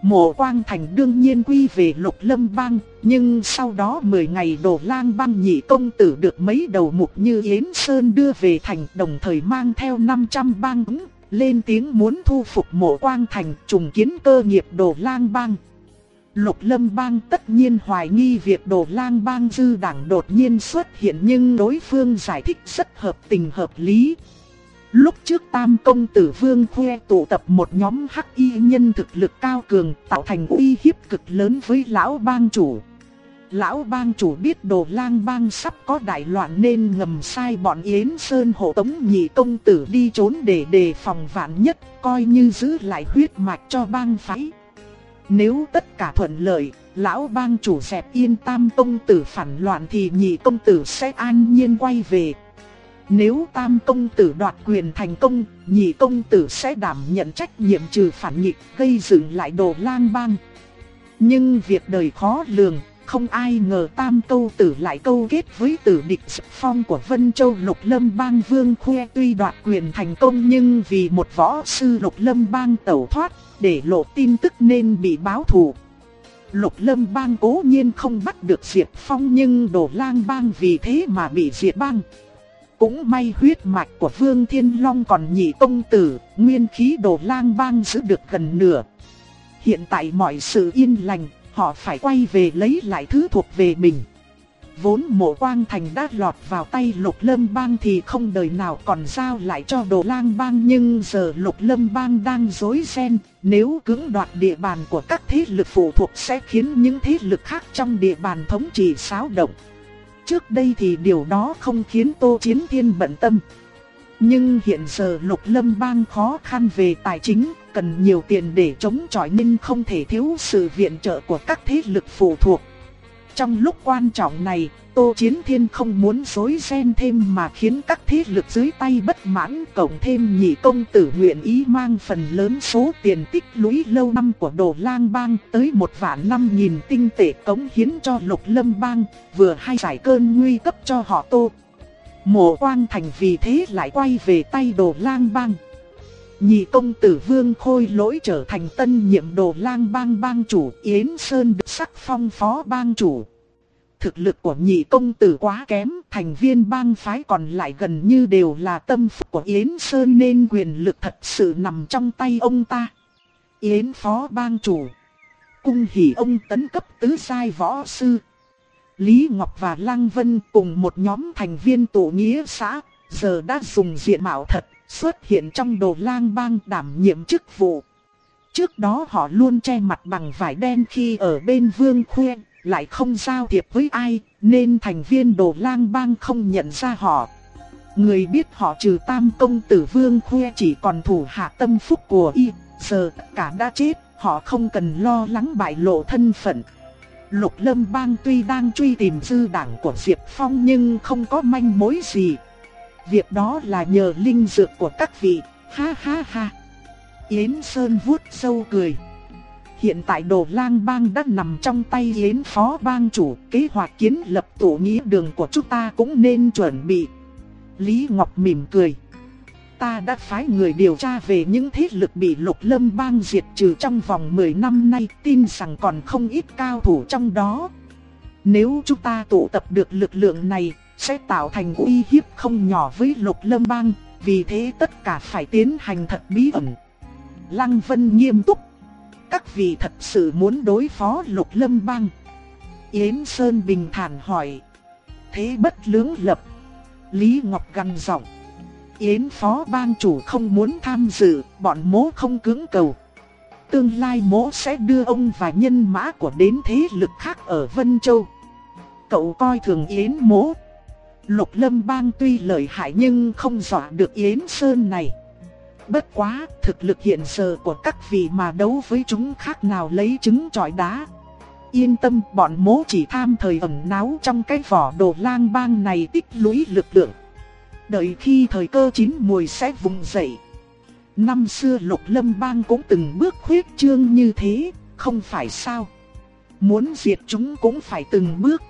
Mộ quang thành đương nhiên quy về lục lâm bang, nhưng sau đó 10 ngày đổ lang bang nhị công tử được mấy đầu mục như Yến Sơn đưa về thành đồng thời mang theo 500 bang ứng, lên tiếng muốn thu phục mộ quang thành trùng kiến cơ nghiệp đồ lang bang. Lục lâm bang tất nhiên hoài nghi việc đồ lang bang dư đảng đột nhiên xuất hiện nhưng đối phương giải thích rất hợp tình hợp lý. Lúc trước tam công tử vương khoe tụ tập một nhóm hắc y nhân thực lực cao cường tạo thành uy hiếp cực lớn với lão bang chủ. Lão bang chủ biết đồ lang bang sắp có đại loạn nên ngầm sai bọn Yến Sơn hộ tống nhị công tử đi trốn để đề phòng vạn nhất, coi như giữ lại huyết mạch cho bang phái. Nếu tất cả thuận lợi, lão bang chủ dẹp yên tam công tử phản loạn thì nhị công tử sẽ an nhiên quay về. Nếu tam công tử đoạt quyền thành công, nhị công tử sẽ đảm nhận trách nhiệm trừ phản nghịch gây dựng lại đồ lang bang. Nhưng việc đời khó lường, không ai ngờ tam câu tử lại câu kết với tử địch phong của Vân Châu Lục Lâm Bang Vương Khuê tuy đoạt quyền thành công nhưng vì một võ sư Lục Lâm Bang tẩu thoát, để lộ tin tức nên bị báo thù. Lục lâm bang cố nhiên không bắt được diệt phong nhưng đồ lang bang vì thế mà bị diệt bang. Cũng may huyết mạch của Vương Thiên Long còn nhị công tử, nguyên khí đồ lang bang giữ được gần nửa. Hiện tại mọi sự yên lành, họ phải quay về lấy lại thứ thuộc về mình. Vốn mộ quang thành đã lọt vào tay lục lâm bang thì không đời nào còn giao lại cho đồ lang bang. Nhưng giờ lục lâm bang đang dối ren Nếu cưỡng đoạt địa bàn của các thế lực phụ thuộc sẽ khiến những thế lực khác trong địa bàn thống trị xáo động. Trước đây thì điều đó không khiến Tô Chiến Thiên bận tâm. Nhưng hiện giờ lục lâm bang khó khăn về tài chính, Cần nhiều tiền để chống chọi nên không thể thiếu sự viện trợ của các thế lực phụ thuộc trong lúc quan trọng này, Tô Chiến Thiên không muốn dối ren thêm mà khiến các thế lực dưới tay bất mãn cộng thêm nhị công tử nguyện ý mang phần lớn số tiền tích lũy lâu năm của đồ lang bang tới một vạn năm nghìn tinh tệ cống hiến cho lục lâm bang, vừa hay giải cơn nguy cấp cho họ Tô. Mộ quang thành vì thế lại quay về tay đồ lang bang. Nhị công tử Vương Khôi lỗi trở thành tân nhiệm đồ lang bang bang chủ Yến Sơn được sắc phong phó bang chủ. Thực lực của nhị công tử quá kém, thành viên bang phái còn lại gần như đều là tâm phúc của Yến Sơn nên quyền lực thật sự nằm trong tay ông ta. Yến phó bang chủ. Cung hỉ ông tấn cấp tứ sai võ sư. Lý Ngọc và Lăng Vân cùng một nhóm thành viên tổ nghĩa xã, giờ đã dùng diện mạo thật xuất hiện trong đồ lang bang đảm nhiệm chức vụ. Trước đó họ luôn che mặt bằng vải đen khi ở bên vương khuê, lại không giao thiệp với ai, nên thành viên đồ lang bang không nhận ra họ. Người biết họ trừ tam công tử vương khuê chỉ còn thủ hạ tâm phúc của y, giờ cả đã chết, họ không cần lo lắng bại lộ thân phận. Lục lâm bang tuy đang truy tìm dư đảng của Diệp Phong nhưng không có manh mối gì. Việc đó là nhờ linh dược của các vị, ha ha ha. Yến Sơn vuốt sâu cười. Hiện tại đồ lang bang đã nằm trong tay Yến phó bang chủ, kế hoạch kiến lập tổ nghĩa đường của chúng ta cũng nên chuẩn bị. Lý Ngọc mỉm cười. Ta đã phái người điều tra về những thế lực bị lục lâm bang diệt trừ trong vòng 10 năm nay, tin rằng còn không ít cao thủ trong đó. Nếu chúng ta tụ tập được lực lượng này, sẽ tạo thành uy hiếp không nhỏ với lục lâm bang, vì thế tất cả phải tiến hành thật bí ẩn. Lăng Vân nghiêm túc. Các vị thật sự muốn đối phó lục lâm bang. Yến Sơn bình thản hỏi. Thế bất lưỡng lập. Lý Ngọc gằn giọng. Yến phó bang chủ không muốn tham dự, bọn mố không cứng cầu. Tương lai mố sẽ đưa ông và nhân mã của đến thế lực khác ở Vân Châu. Cậu coi thường Yến mố. Lục lâm bang tuy lợi hại nhưng không dọa được Yến Sơn này. Bất quá, thực lực hiện giờ của các vị mà đấu với chúng khác nào lấy trứng trọi đá. Yên tâm, bọn mố chỉ tham thời ẩn náu trong cái vỏ đồ lang bang này tích lũy lực lượng. Đợi khi thời cơ chín mùi sẽ vùng dậy. Năm xưa lục lâm bang cũng từng bước khuyết trương như thế, không phải sao. Muốn diệt chúng cũng phải từng bước.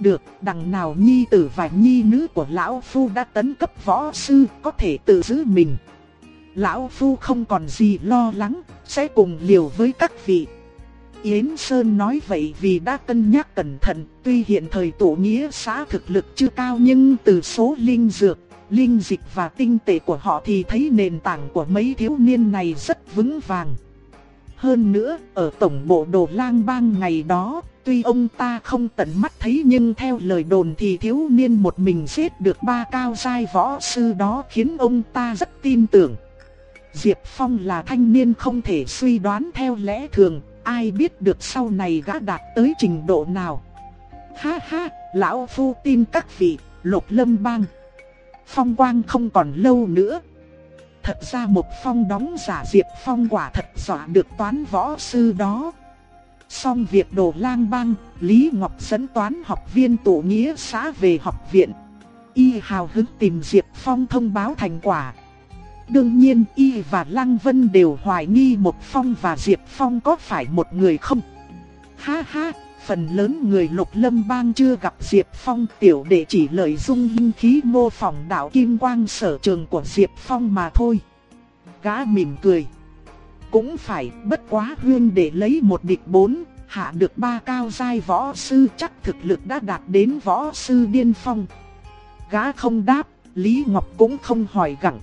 Được, đằng nào nhi tử và nhi nữ của lão phu đã tấn cấp võ sư có thể tự giữ mình. Lão phu không còn gì lo lắng, sẽ cùng liều với các vị. Yến Sơn nói vậy vì đã cân nhắc cẩn thận, tuy hiện thời tổ nghĩa xã thực lực chưa cao nhưng từ số linh dược, linh dịch và tinh tế của họ thì thấy nền tảng của mấy thiếu niên này rất vững vàng. Hơn nữa, ở tổng bộ đồ lang bang ngày đó, tuy ông ta không tận mắt thấy nhưng theo lời đồn thì thiếu niên một mình giết được ba cao giai võ sư đó khiến ông ta rất tin tưởng. Diệp Phong là thanh niên không thể suy đoán theo lẽ thường, ai biết được sau này gã đạt tới trình độ nào. Ha ha, lão phu tin các vị, lục lâm bang. Phong quang không còn lâu nữa. Thật ra một phong đóng giả Diệp Phong quả thật dọa được toán võ sư đó. Xong việc đồ lang bang, Lý Ngọc dẫn toán học viên tổ nghĩa xã về học viện. Y hào hứng tìm Diệp Phong thông báo thành quả. Đương nhiên Y và Lăng Vân đều hoài nghi một Phong và Diệp Phong có phải một người không. Ha ha, phần lớn người lục lâm bang chưa gặp Diệp Phong tiểu đệ chỉ lợi dung linh khí mô phỏng đạo kim quang sở trường của Diệp Phong mà thôi. Gã mỉm cười. Cũng phải bất quá huyên để lấy một địch bốn, Hạ được ba cao giai võ sư chắc thực lực đã đạt đến võ sư điên phong. Gã không đáp, Lý Ngọc cũng không hỏi gặng.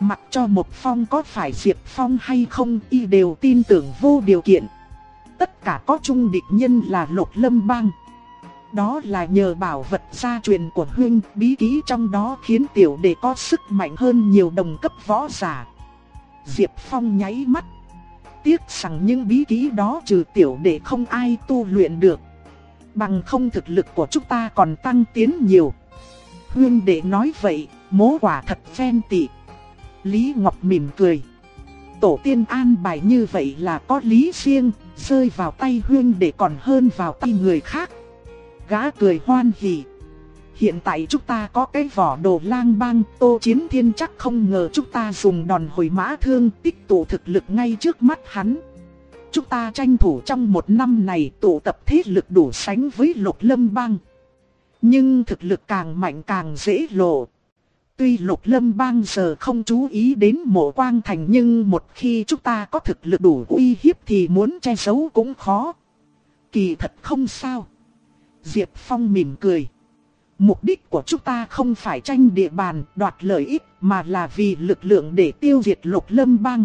Mặc cho một phong có phải diệt Phong hay không y đều tin tưởng vô điều kiện. Tất cả có chung địch nhân là Lục Lâm Bang. Đó là nhờ bảo vật gia truyền của Huynh bí ký trong đó khiến tiểu đệ có sức mạnh hơn nhiều đồng cấp võ giả. Diệp Phong nháy mắt. Tiếc rằng những bí kíp đó trừ tiểu đệ không ai tu luyện được. Bằng không thực lực của chúng ta còn tăng tiến nhiều. Huyên đệ nói vậy, mố quả thật phen tị. Lý Ngọc mỉm cười. Tổ tiên an bài như vậy là có lý riêng, rơi vào tay huyên để còn hơn vào tay người khác. Gã cười hoan hỉ. Hiện tại chúng ta có cái vỏ đồ lang bang, tô chiến thiên chắc không ngờ chúng ta dùng đòn hồi mã thương tích tụ thực lực ngay trước mắt hắn. Chúng ta tranh thủ trong một năm này tụ tập thế lực đủ sánh với lục lâm bang. Nhưng thực lực càng mạnh càng dễ lộ. Tuy lục lâm bang giờ không chú ý đến mộ quang thành nhưng một khi chúng ta có thực lực đủ uy hiếp thì muốn che giấu cũng khó. Kỳ thật không sao. Diệp Phong mỉm cười. Mục đích của chúng ta không phải tranh địa bàn đoạt lợi ích mà là vì lực lượng để tiêu diệt lục lâm bang.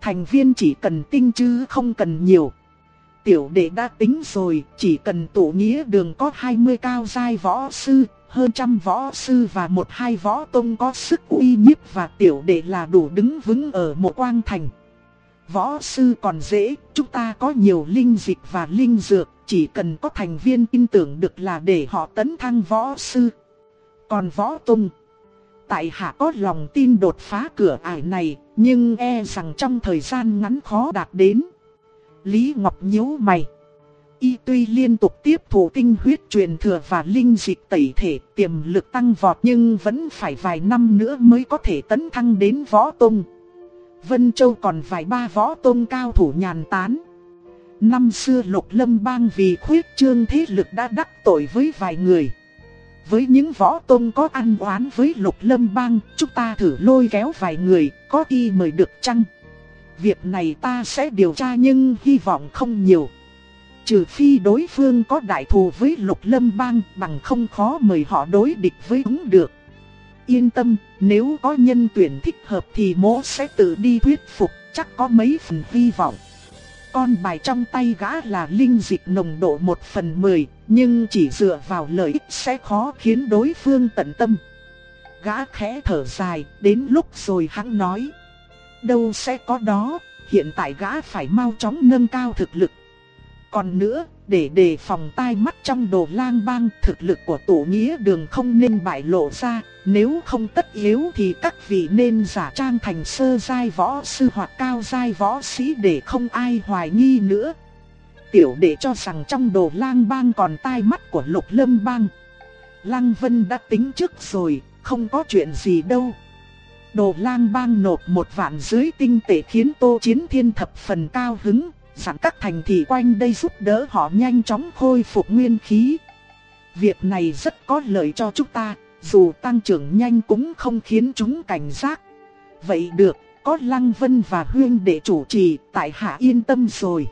Thành viên chỉ cần tinh chứ không cần nhiều. Tiểu đệ đã tính rồi, chỉ cần tổ nghĩa đường có 20 cao giai võ sư, hơn trăm võ sư và một hai võ tông có sức uy nhiếp và tiểu đệ là đủ đứng vững ở một quang thành. Võ sư còn dễ, chúng ta có nhiều linh dịch và linh dược, chỉ cần có thành viên tin tưởng được là để họ tấn thăng võ sư. Còn võ tung, tại hạ có lòng tin đột phá cửa ải này, nhưng e rằng trong thời gian ngắn khó đạt đến. Lý Ngọc nhíu mày. Y tuy liên tục tiếp thụ tinh huyết truyền thừa và linh dịch tẩy thể tiềm lực tăng vọt nhưng vẫn phải vài năm nữa mới có thể tấn thăng đến võ tung. Vân Châu còn vài ba võ tôn cao thủ nhàn tán. Năm xưa lục lâm bang vì khuyết trương thế lực đã đắc tội với vài người. Với những võ tông có ăn oán với lục lâm bang, chúng ta thử lôi kéo vài người, có khi mời được chăng? Việc này ta sẽ điều tra nhưng hy vọng không nhiều. Trừ phi đối phương có đại thù với lục lâm bang bằng không khó mời họ đối địch với chúng được. Yên tâm, nếu có nhân tuyển thích hợp thì mỗ sẽ tự đi thuyết phục, chắc có mấy phần hy vọng. Con bài trong tay gã là linh dịch nồng độ 1 phần 10, nhưng chỉ dựa vào lợi ích sẽ khó khiến đối phương tận tâm. Gã khẽ thở dài, đến lúc rồi hắn nói. Đâu sẽ có đó, hiện tại gã phải mau chóng nâng cao thực lực. Còn nữa, để đề phòng tai mắt trong đồ lang bang, thực lực của tổ nghĩa đường không nên bại lộ ra, nếu không tất yếu thì các vị nên giả trang thành sơ giai võ sư hoặc cao giai võ sĩ để không ai hoài nghi nữa. Tiểu đệ cho rằng trong đồ lang bang còn tai mắt của lục lâm bang. Lăng Vân đã tính trước rồi, không có chuyện gì đâu. Đồ lang bang nộp một vạn dưới tinh tệ khiến Tô Chiến Thiên thập phần cao hứng, dặn các thành thị quanh đây giúp đỡ họ nhanh chóng khôi phục nguyên khí. Việc này rất có lợi cho chúng ta, dù tăng trưởng nhanh cũng không khiến chúng cảnh giác. Vậy được, có Lăng Vân và Huyên để chủ trì, tại hạ yên tâm rồi.